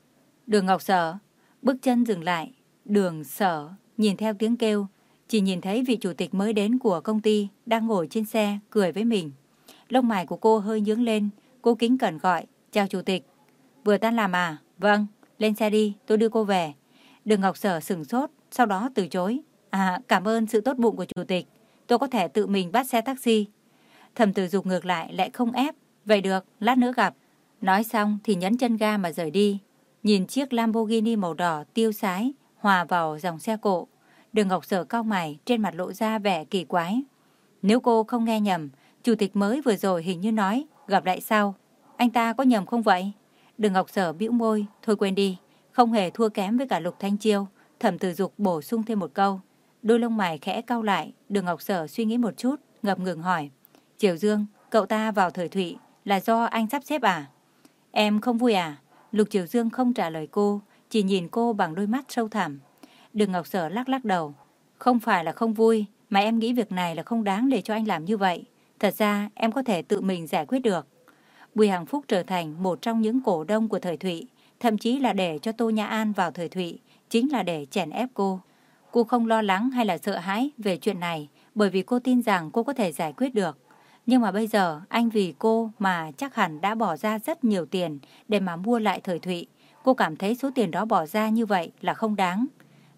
Đường Ngọc Sở, bước chân dừng lại, đường Sở, nhìn theo tiếng kêu, chỉ nhìn thấy vị chủ tịch mới đến của công ty đang ngồi trên xe, cười với mình. Lông mày của cô hơi nhướng lên, cô kính cẩn gọi, chào chủ tịch. Vừa tan làm à? Vâng, lên xe đi, tôi đưa cô về. Đường Ngọc Sở sửng sốt, sau đó từ chối. À, cảm ơn sự tốt bụng của chủ tịch. Tôi có thể tự mình bắt xe taxi. Thầm tử dục ngược lại lại không ép. Vậy được, lát nữa gặp. Nói xong thì nhấn chân ga mà rời đi. Nhìn chiếc Lamborghini màu đỏ tiêu sái, hòa vào dòng xe cộ. Đường Ngọc Sở cao mày, trên mặt lộ ra vẻ kỳ quái. Nếu cô không nghe nhầm, chủ tịch mới vừa rồi hình như nói, gặp lại sau. Anh ta có nhầm không vậy? Đường Ngọc Sở bĩu môi, thôi quên đi. Không hề thua kém với cả Lục Thanh Chiêu. Thẩm từ dục bổ sung thêm một câu. Đôi lông mày khẽ cau lại, đường Ngọc Sở suy nghĩ một chút, ngập ngừng hỏi. Triều Dương, cậu ta vào thời thụy là do anh sắp xếp à? Em không vui à? Lục Triều Dương không trả lời cô, chỉ nhìn cô bằng đôi mắt sâu thẳm. Đường Ngọc Sở lắc lắc đầu. Không phải là không vui, mà em nghĩ việc này là không đáng để cho anh làm như vậy. Thật ra em có thể tự mình giải quyết được. Bùi Hằng Phúc trở thành một trong những cổ đông của thời Thụy, thậm chí là để cho Tô Nhã An vào thời Thụy, chính là để chèn ép cô. Cô không lo lắng hay là sợ hãi về chuyện này, bởi vì cô tin rằng cô có thể giải quyết được. Nhưng mà bây giờ anh vì cô mà chắc hẳn đã bỏ ra rất nhiều tiền để mà mua lại thời Thụy. Cô cảm thấy số tiền đó bỏ ra như vậy là không đáng.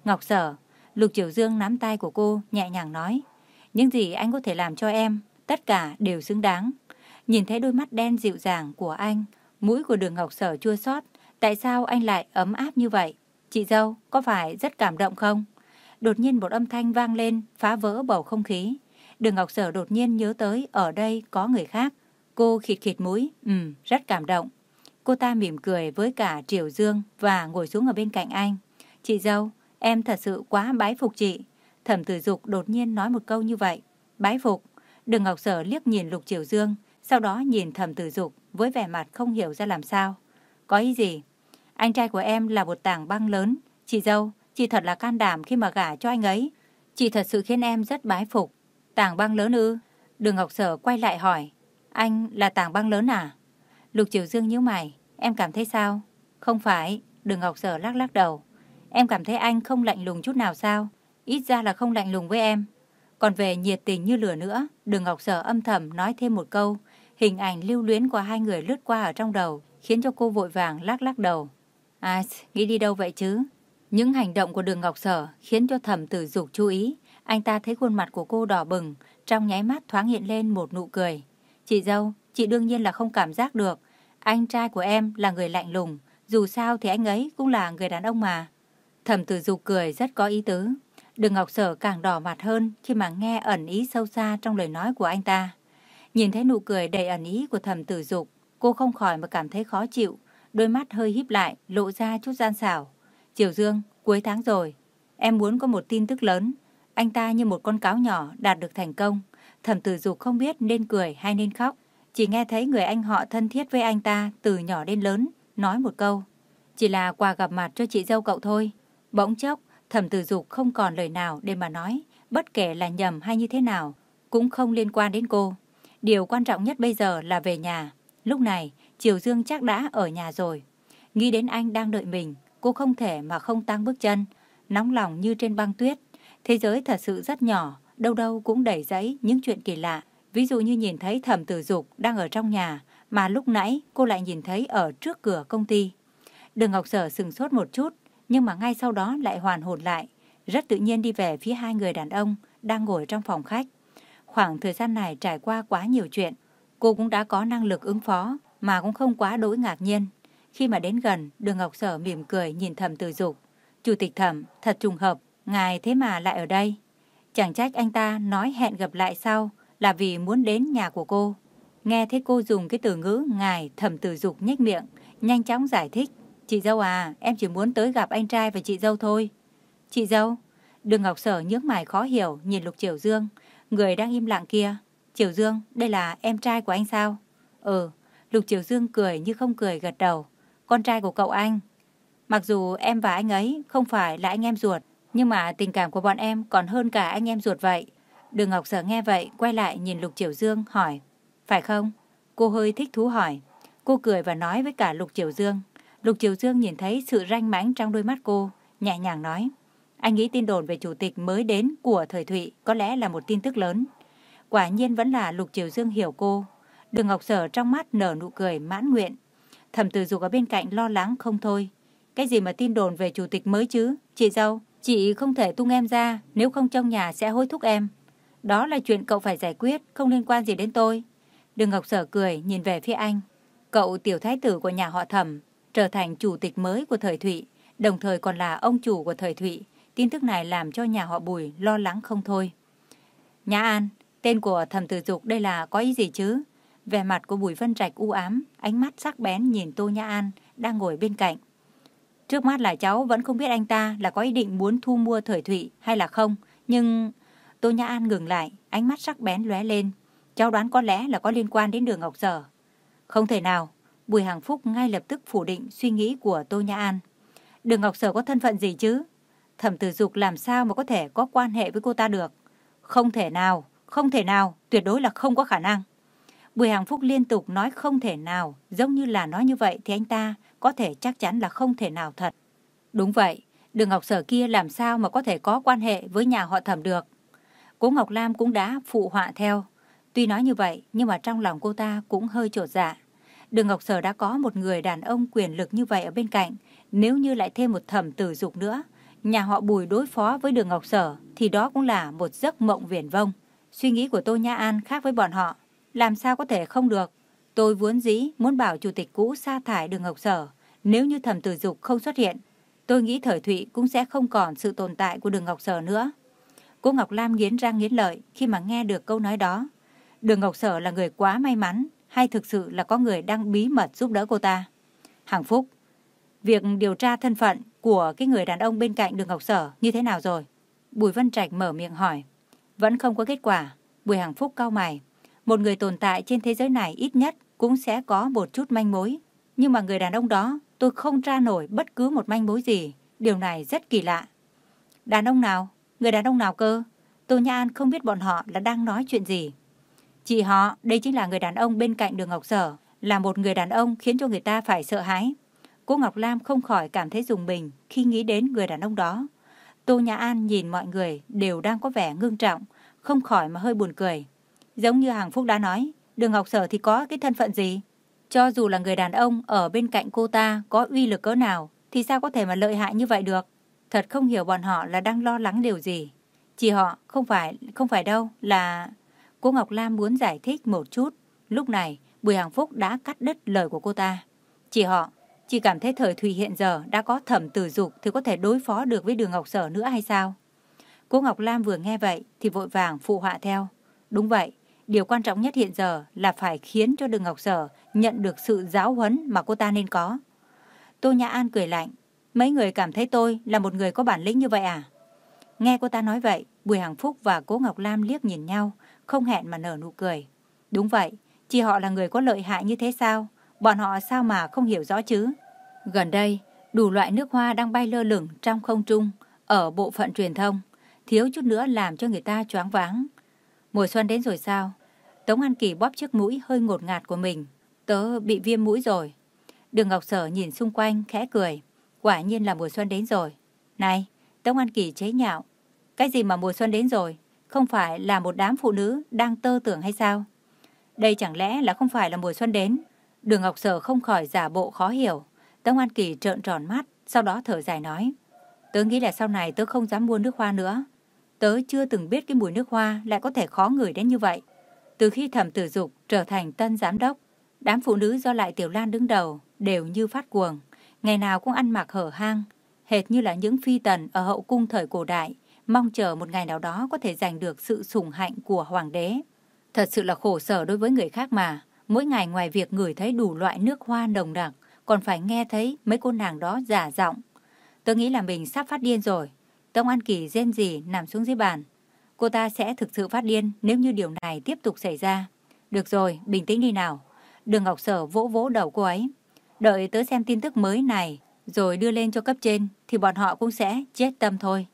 Ngọc Sở, Lục Triều Dương nắm tay của cô nhẹ nhàng nói. Những gì anh có thể làm cho em, tất cả đều xứng đáng. Nhìn thấy đôi mắt đen dịu dàng của anh, mũi của đường Ngọc Sở chua xót Tại sao anh lại ấm áp như vậy? Chị dâu, có phải rất cảm động không? Đột nhiên một âm thanh vang lên, phá vỡ bầu không khí. Đường Ngọc Sở đột nhiên nhớ tới ở đây có người khác. Cô khịt khịt mũi, ừ, rất cảm động. Cô ta mỉm cười với cả Triều Dương và ngồi xuống ở bên cạnh anh. Chị dâu, em thật sự quá bái phục chị. Thẩm tử dục đột nhiên nói một câu như vậy. Bái phục. Đường Ngọc Sở liếc nhìn Lục Triều Dương, sau đó nhìn thẩm tử dục với vẻ mặt không hiểu ra làm sao. Có ý gì? Anh trai của em là một tảng băng lớn. Chị dâu, chị thật là can đảm khi mà gả cho anh ấy. Chị thật sự khiến em rất bái phục. Tảng băng lớn ư? Đường Ngọc Sở quay lại hỏi. Anh là tảng băng lớn à? Lục Triều Dương nhíu mày. Em cảm thấy sao? Không phải. Đường Ngọc Sở lắc lắc đầu. Em cảm thấy anh không lạnh lùng chút nào sao? Ít ra là không lạnh lùng với em. Còn về nhiệt tình như lửa nữa, Đường Ngọc Sở âm thầm nói thêm một câu. Hình ảnh lưu luyến của hai người lướt qua ở trong đầu, khiến cho cô vội vàng lắc lắc đầu. À, nghĩ đi đâu vậy chứ? Những hành động của đường Ngọc Sở khiến cho thẩm tử dục chú ý. Anh ta thấy khuôn mặt của cô đỏ bừng, trong nháy mắt thoáng hiện lên một nụ cười. Chị dâu, chị đương nhiên là không cảm giác được. Anh trai của em là người lạnh lùng, dù sao thì anh ấy cũng là người đàn ông mà. Thẩm tử dục cười rất có ý tứ. Đường Ngọc Sở càng đỏ mặt hơn khi mà nghe ẩn ý sâu xa trong lời nói của anh ta. Nhìn thấy nụ cười đầy ẩn ý của thẩm tử dục, cô không khỏi mà cảm thấy khó chịu, đôi mắt hơi híp lại, lộ ra chút gian xảo. Triều Dương, cuối tháng rồi, em muốn có một tin tức lớn. Anh ta như một con cáo nhỏ đạt được thành công. Thẩm tử dục không biết nên cười hay nên khóc. Chỉ nghe thấy người anh họ thân thiết với anh ta từ nhỏ đến lớn, nói một câu. Chỉ là quà gặp mặt cho chị dâu cậu thôi. Bỗng chốc, thẩm tử dục không còn lời nào để mà nói, bất kể là nhầm hay như thế nào, cũng không liên quan đến cô. Điều quan trọng nhất bây giờ là về nhà. Lúc này, Triều Dương chắc đã ở nhà rồi. Nghĩ đến anh đang đợi mình, cô không thể mà không tăng bước chân, nóng lòng như trên băng tuyết. Thế giới thật sự rất nhỏ, đâu đâu cũng đầy giấy những chuyện kỳ lạ. Ví dụ như nhìn thấy thẩm tử dục đang ở trong nhà, mà lúc nãy cô lại nhìn thấy ở trước cửa công ty. Đường Ngọc Sở sừng sốt một chút, nhưng mà ngay sau đó lại hoàn hồn lại, rất tự nhiên đi về phía hai người đàn ông đang ngồi trong phòng khách. Khoảng thời gian này trải qua quá nhiều chuyện, cô cũng đã có năng lực ứng phó, mà cũng không quá đối ngạc nhiên. Khi mà đến gần, đường Ngọc Sở mỉm cười nhìn thẩm từ dục. Chủ tịch thẩm, thật trùng hợp, ngài thế mà lại ở đây. Chẳng trách anh ta nói hẹn gặp lại sau là vì muốn đến nhà của cô. Nghe thấy cô dùng cái từ ngữ ngài thẩm từ dục nhếch miệng, nhanh chóng giải thích. Chị dâu à, em chỉ muốn tới gặp anh trai và chị dâu thôi. Chị dâu? Đường Ngọc Sở nhướng mày khó hiểu nhìn Lục Triều Dương, người đang im lặng kia. Triều Dương, đây là em trai của anh sao? Ừ, Lục Triều Dương cười như không cười gật đầu. Con trai của cậu anh. Mặc dù em và anh ấy không phải là anh em ruột, nhưng mà tình cảm của bọn em còn hơn cả anh em ruột vậy. Đường Ngọc Sở nghe vậy, quay lại nhìn Lục Triều Dương hỏi. Phải không? Cô hơi thích thú hỏi. Cô cười và nói với cả Lục Triều Dương. Lục Triều Dương nhìn thấy sự ranh mãnh trong đôi mắt cô, nhẹ nhàng nói. Anh nghĩ tin đồn về chủ tịch mới đến của thời Thụy có lẽ là một tin tức lớn. Quả nhiên vẫn là Lục Triều Dương hiểu cô. Đường Ngọc Sở trong mắt nở nụ cười mãn nguyện. Thẩm Tử Dục ở bên cạnh lo lắng không thôi. Cái gì mà tin đồn về chủ tịch mới chứ? Chị dâu, chị không thể tung em ra, nếu không trong nhà sẽ hối thúc em. Đó là chuyện cậu phải giải quyết, không liên quan gì đến tôi. Đường Ngọc Sở cười nhìn về phía anh. Cậu tiểu thái tử của nhà họ Thẩm trở thành chủ tịch mới của thời Thụy, đồng thời còn là ông chủ của thời Thụy. Tin tức này làm cho nhà họ Bùi lo lắng không thôi. Nhã An, tên của Thẩm Tử Dục đây là có ý gì chứ? Vẻ mặt của Bùi Vân Trạch u ám, ánh mắt sắc bén nhìn Tô Nhã An đang ngồi bên cạnh. Trước mắt là cháu vẫn không biết anh ta là có ý định muốn thu mua thời thụy hay là không, nhưng... Tô Nhã An ngừng lại, ánh mắt sắc bén lóe lên. Cháu đoán có lẽ là có liên quan đến đường Ngọc Sở. Không thể nào, Bùi Hằng Phúc ngay lập tức phủ định suy nghĩ của Tô Nhã An. Đường Ngọc Sở có thân phận gì chứ? Thẩm Tử Dục làm sao mà có thể có quan hệ với cô ta được? Không thể nào, không thể nào, tuyệt đối là không có khả năng. Bùi Hàng Phúc liên tục nói không thể nào, giống như là nói như vậy thì anh ta có thể chắc chắn là không thể nào thật. Đúng vậy, đường Ngọc Sở kia làm sao mà có thể có quan hệ với nhà họ thẩm được. Cố Ngọc Lam cũng đã phụ họa theo. Tuy nói như vậy, nhưng mà trong lòng cô ta cũng hơi trột dạ. Đường Ngọc Sở đã có một người đàn ông quyền lực như vậy ở bên cạnh. Nếu như lại thêm một thẩm tử dục nữa, nhà họ bùi đối phó với đường Ngọc Sở thì đó cũng là một giấc mộng viển vông. Suy nghĩ của Tô Nhã An khác với bọn họ. Làm sao có thể không được? Tôi vốn dĩ muốn bảo chủ tịch cũ sa thải đường Ngọc Sở Nếu như thẩm tử dục không xuất hiện, tôi nghĩ thời thụy cũng sẽ không còn sự tồn tại của đường Ngọc Sở nữa. Cô Ngọc Lam nghiến răng nghiến lợi khi mà nghe được câu nói đó. Đường Ngọc Sở là người quá may mắn hay thực sự là có người đang bí mật giúp đỡ cô ta? Hằng Phúc, việc điều tra thân phận của cái người đàn ông bên cạnh đường Ngọc Sở như thế nào rồi? Bùi Văn Trạch mở miệng hỏi. Vẫn không có kết quả. Bùi Hằng Phúc cau mày. Một người tồn tại trên thế giới này ít nhất cũng sẽ có một chút manh mối. Nhưng mà người đàn ông đó tôi không tra nổi bất cứ một manh mối gì. Điều này rất kỳ lạ. Đàn ông nào? Người đàn ông nào cơ? Tô Nha An không biết bọn họ là đang nói chuyện gì. Chị họ, đây chính là người đàn ông bên cạnh đường Ngọc Sở, là một người đàn ông khiến cho người ta phải sợ hãi. Cô Ngọc Lam không khỏi cảm thấy dùng mình khi nghĩ đến người đàn ông đó. Tô Nhã An nhìn mọi người đều đang có vẻ ngưng trọng, không khỏi mà hơi buồn cười. Giống như Hàng Phúc đã nói, đường Ngọc Sở thì có cái thân phận gì? Cho dù là người đàn ông ở bên cạnh cô ta có uy lực cỡ nào, thì sao có thể mà lợi hại như vậy được? Thật không hiểu bọn họ là đang lo lắng điều gì. chị họ không phải, không phải đâu, là... Cô Ngọc Lam muốn giải thích một chút. Lúc này, Bùi Hằng Phúc đã cắt đứt lời của cô ta. Chị họ, chị cảm thấy thời Thùy hiện giờ đã có thẩm tử dục thì có thể đối phó được với đường Ngọc Sở nữa hay sao? Cô Ngọc Lam vừa nghe vậy thì vội vàng phụ họa theo. Đúng vậy, điều quan trọng nhất hiện giờ là phải khiến cho đường Ngọc Sở nhận được sự giáo huấn mà cô ta nên có. Tô Nhã An cười lạnh. Mấy người cảm thấy tôi là một người có bản lĩnh như vậy à? Nghe cô ta nói vậy, Bùi Hằng Phúc và Cố Ngọc Lam liếc nhìn nhau, không hẹn mà nở nụ cười. Đúng vậy, chỉ họ là người có lợi hại như thế sao? Bọn họ sao mà không hiểu rõ chứ? Gần đây, đủ loại nước hoa đang bay lơ lửng trong không trung ở bộ phận truyền thông, thiếu chút nữa làm cho người ta choáng váng. Mùa xuân đến rồi sao? Tống An Kỳ bóp chiếc mũi hơi ngột ngạt của mình. Tớ bị viêm mũi rồi. Đường Ngọc Sở nhìn xung quanh khẽ cười. Quả nhiên là mùa xuân đến rồi. Này, Tống An Kỳ chế nhạo. Cái gì mà mùa xuân đến rồi? Không phải là một đám phụ nữ đang tơ tưởng hay sao? Đây chẳng lẽ là không phải là mùa xuân đến? Đường Ngọc Sở không khỏi giả bộ khó hiểu. Tống An Kỳ trợn tròn mắt, sau đó thở dài nói. Tớ nghĩ là sau này tớ không dám mua nước hoa nữa. Tớ chưa từng biết cái mùi nước hoa lại có thể khó ngửi đến như vậy. Từ khi thẩm tử dục trở thành tân giám đốc, đám phụ nữ do lại Tiểu Lan đứng đầu đều như phát cuồng. Ngày nào cũng ăn mặc hở hang, hệt như là những phi tần ở hậu cung thời cổ đại, mong chờ một ngày nào đó có thể giành được sự sủng hạnh của hoàng đế. Thật sự là khổ sở đối với người khác mà, mỗi ngày ngoài việc ngửi thấy đủ loại nước hoa nồng đặc, còn phải nghe thấy mấy cô nàng đó giả giọng. Tôi nghĩ là mình sắp phát điên rồi. Tông An Kỳ rên rỉ nằm xuống dưới bàn. Cô ta sẽ thực sự phát điên nếu như điều này tiếp tục xảy ra. Được rồi, bình tĩnh đi nào. Đường Ngọc Sở vỗ vỗ đầu cô ấy. Đợi tớ xem tin tức mới này, rồi đưa lên cho cấp trên, thì bọn họ cũng sẽ chết tâm thôi.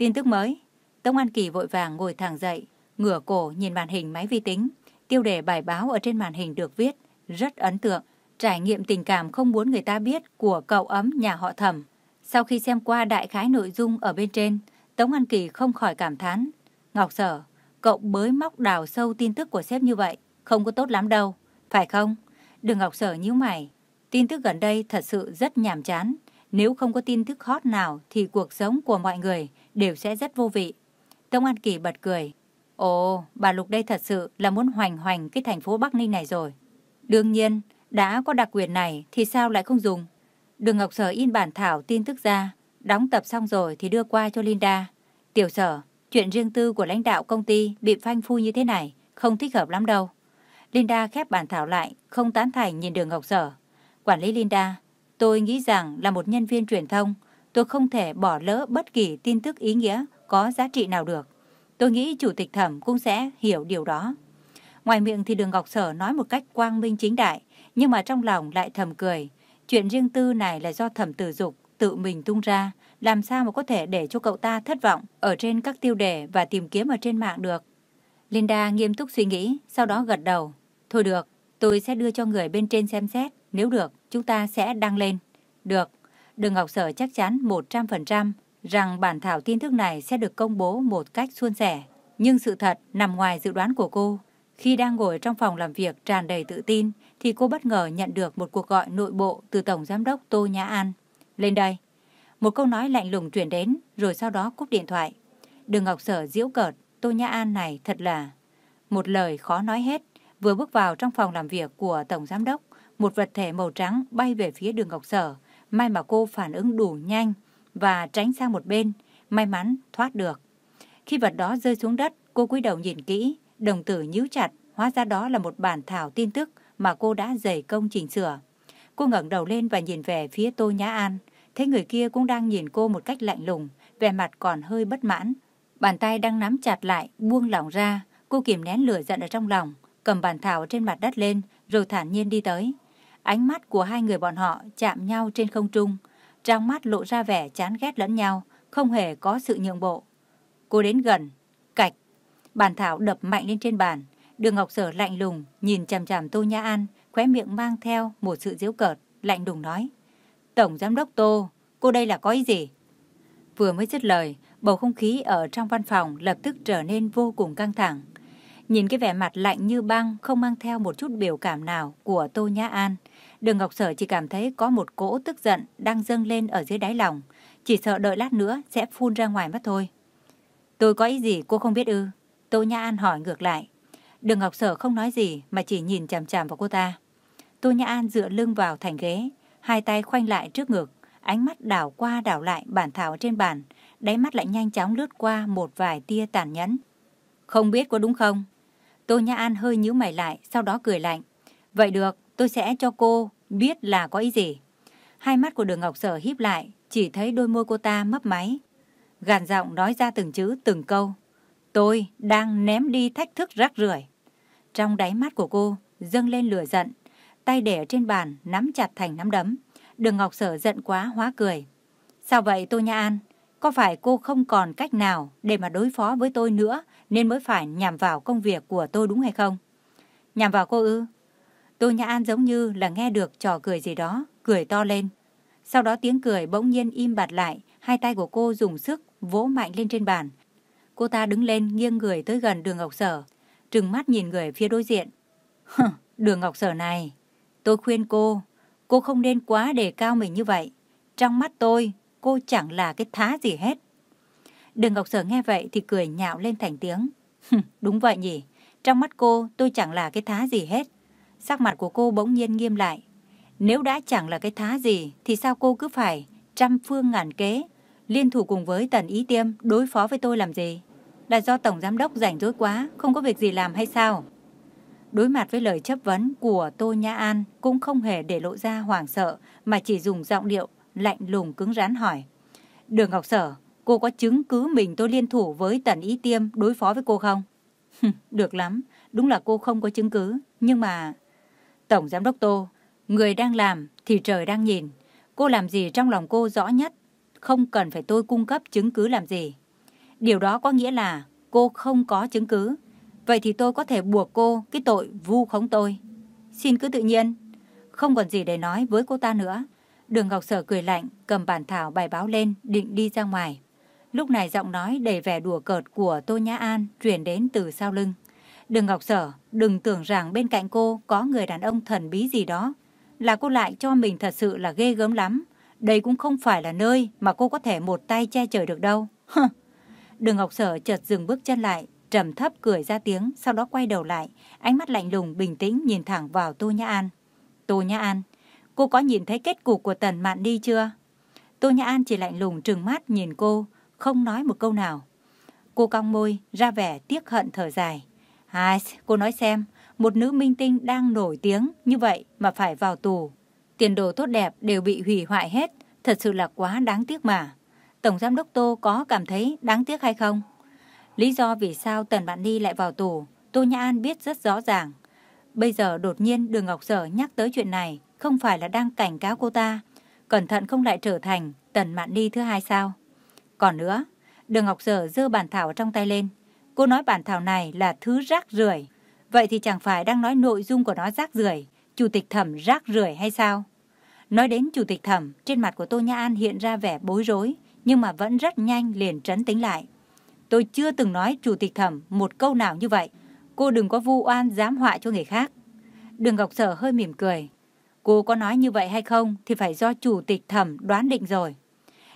Tin tức mới. tống An Kỳ vội vàng ngồi thẳng dậy, ngửa cổ nhìn màn hình máy vi tính. Tiêu đề bài báo ở trên màn hình được viết, rất ấn tượng. Trải nghiệm tình cảm không muốn người ta biết của cậu ấm nhà họ thẩm. Sau khi xem qua đại khái nội dung ở bên trên, Tống An Kỳ không khỏi cảm thán. Ngọc Sở, cậu bới móc đào sâu tin tức của sếp như vậy, không có tốt lắm đâu, phải không? Đừng Ngọc Sở nhíu mày. Tin tức gần đây thật sự rất nhàm chán. Nếu không có tin tức hot nào thì cuộc sống của mọi người đều sẽ rất vô vị. Tống An Kỳ bật cười. Ồ, bà Lục đây thật sự là muốn hoành hoành cái thành phố Bắc Ninh này rồi. Đương nhiên, đã có đặc quyền này thì sao lại không dùng? Đường Ngọc Sở in bản thảo tin tức ra, đóng tập xong rồi thì đưa qua cho Linda. Tiểu sở, chuyện riêng tư của lãnh đạo công ty bị phanh phui như thế này, không thích hợp lắm đâu. Linda khép bản thảo lại, không tán thành nhìn đường Ngọc Sở. Quản lý Linda, tôi nghĩ rằng là một nhân viên truyền thông, tôi không thể bỏ lỡ bất kỳ tin tức ý nghĩa có giá trị nào được. Tôi nghĩ chủ tịch thẩm cũng sẽ hiểu điều đó. Ngoài miệng thì đường Ngọc Sở nói một cách quang minh chính đại, nhưng mà trong lòng lại thầm cười. Chuyện riêng tư này là do thẩm tử dục tự mình tung ra, làm sao mà có thể để cho cậu ta thất vọng ở trên các tiêu đề và tìm kiếm ở trên mạng được. Linda nghiêm túc suy nghĩ, sau đó gật đầu. Thôi được, tôi sẽ đưa cho người bên trên xem xét, nếu được, chúng ta sẽ đăng lên. Được, Đường Ngọc Sở chắc chắn 100% rằng bản thảo tin tức này sẽ được công bố một cách suôn sẻ. Nhưng sự thật nằm ngoài dự đoán của cô. Khi đang ngồi trong phòng làm việc tràn đầy tự tin, thì cô bất ngờ nhận được một cuộc gọi nội bộ từ Tổng Giám đốc Tô Nhã An. Lên đây. Một câu nói lạnh lùng chuyển đến, rồi sau đó cúp điện thoại. Đường Ngọc Sở diễu cợt, Tô Nhã An này thật là... Một lời khó nói hết, vừa bước vào trong phòng làm việc của Tổng Giám đốc, một vật thể màu trắng bay về phía đường Ngọc Sở. May mà cô phản ứng đủ nhanh và tránh sang một bên, may mắn thoát được. Khi vật đó rơi xuống đất, cô cúi đầu nhìn kỹ, đồng tử nhíu chặt, hóa ra đó là một bản thảo tin tức mà cô đã dày công chỉnh sửa. Cô ngẩng đầu lên và nhìn về phía Tô Nhã An, thấy người kia cũng đang nhìn cô một cách lạnh lùng, vẻ mặt còn hơi bất mãn. Bàn tay đang nắm chặt lại, buông lỏng ra, cô kìm nén lửa giận ở trong lòng, cầm bàn thảo trên mặt đất lên, rồi thản nhiên đi tới. Ánh mắt của hai người bọn họ chạm nhau trên không trung, trong mắt lộ ra vẻ chán ghét lẫn nhau, không hề có sự nhượng bộ. Cô đến gần, cạch, bàn thảo đập mạnh lên trên bàn. Đường Ngọc Sở lạnh lùng, nhìn chằm chằm Tô Nhã An, khóe miệng mang theo một sự giễu cợt, lạnh lùng nói. Tổng Giám đốc Tô, cô đây là có ý gì? Vừa mới dứt lời, bầu không khí ở trong văn phòng lập tức trở nên vô cùng căng thẳng. Nhìn cái vẻ mặt lạnh như băng, không mang theo một chút biểu cảm nào của Tô Nhã An, Đường Ngọc Sở chỉ cảm thấy có một cỗ tức giận đang dâng lên ở dưới đáy lòng, chỉ sợ đợi lát nữa sẽ phun ra ngoài mất thôi. Tôi có ý gì cô không biết ư? Tô Nhã An hỏi ngược lại. Đường Ngọc Sở không nói gì mà chỉ nhìn chằm chằm vào cô ta. Tô Nhã An dựa lưng vào thành ghế, hai tay khoanh lại trước ngực, ánh mắt đảo qua đảo lại bản thảo trên bàn, đáy mắt lại nhanh chóng lướt qua một vài tia tàn nhẫn. Không biết có đúng không? Tô Nhã An hơi nhíu mày lại, sau đó cười lạnh. Vậy được, tôi sẽ cho cô biết là có ý gì. Hai mắt của đường Ngọc Sở híp lại, chỉ thấy đôi môi cô ta mấp máy. Gàn giọng nói ra từng chữ, từng câu. Tôi đang ném đi thách thức rác rưởi. Trong đáy mắt của cô dâng lên lửa giận, tay để trên bàn nắm chặt thành nắm đấm. Đường Ngọc Sở giận quá hóa cười. Sao vậy Tô Nha An? Có phải cô không còn cách nào để mà đối phó với tôi nữa nên mới phải nhằm vào công việc của tôi đúng hay không? Nhằm vào cô ư? Tô Nhã An giống như là nghe được trò cười gì đó, cười to lên. Sau đó tiếng cười bỗng nhiên im bặt lại, hai tay của cô dùng sức vỗ mạnh lên trên bàn. Cô ta đứng lên nghiêng người tới gần đường Ngọc Sở, trừng mắt nhìn người phía đối diện. đường Ngọc Sở này, tôi khuyên cô, cô không nên quá đề cao mình như vậy. Trong mắt tôi, cô chẳng là cái thá gì hết. Đường Ngọc Sở nghe vậy thì cười nhạo lên thành tiếng. Đúng vậy nhỉ, trong mắt cô tôi chẳng là cái thá gì hết. Sắc mặt của cô bỗng nhiên nghiêm lại. Nếu đã chẳng là cái thá gì thì sao cô cứ phải trăm phương ngàn kế liên thủ cùng với Tần Ý Tiêm đối phó với tôi làm gì? Là do Tổng Giám Đốc rảnh rỗi quá, không có việc gì làm hay sao? Đối mặt với lời chấp vấn của Tô Nhã An cũng không hề để lộ ra hoảng sợ mà chỉ dùng giọng điệu lạnh lùng cứng rắn hỏi. Đường Ngọc Sở, cô có chứng cứ mình tôi liên thủ với Tần Ý Tiêm đối phó với cô không? Được lắm, đúng là cô không có chứng cứ, nhưng mà... Tổng Giám Đốc Tô, người đang làm thì trời đang nhìn. Cô làm gì trong lòng cô rõ nhất, không cần phải tôi cung cấp chứng cứ làm gì. Điều đó có nghĩa là cô không có chứng cứ. Vậy thì tôi có thể buộc cô cái tội vu khống tôi. Xin cứ tự nhiên. Không còn gì để nói với cô ta nữa. Đường Ngọc Sở cười lạnh, cầm bản thảo bài báo lên, định đi ra ngoài. Lúc này giọng nói đầy vẻ đùa cợt của Tô Nhã An truyền đến từ sau lưng đừng Ngọc Sở, đừng tưởng rằng bên cạnh cô có người đàn ông thần bí gì đó. Là cô lại cho mình thật sự là ghê gớm lắm. Đây cũng không phải là nơi mà cô có thể một tay che chở được đâu. Đường Ngọc Sở chợt dừng bước chân lại, trầm thấp cười ra tiếng, sau đó quay đầu lại, ánh mắt lạnh lùng bình tĩnh nhìn thẳng vào Tô Nhã An. Tô Nhã An, cô có nhìn thấy kết cục của Tần Mạn đi chưa? Tô Nhã An chỉ lạnh lùng trừng mắt nhìn cô, không nói một câu nào. Cô cong môi, ra vẻ tiếc hận thở dài. Hai, cô nói xem, một nữ minh tinh đang nổi tiếng như vậy mà phải vào tù. Tiền đồ tốt đẹp đều bị hủy hoại hết, thật sự là quá đáng tiếc mà. Tổng Giám đốc Tô có cảm thấy đáng tiếc hay không? Lý do vì sao Tần Bạn Ni lại vào tù, Tô Nhã An biết rất rõ ràng. Bây giờ đột nhiên Đường Ngọc Sở nhắc tới chuyện này, không phải là đang cảnh cáo cô ta, cẩn thận không lại trở thành Tần Mạn Ni thứ hai sao? Còn nữa, Đường Ngọc Sở giơ bản thảo trong tay lên. Cô nói bản thảo này là thứ rác rưởi. Vậy thì chẳng phải đang nói nội dung của nó rác rưởi, chủ tịch thẩm rác rưởi hay sao? Nói đến chủ tịch thẩm, trên mặt của Tô Nhã An hiện ra vẻ bối rối, nhưng mà vẫn rất nhanh liền trấn tính lại. Tôi chưa từng nói chủ tịch thẩm một câu nào như vậy. Cô đừng có vu oan dám họa cho người khác. Đường Ngọc Sở hơi mỉm cười. Cô có nói như vậy hay không thì phải do chủ tịch thẩm đoán định rồi.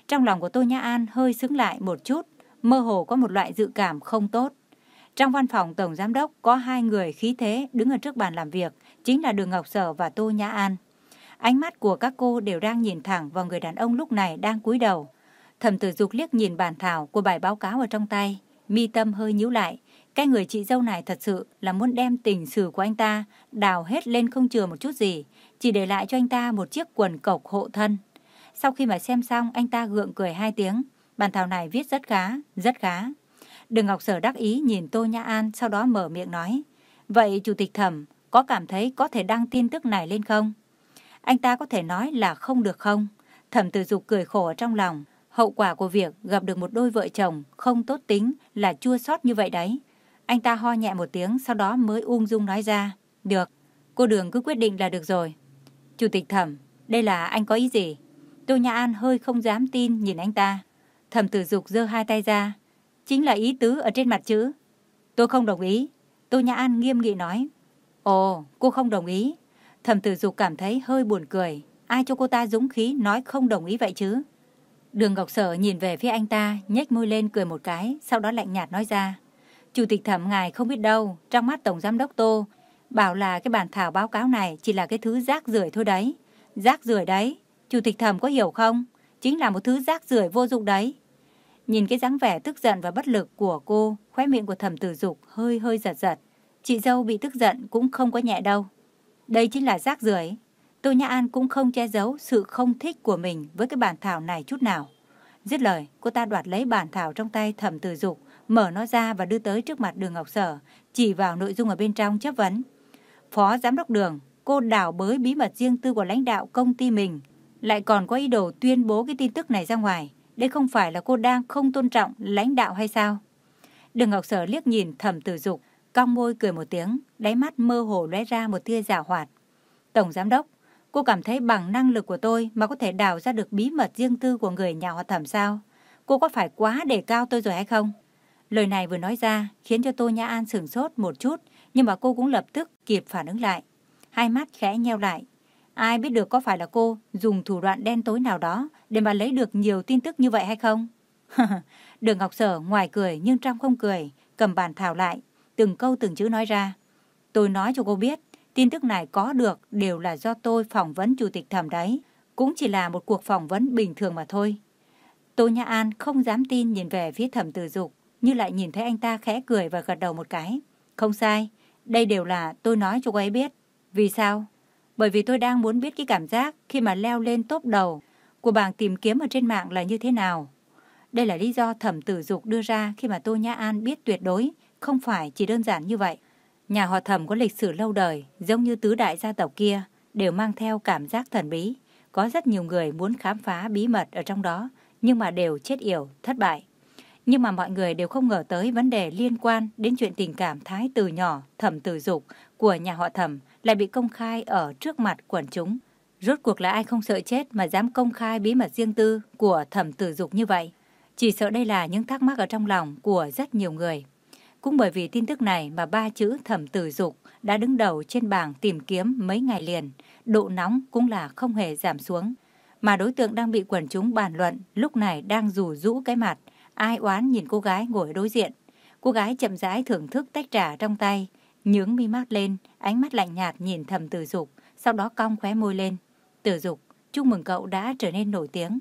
Trong lòng của Tô Nhã An hơi sững lại một chút, mơ hồ có một loại dự cảm không tốt. Trong văn phòng Tổng Giám đốc có hai người khí thế đứng ở trước bàn làm việc, chính là Đường Ngọc Sở và Tô Nhã An. Ánh mắt của các cô đều đang nhìn thẳng vào người đàn ông lúc này đang cúi đầu. Thẩm tử dục liếc nhìn bản thảo của bài báo cáo ở trong tay, mi tâm hơi nhíu lại. Cái người chị dâu này thật sự là muốn đem tình sử của anh ta đào hết lên không chừa một chút gì, chỉ để lại cho anh ta một chiếc quần cộc hộ thân. Sau khi mà xem xong, anh ta gượng cười hai tiếng. Bản thảo này viết rất khá, rất khá. Đường Ngọc Sở đắc ý nhìn Tô Nhã An, sau đó mở miệng nói. Vậy Chủ tịch Thẩm có cảm thấy có thể đăng tin tức này lên không? Anh ta có thể nói là không được không? Thẩm Tử Dục cười khổ ở trong lòng. Hậu quả của việc gặp được một đôi vợ chồng không tốt tính là chua xót như vậy đấy. Anh ta ho nhẹ một tiếng, sau đó mới ung dung nói ra. Được, cô Đường cứ quyết định là được rồi. Chủ tịch Thẩm, đây là anh có ý gì? Tô Nhã An hơi không dám tin nhìn anh ta. Thẩm Tử Dục giơ hai tay ra. Chính là ý tứ ở trên mặt chữ. Tôi không đồng ý. Tô Nhã An nghiêm nghị nói. Ồ, cô không đồng ý. Thẩm tử dục cảm thấy hơi buồn cười. Ai cho cô ta dũng khí nói không đồng ý vậy chứ? Đường Ngọc Sở nhìn về phía anh ta, nhếch môi lên cười một cái, sau đó lạnh nhạt nói ra. Chủ tịch thẩm ngài không biết đâu, trong mắt Tổng Giám Đốc Tô, bảo là cái bản thảo báo cáo này chỉ là cái thứ rác rưởi thôi đấy. Rác rưởi đấy, Chủ tịch thẩm có hiểu không? Chính là một thứ rác rưởi vô dụng đấy. Nhìn cái dáng vẻ tức giận và bất lực của cô, khóe miệng của thẩm tử dục hơi hơi giật giật. Chị dâu bị tức giận cũng không có nhẹ đâu. Đây chính là rác rưởi. Tô Nhã An cũng không che giấu sự không thích của mình với cái bản thảo này chút nào. Dứt lời, cô ta đoạt lấy bản thảo trong tay thẩm tử dục, mở nó ra và đưa tới trước mặt đường Ngọc Sở, chỉ vào nội dung ở bên trong chất vấn. Phó Giám đốc đường, cô đào bới bí mật riêng tư của lãnh đạo công ty mình, lại còn có ý đồ tuyên bố cái tin tức này ra ngoài. Đây không phải là cô đang không tôn trọng lãnh đạo hay sao? Đường Ngọc Sở liếc nhìn thẩm tử dục, cong môi cười một tiếng, đáy mắt mơ hồ lóe ra một tia giả hoạt. Tổng Giám đốc, cô cảm thấy bằng năng lực của tôi mà có thể đào ra được bí mật riêng tư của người nhà họ thẩm sao? Cô có phải quá đề cao tôi rồi hay không? Lời này vừa nói ra khiến cho Tô Nhã An sửng sốt một chút, nhưng mà cô cũng lập tức kịp phản ứng lại. Hai mắt khẽ nheo lại. Ai biết được có phải là cô dùng thủ đoạn đen tối nào đó để mà lấy được nhiều tin tức như vậy hay không? Đường Ngọc Sở ngoài cười nhưng trong không cười, cầm bàn thảo lại, từng câu từng chữ nói ra. Tôi nói cho cô biết, tin tức này có được đều là do tôi phỏng vấn chủ tịch thẩm đấy. Cũng chỉ là một cuộc phỏng vấn bình thường mà thôi. Tô Nhã An không dám tin nhìn về phía thẩm tử dục, nhưng lại nhìn thấy anh ta khẽ cười và gật đầu một cái. Không sai, đây đều là tôi nói cho cô ấy biết. Vì sao? Bởi vì tôi đang muốn biết cái cảm giác khi mà leo lên top đầu của bảng tìm kiếm ở trên mạng là như thế nào. Đây là lý do thẩm tử dục đưa ra khi mà Tô Nhã An biết tuyệt đối không phải chỉ đơn giản như vậy. Nhà họ thẩm có lịch sử lâu đời, giống như tứ đại gia tộc kia, đều mang theo cảm giác thần bí. Có rất nhiều người muốn khám phá bí mật ở trong đó, nhưng mà đều chết yểu, thất bại. Nhưng mà mọi người đều không ngờ tới vấn đề liên quan đến chuyện tình cảm thái từ nhỏ, thẩm tử dục của nhà họ thẩm lại bị công khai ở trước mặt quần chúng. Rốt cuộc là ai không sợ chết mà dám công khai bí mật riêng tư của thẩm tử dục như vậy? Chỉ sợ đây là những thắc mắc ở trong lòng của rất nhiều người. Cũng bởi vì tin tức này mà ba chữ thẩm tử dục đã đứng đầu trên bảng tìm kiếm mấy ngày liền, độ nóng cũng là không hề giảm xuống. Mà đối tượng đang bị quần chúng bàn luận lúc này đang rủ rũ cái mặt, ai oán nhìn cô gái ngồi đối diện. Cô gái chậm rãi thưởng thức tách trà trong tay, nhướng mi mắt lên, ánh mắt lạnh nhạt nhìn thẩm tử dục, sau đó cong khóe môi lên. Tử dục, chúc mừng cậu đã trở nên nổi tiếng.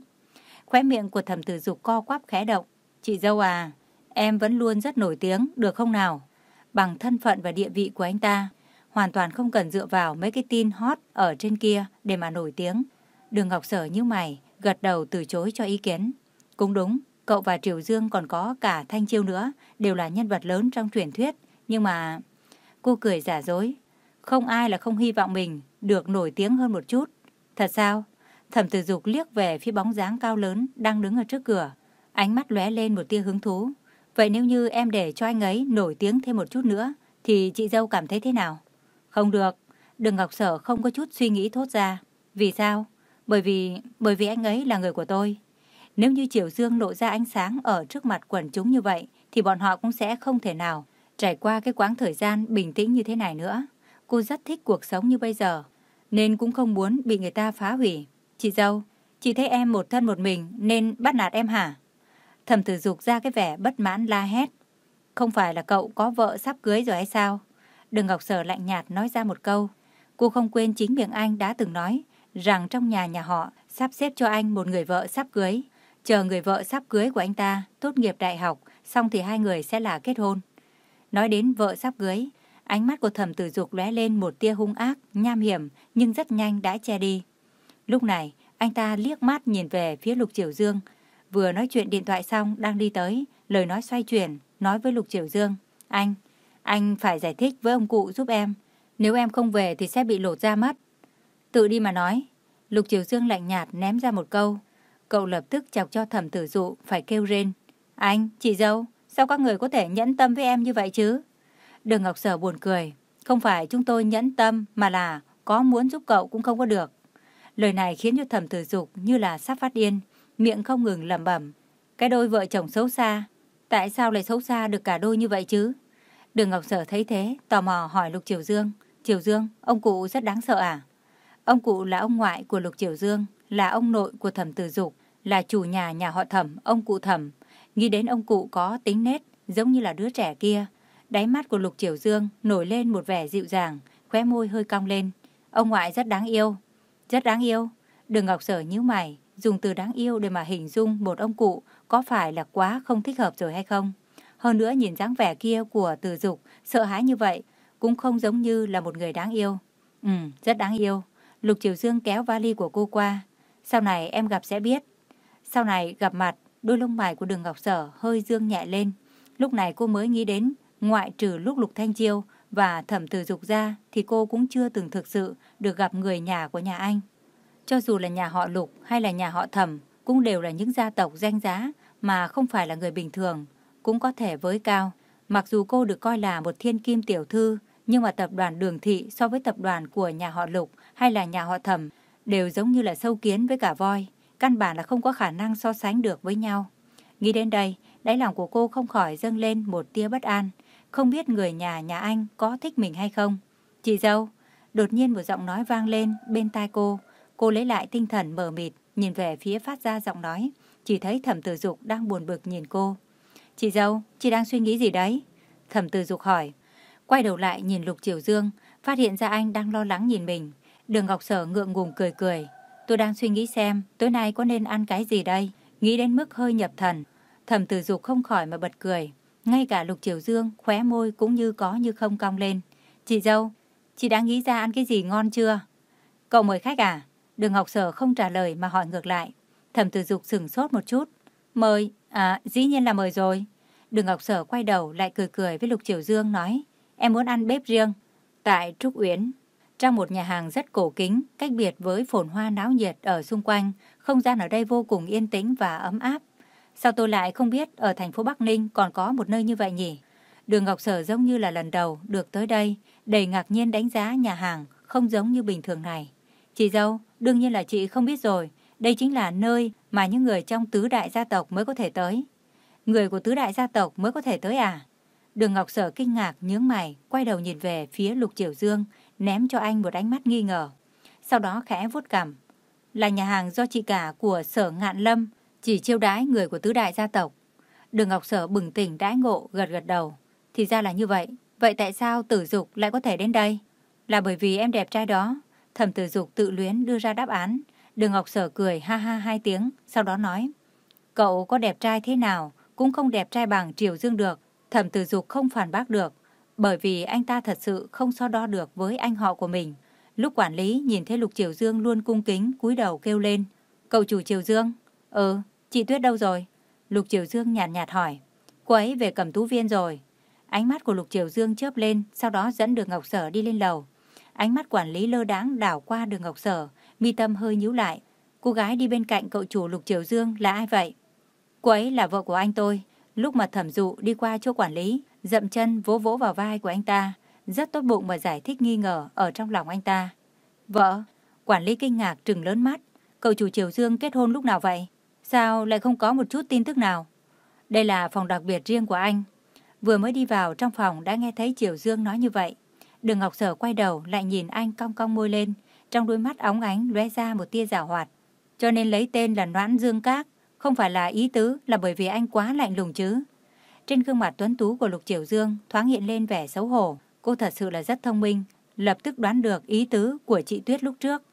Khóe miệng của thẩm tử dục co quắp khẽ động. Chị dâu à, Em vẫn luôn rất nổi tiếng, được không nào? Bằng thân phận và địa vị của anh ta, hoàn toàn không cần dựa vào mấy cái tin hot ở trên kia để mà nổi tiếng. Đường Ngọc Sở như mày, gật đầu từ chối cho ý kiến. Cũng đúng, cậu và Triều Dương còn có cả Thanh Chiêu nữa, đều là nhân vật lớn trong truyền thuyết. Nhưng mà... Cô cười giả dối. Không ai là không hy vọng mình được nổi tiếng hơn một chút. Thật sao? Thẩm tử dục liếc về phía bóng dáng cao lớn đang đứng ở trước cửa. Ánh mắt lóe lên một tia hứng thú. Vậy nếu như em để cho anh ấy nổi tiếng thêm một chút nữa, thì chị dâu cảm thấy thế nào? Không được, đừng Ngọc Sở không có chút suy nghĩ thốt ra. Vì sao? Bởi vì, bởi vì anh ấy là người của tôi. Nếu như Triều Dương lộ ra ánh sáng ở trước mặt quần chúng như vậy, thì bọn họ cũng sẽ không thể nào trải qua cái quãng thời gian bình tĩnh như thế này nữa. Cô rất thích cuộc sống như bây giờ, nên cũng không muốn bị người ta phá hủy. Chị dâu, chị thấy em một thân một mình nên bắt nạt em hả? Thẩm tử dục ra cái vẻ bất mãn la hét. Không phải là cậu có vợ sắp cưới rồi hay sao? Đường Ngọc Sở lạnh nhạt nói ra một câu. Cô không quên chính miệng anh đã từng nói rằng trong nhà nhà họ sắp xếp cho anh một người vợ sắp cưới. Chờ người vợ sắp cưới của anh ta tốt nghiệp đại học, xong thì hai người sẽ là kết hôn. Nói đến vợ sắp cưới, ánh mắt của thẩm tử dục lóe lên một tia hung ác, nham hiểm, nhưng rất nhanh đã che đi. Lúc này, anh ta liếc mắt nhìn về phía Lục Triều Dương, vừa nói chuyện điện thoại xong đang đi tới, lời nói xoay chuyển, nói với Lục Triều Dương. Anh, anh phải giải thích với ông cụ giúp em. Nếu em không về thì sẽ bị lột ra mất. Tự đi mà nói. Lục Triều Dương lạnh nhạt ném ra một câu. Cậu lập tức chọc cho thẩm tử dụ phải kêu rên. Anh, chị dâu, sao các người có thể nhẫn tâm với em như vậy chứ? Đường Ngọc Sở buồn cười. Không phải chúng tôi nhẫn tâm mà là có muốn giúp cậu cũng không có được. Lời này khiến cho thẩm tử dục như là sắp phát điên, miệng không ngừng lẩm bẩm. Cái đôi vợ chồng xấu xa, tại sao lại xấu xa được cả đôi như vậy chứ? Đường Ngọc Sở thấy thế, tò mò hỏi Lục Triều Dương. Triều Dương, ông cụ rất đáng sợ à? Ông cụ là ông ngoại của Lục Triều Dương, là ông nội của thẩm tử dục, là chủ nhà nhà họ thẩm, ông cụ thẩm. Nghĩ đến ông cụ có tính nết, giống như là đứa trẻ kia. Đáy mắt của Lục Triều Dương nổi lên một vẻ dịu dàng, khóe môi hơi cong lên. Ông ngoại rất đáng yêu. Rất đáng yêu. Đường Ngọc Sở nhíu mày, dùng từ đáng yêu để mà hình dung một ông cụ có phải là quá không thích hợp rồi hay không? Hơn nữa nhìn dáng vẻ kia của từ dục, sợ hãi như vậy, cũng không giống như là một người đáng yêu. Ừ, rất đáng yêu. Lục Triều Dương kéo vali của cô qua. Sau này em gặp sẽ biết. Sau này gặp mặt, đôi lông mày của đường Ngọc Sở hơi dương nhẹ lên. Lúc này cô mới nghĩ đến, ngoại trừ lúc Lục Thanh Chiêu và thẩm từ dục ra thì cô cũng chưa từng thực sự được gặp người nhà của nhà anh. Cho dù là nhà họ Lục hay là nhà họ thẩm cũng đều là những gia tộc danh giá mà không phải là người bình thường, cũng có thể với cao. Mặc dù cô được coi là một thiên kim tiểu thư, nhưng mà tập đoàn Đường Thị so với tập đoàn của nhà họ Lục hay là nhà họ Thẩm đều giống như là sâu kiến với cả voi, căn bản là không có khả năng so sánh được với nhau. Nghĩ đến đây, đáy lòng của cô không khỏi dâng lên một tia bất an, không biết người nhà nhà anh có thích mình hay không. Chị dâu, đột nhiên một giọng nói vang lên bên tai cô, cô lấy lại tinh thần mờ mịt, nhìn về phía phát ra giọng nói, chỉ thấy thẩm tử dục đang buồn bực nhìn cô. Chị dâu, chị đang suy nghĩ gì đấy? Thẩm tử dục hỏi. Quay đầu lại nhìn Lục Triều Dương, phát hiện ra anh đang lo lắng nhìn mình. Đường Ngọc Sở ngượng ngùng cười cười. Tôi đang suy nghĩ xem tối nay có nên ăn cái gì đây. Nghĩ đến mức hơi nhập thần. Thẩm tử dục không khỏi mà bật cười. Ngay cả Lục Triều Dương khóe môi cũng như có như không cong lên. Chị dâu, chị đã nghĩ ra ăn cái gì ngon chưa? Cậu mời khách à? Đường Ngọc Sở không trả lời mà hỏi ngược lại. Thẩm tử dục sừng sốt một chút. Mời, à dĩ nhiên là mời rồi. Đường Ngọc Sở quay đầu lại cười cười với Lục Triều Dương nói. Em muốn ăn bếp riêng. Tại Trúc Uyển, trong một nhà hàng rất cổ kính, cách biệt với phồn hoa náo nhiệt ở xung quanh, không gian ở đây vô cùng yên tĩnh và ấm áp. Sao tôi lại không biết ở thành phố Bắc Ninh còn có một nơi như vậy nhỉ? Đường Ngọc Sở giống như là lần đầu được tới đây, đầy ngạc nhiên đánh giá nhà hàng, không giống như bình thường này. Chị dâu, đương nhiên là chị không biết rồi, đây chính là nơi mà những người trong tứ đại gia tộc mới có thể tới. Người của tứ đại gia tộc mới có thể tới à? Đường Ngọc Sở kinh ngạc nhướng mày, quay đầu nhìn về phía Lục Triều Dương, ném cho anh một ánh mắt nghi ngờ. Sau đó khẽ vuốt cằm. Là nhà hàng do chị cả của Sở Ngạn Lâm, chỉ chiêu đãi người của tứ đại gia tộc. Đường Ngọc Sở bừng tỉnh đãi ngộ gật gật đầu. Thì ra là như vậy. Vậy tại sao tử dục lại có thể đến đây? Là bởi vì em đẹp trai đó. Thẩm tử dục tự luyến đưa ra đáp án. Đường Ngọc Sở cười ha ha hai tiếng, sau đó nói. Cậu có đẹp trai thế nào, cũng không đẹp trai bằng Triều Dương được. Thẩm tử dục không phản bác được, bởi vì anh ta thật sự không so đo được với anh họ của mình. Lúc quản lý nhìn thấy Lục Triều Dương luôn cung kính, cúi đầu kêu lên. Cậu chủ Triều Dương? Ừ, chị Tuyết đâu rồi? Lục Triều Dương nhạt nhạt hỏi. Cô ấy về cầm tú viên rồi. Ánh mắt của Lục Triều Dương chớp lên, sau đó dẫn đường Ngọc Sở đi lên lầu. Ánh mắt quản lý lơ đáng đảo qua đường Ngọc Sở, mi tâm hơi nhíu lại. Cô gái đi bên cạnh cậu chủ Lục Triều Dương là ai vậy? Cô ấy là vợ của anh tôi. Lúc mà thẩm dụ đi qua chỗ quản lý, dậm chân vỗ vỗ vào vai của anh ta, rất tốt bụng và giải thích nghi ngờ ở trong lòng anh ta. Vợ, quản lý kinh ngạc trừng lớn mắt, cậu chủ Triều Dương kết hôn lúc nào vậy? Sao lại không có một chút tin tức nào? Đây là phòng đặc biệt riêng của anh. Vừa mới đi vào trong phòng đã nghe thấy Triều Dương nói như vậy. Đường Ngọc Sở quay đầu lại nhìn anh cong cong môi lên, trong đôi mắt óng ánh lóe ra một tia giả hoạt. Cho nên lấy tên là Noãn Dương Các, không phải là ý tứ là bởi vì anh quá lạnh lùng chứ. Trên gương mặt tuấn tú của Lục Triều Dương thoáng hiện lên vẻ xấu hổ. Cô thật sự là rất thông minh, lập tức đoán được ý tứ của chị Tuyết lúc trước.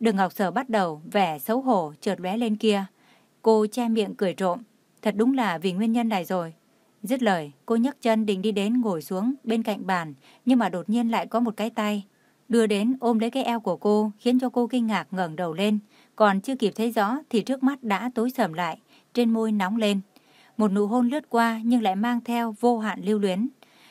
Đường Ngọc Sở bắt đầu vẻ xấu hổ chợt lóe lên kia. Cô che miệng cười trộm. Thật đúng là vì nguyên nhân này rồi. Dứt lời, cô nhấc chân định đi đến ngồi xuống bên cạnh bàn, nhưng mà đột nhiên lại có một cái tay. Đưa đến ôm lấy cái eo của cô, khiến cho cô kinh ngạc ngẩng đầu lên. Còn chưa kịp thấy rõ thì trước mắt đã tối sầm lại, trên môi nóng lên. Một nụ hôn lướt qua nhưng lại mang theo vô hạn lưu luyến.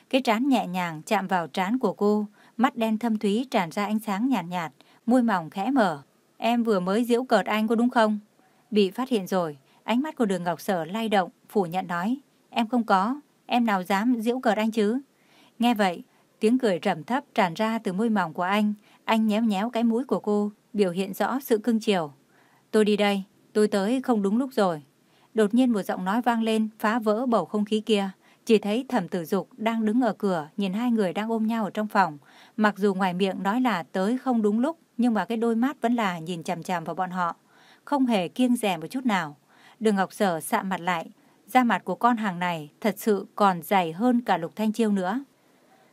Cái trán nhẹ nhàng chạm vào trán của cô, mắt đen thâm thúy tràn ra ánh sáng nhạt nhạt, môi mỏng khẽ mở. Em vừa mới giễu cợt anh có đúng không? Bị phát hiện rồi, ánh mắt của đường Ngọc Sở lay động, phủ nhận nói. Em không có, em nào dám giễu cợt anh chứ? Nghe vậy, tiếng cười trầm thấp tràn ra từ môi mỏng của anh. Anh nhéo nhéo cái mũi của cô, biểu hiện rõ sự cưng chiều. Tôi đi đây, tôi tới không đúng lúc rồi. Đột nhiên một giọng nói vang lên, phá vỡ bầu không khí kia. Chỉ thấy thẩm tử dục đang đứng ở cửa, nhìn hai người đang ôm nhau ở trong phòng. Mặc dù ngoài miệng nói là tới không đúng lúc, nhưng mà cái đôi mắt vẫn là nhìn chằm chằm vào bọn họ. Không hề kiêng dè một chút nào. Đường Ngọc Sở sạm mặt lại. Da mặt của con hàng này thật sự còn dày hơn cả Lục Thanh Chiêu nữa.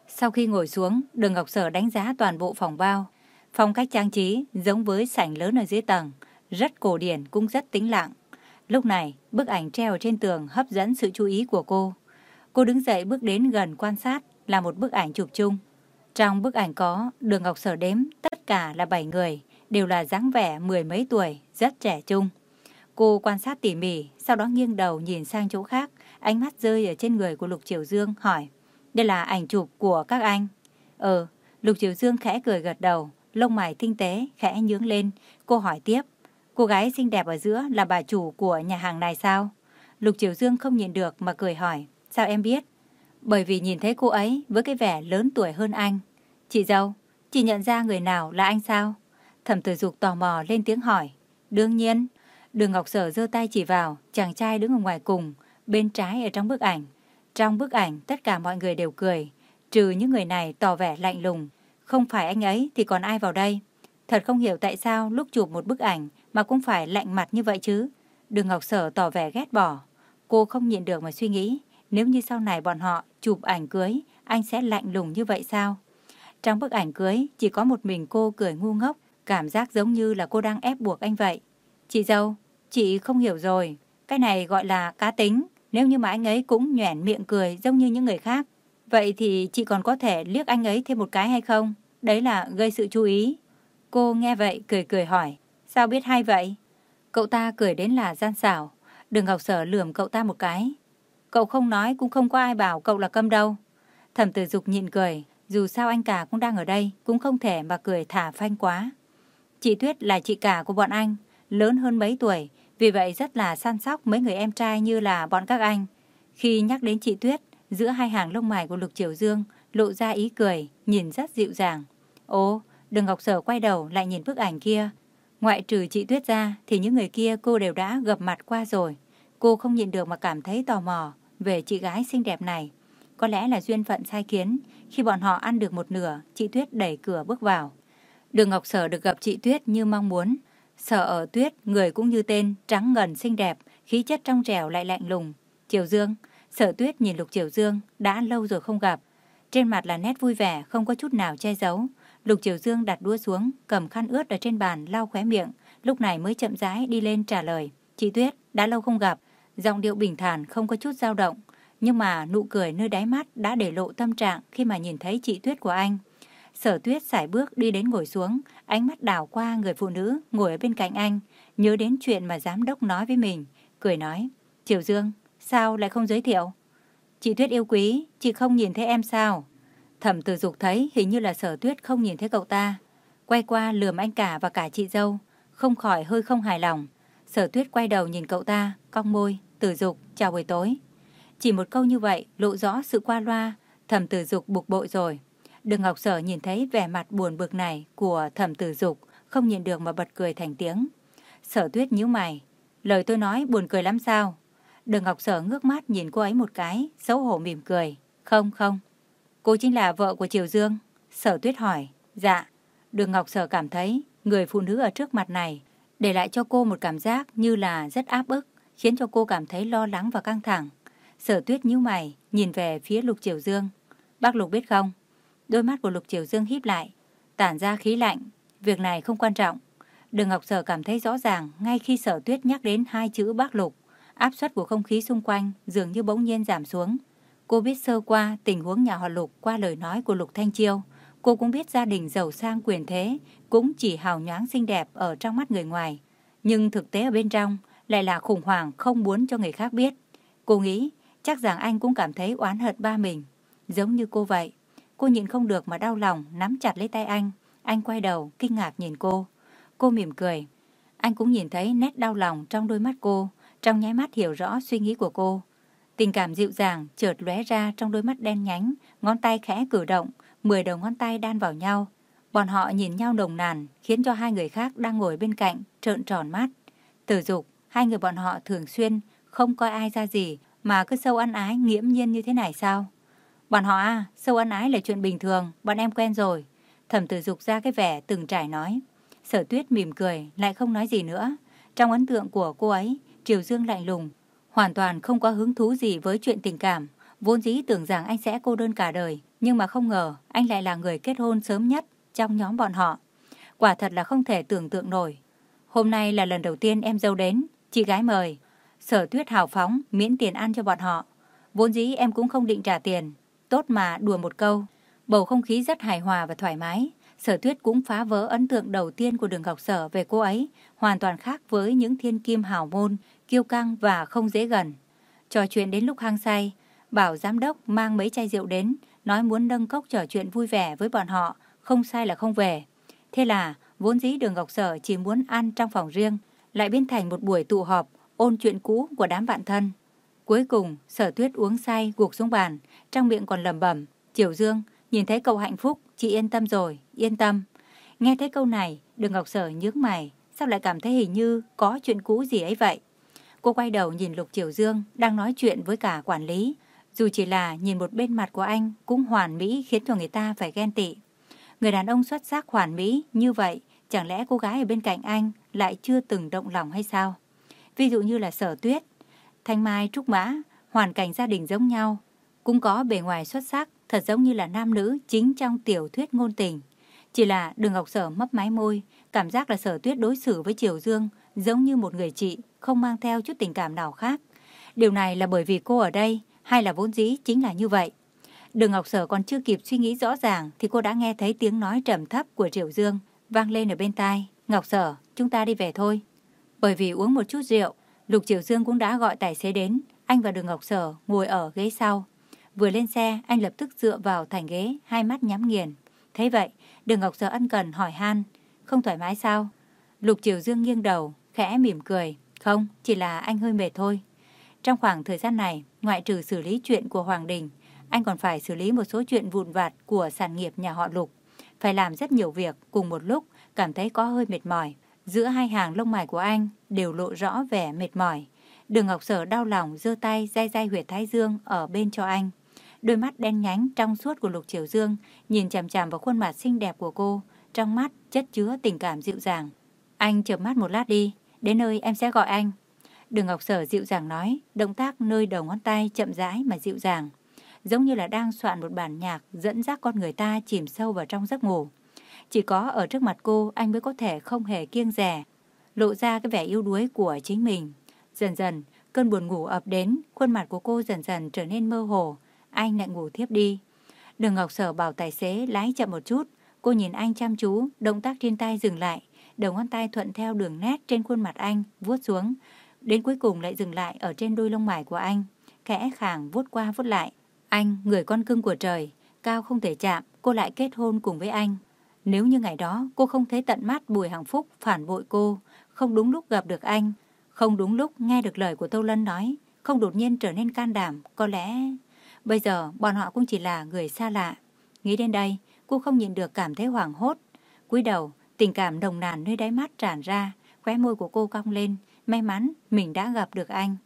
Sau khi ngồi xuống, Đường Ngọc Sở đánh giá toàn bộ phòng bao. Phong cách trang trí giống với sảnh lớn ở dưới tầng, rất cổ điển cũng rất tĩnh lặng. Lúc này, bức ảnh treo trên tường hấp dẫn sự chú ý của cô. Cô đứng dậy bước đến gần quan sát là một bức ảnh chụp chung. Trong bức ảnh có Đường Ngọc Sở đếm tất cả là 7 người, đều là dáng vẻ mười mấy tuổi, rất trẻ trung. Cô quan sát tỉ mỉ, sau đó nghiêng đầu nhìn sang chỗ khác, ánh mắt rơi ở trên người của Lục Triều Dương, hỏi, đây là ảnh chụp của các anh. Ờ, Lục Triều Dương khẽ cười gật đầu, lông mày tinh tế, khẽ nhướng lên. Cô hỏi tiếp, cô gái xinh đẹp ở giữa là bà chủ của nhà hàng này sao? Lục Triều Dương không nhìn được mà cười hỏi, sao em biết? Bởi vì nhìn thấy cô ấy với cái vẻ lớn tuổi hơn anh. Chị dâu, chị nhận ra người nào là anh sao? Thẩm tử dục tò mò lên tiếng hỏi. Đương nhiên, đường Ngọc Sở giơ tay chỉ vào, chàng trai đứng ở ngoài cùng, bên trái ở trong bức ảnh. Trong bức ảnh, tất cả mọi người đều cười, trừ những người này tỏ vẻ lạnh lùng. Không phải anh ấy thì còn ai vào đây? Thật không hiểu tại sao lúc chụp một bức ảnh mà cũng phải lạnh mặt như vậy chứ. Đường Ngọc Sở tỏ vẻ ghét bỏ. Cô không nhịn được mà suy nghĩ, nếu như sau này bọn họ chụp ảnh cưới, anh sẽ lạnh lùng như vậy sao? Trong bức ảnh cưới, chỉ có một mình cô cười ngu ngốc, cảm giác giống như là cô đang ép buộc anh vậy. Chị dâu, chị không hiểu rồi, cái này gọi là cá tính. Nếu như mà anh ấy cũng nhoẻn miệng cười giống như những người khác, vậy thì chị còn có thể liếc anh ấy thêm một cái hay không? Đấy là gây sự chú ý. Cô nghe vậy cười cười hỏi, sao biết hay vậy? Cậu ta cười đến là gian xảo, đừng Ngọc Sở lườm cậu ta một cái. Cậu không nói cũng không có ai bảo cậu là câm đâu. Thẩm tử dục nhịn cười, dù sao anh cả cũng đang ở đây, cũng không thể mà cười thả phanh quá. Chị Tuyết là chị cả của bọn anh, lớn hơn mấy tuổi, vì vậy rất là săn sóc mấy người em trai như là bọn các anh. Khi nhắc đến chị Tuyết, giữa hai hàng lông mày của Lục Triều Dương lộ ra ý cười, nhìn rất dịu dàng. Ồ, đừng Ngọc Sở quay đầu lại nhìn bức ảnh kia. Ngoại trừ chị Tuyết ra thì những người kia cô đều đã gặp mặt qua rồi. Cô không nhìn được mà cảm thấy tò mò về chị gái xinh đẹp này. Có lẽ là duyên phận sai khiến, khi bọn họ ăn được một nửa, chị Tuyết đẩy cửa bước vào. Đường Ngọc Sở được gặp chị Tuyết như mong muốn. Sở ở Tuyết, người cũng như tên, trắng ngần xinh đẹp, khí chất trong trẻo lại lạnh lùng. Triều Dương, Sở Tuyết nhìn Lục Triều Dương, đã lâu rồi không gặp. Trên mặt là nét vui vẻ, không có chút nào che giấu. Lục Triều Dương đặt đũa xuống, cầm khăn ướt ở trên bàn, lau khóe miệng, lúc này mới chậm rãi đi lên trả lời. Chị Tuyết, đã lâu không gặp, giọng điệu bình thản không có chút dao động. Nhưng mà nụ cười nơi đáy mắt đã để lộ tâm trạng khi mà nhìn thấy chị Tuyết của anh. Sở Tuyết sải bước đi đến ngồi xuống, ánh mắt đảo qua người phụ nữ ngồi ở bên cạnh anh, nhớ đến chuyện mà giám đốc nói với mình, cười nói, Triều Dương, sao lại không giới thiệu? Chị Tuyết yêu quý, chị không nhìn thấy em sao? Thẩm tử dục thấy hình như là sở Tuyết không nhìn thấy cậu ta. Quay qua lườm anh cả và cả chị dâu, không khỏi hơi không hài lòng. Sở Tuyết quay đầu nhìn cậu ta, cong môi, tử dục, chào buổi tối. Chỉ một câu như vậy lộ rõ sự qua loa, thẩm tử dục bục bội rồi. Đường Ngọc Sở nhìn thấy vẻ mặt buồn bực này của thẩm tử dục, không nhìn được mà bật cười thành tiếng. Sở tuyết nhíu mày. Lời tôi nói buồn cười lắm sao? Đường Ngọc Sở ngước mắt nhìn cô ấy một cái, xấu hổ mỉm cười. Không, không. Cô chính là vợ của Triều Dương. Sở tuyết hỏi. Dạ. Đường Ngọc Sở cảm thấy người phụ nữ ở trước mặt này để lại cho cô một cảm giác như là rất áp bức khiến cho cô cảm thấy lo lắng và căng thẳng. Sở tuyết nhíu mày, nhìn về phía Lục Triều Dương. Bác Lục biết không? Đôi mắt của Lục Triều Dương híp lại, tản ra khí lạnh. Việc này không quan trọng. Đường Ngọc Sở cảm thấy rõ ràng ngay khi sở tuyết nhắc đến hai chữ bác Lục, áp suất của không khí xung quanh dường như bỗng nhiên giảm xuống. Cô biết sơ qua tình huống nhà họ Lục qua lời nói của Lục Thanh Chiêu. Cô cũng biết gia đình giàu sang quyền thế cũng chỉ hào nhoáng xinh đẹp ở trong mắt người ngoài. Nhưng thực tế ở bên trong lại là khủng hoảng không muốn cho người khác biết. Cô nghĩ chắc rằng anh cũng cảm thấy oán hận ba mình. Giống như cô vậy. Cô nhịn không được mà đau lòng nắm chặt lấy tay anh. Anh quay đầu kinh ngạc nhìn cô. Cô mỉm cười. Anh cũng nhìn thấy nét đau lòng trong đôi mắt cô. Trong nháy mắt hiểu rõ suy nghĩ của cô. Tình cảm dịu dàng chợt lóe ra trong đôi mắt đen nhánh, ngón tay khẽ cử động, mười đầu ngón tay đan vào nhau. Bọn họ nhìn nhau đồng nàn, khiến cho hai người khác đang ngồi bên cạnh trợn tròn mắt. Tử dục, hai người bọn họ thường xuyên không coi ai ra gì mà cứ sâu ăn ái nghiễm nhiên như thế này sao? Bọn họ à, sâu ân ái là chuyện bình thường, bọn em quen rồi. Thẩm tử dục ra cái vẻ từng trải nói. Sở tuyết mỉm cười, lại không nói gì nữa. Trong ấn tượng của cô ấy, Triều Dương lạnh lùng, hoàn toàn không có hứng thú gì với chuyện tình cảm. Vốn dĩ tưởng rằng anh sẽ cô đơn cả đời, nhưng mà không ngờ anh lại là người kết hôn sớm nhất trong nhóm bọn họ. Quả thật là không thể tưởng tượng nổi. Hôm nay là lần đầu tiên em dâu đến, chị gái mời. Sở tuyết hào phóng, miễn tiền ăn cho bọn họ. Vốn dĩ em cũng không định trả tiền. Tốt mà đùa một câu. Bầu không khí rất hài hòa và thoải mái. Sở tuyết cũng phá vỡ ấn tượng đầu tiên của đường Ngọc Sở về cô ấy, hoàn toàn khác với những thiên kim hào môn, kiêu căng và không dễ gần. Trò chuyện đến lúc hang say, bảo giám đốc mang mấy chai rượu đến, nói muốn nâng cốc trò chuyện vui vẻ với bọn họ, không sai là không về. Thế là, vốn dĩ đường Ngọc Sở chỉ muốn ăn trong phòng riêng, lại biến thành một buổi tụ họp, ôn chuyện cũ của đám bạn thân. Cuối cùng, sở tuyết uống say gục xuống bàn, trong miệng còn lẩm bẩm Triều Dương, nhìn thấy cậu hạnh phúc, chị yên tâm rồi, yên tâm. Nghe thấy câu này, đường Ngọc Sở nhướng mày, sao lại cảm thấy hình như có chuyện cũ gì ấy vậy? Cô quay đầu nhìn Lục Triều Dương đang nói chuyện với cả quản lý. Dù chỉ là nhìn một bên mặt của anh cũng hoàn mỹ khiến cho người ta phải ghen tị. Người đàn ông xuất sắc hoàn mỹ như vậy, chẳng lẽ cô gái ở bên cạnh anh lại chưa từng động lòng hay sao? Ví dụ như là sở tuyết, thanh mai, trúc mã, hoàn cảnh gia đình giống nhau, cũng có bề ngoài xuất sắc, thật giống như là nam nữ chính trong tiểu thuyết ngôn tình. Chỉ là đường Ngọc Sở mấp máy môi, cảm giác là sở tuyết đối xử với Triều Dương giống như một người chị, không mang theo chút tình cảm nào khác. Điều này là bởi vì cô ở đây, hay là vốn dĩ chính là như vậy. Đường Ngọc Sở còn chưa kịp suy nghĩ rõ ràng thì cô đã nghe thấy tiếng nói trầm thấp của Triều Dương vang lên ở bên tai. Ngọc Sở, chúng ta đi về thôi. Bởi vì uống một chút rượu, Lục Triều Dương cũng đã gọi tài xế đến. Anh và Đường Ngọc Sở ngồi ở ghế sau. Vừa lên xe, anh lập tức dựa vào thành ghế, hai mắt nhắm nghiền. Thế vậy, Đường Ngọc Sở ân cần hỏi han. Không thoải mái sao? Lục Triều Dương nghiêng đầu, khẽ mỉm cười. Không, chỉ là anh hơi mệt thôi. Trong khoảng thời gian này, ngoại trừ xử lý chuyện của Hoàng Đình, anh còn phải xử lý một số chuyện vụn vặt của sản nghiệp nhà họ Lục. Phải làm rất nhiều việc cùng một lúc, cảm thấy có hơi mệt mỏi. Giữa hai hàng lông mày của anh đều lộ rõ vẻ mệt mỏi. Đường Ngọc Sở đau lòng giơ tay day day huyệt thái dương ở bên cho anh. Đôi mắt đen nhánh trong suốt của Lục Triều Dương nhìn chằm chằm vào khuôn mặt xinh đẹp của cô, trong mắt chất chứa tình cảm dịu dàng. Anh chợp mắt một lát đi, đến nơi em sẽ gọi anh. Đường Ngọc Sở dịu dàng nói, động tác nơi đầu ngón tay chậm rãi mà dịu dàng giống như là đang soạn một bản nhạc dẫn dắt con người ta chìm sâu vào trong giấc ngủ. Chỉ có ở trước mặt cô anh mới có thể không hề kiêng rẻ, lộ ra cái vẻ yếu đuối của chính mình. Dần dần, cơn buồn ngủ ập đến, khuôn mặt của cô dần dần trở nên mơ hồ, anh lại ngủ thiếp đi. Đường Ngọc Sở bảo tài xế lái chậm một chút, cô nhìn anh chăm chú, động tác trên tay dừng lại, đầu ngón tay thuận theo đường nét trên khuôn mặt anh, vuốt xuống, đến cuối cùng lại dừng lại ở trên đôi lông mày của anh, khẽ khàng vuốt qua vuốt lại. Anh, người con cưng của trời, cao không thể chạm, cô lại kết hôn cùng với anh. Nếu như ngày đó cô không thấy tận mắt Bùi Hằng Phúc phản bội cô, không đúng lúc gặp được anh, không đúng lúc nghe được lời của Tô Lân nói, không đột nhiên trở nên can đảm, có lẽ bây giờ bọn họ cũng chỉ là người xa lạ. Nghĩ đến đây, cô không nhìn được cảm thấy hoảng hốt. cúi đầu, tình cảm đồng nàn nơi đáy mắt tràn ra, khóe môi của cô cong lên, may mắn mình đã gặp được anh.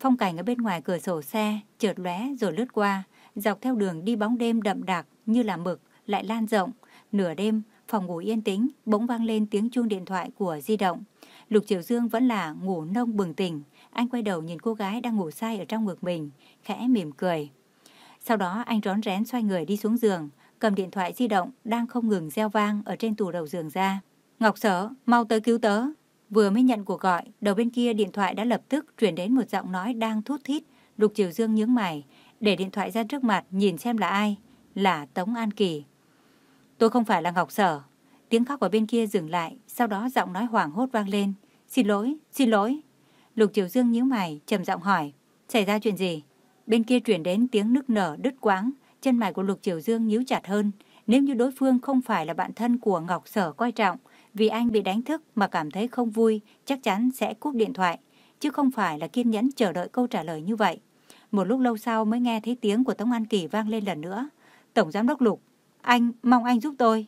Phong cảnh ở bên ngoài cửa sổ xe chợt lóe rồi lướt qua, dọc theo đường đi bóng đêm đậm đặc như là mực lại lan rộng. Nửa đêm, phòng ngủ yên tĩnh, bỗng vang lên tiếng chuông điện thoại của di động. Lục Triều Dương vẫn là ngủ nông bừng tỉnh. Anh quay đầu nhìn cô gái đang ngủ say ở trong ngực mình, khẽ mỉm cười. Sau đó anh rón rén xoay người đi xuống giường, cầm điện thoại di động đang không ngừng reo vang ở trên tủ đầu giường ra. Ngọc Sở, mau tới cứu tớ. Vừa mới nhận cuộc gọi, đầu bên kia điện thoại đã lập tức truyền đến một giọng nói đang thút thít. Lục Triều Dương nhướng mày, để điện thoại ra trước mặt nhìn xem là ai. Là Tống An Kỳ. Tôi không phải là Ngọc Sở. Tiếng khóc ở bên kia dừng lại, sau đó giọng nói hoảng hốt vang lên. Xin lỗi, xin lỗi. Lục Triều Dương nhíu mày, trầm giọng hỏi. Xảy ra chuyện gì? Bên kia truyền đến tiếng nức nở đứt quáng, chân mày của Lục Triều Dương nhíu chặt hơn. Nếu như đối phương không phải là bạn thân của Ngọc Sở coi trọng, vì anh bị đánh thức mà cảm thấy không vui, chắc chắn sẽ cúp điện thoại, chứ không phải là kiên nhẫn chờ đợi câu trả lời như vậy. Một lúc lâu sau mới nghe thấy tiếng của Tống An Kỳ vang lên lần nữa. Tổng Giám đốc Lục, anh, mong anh giúp tôi.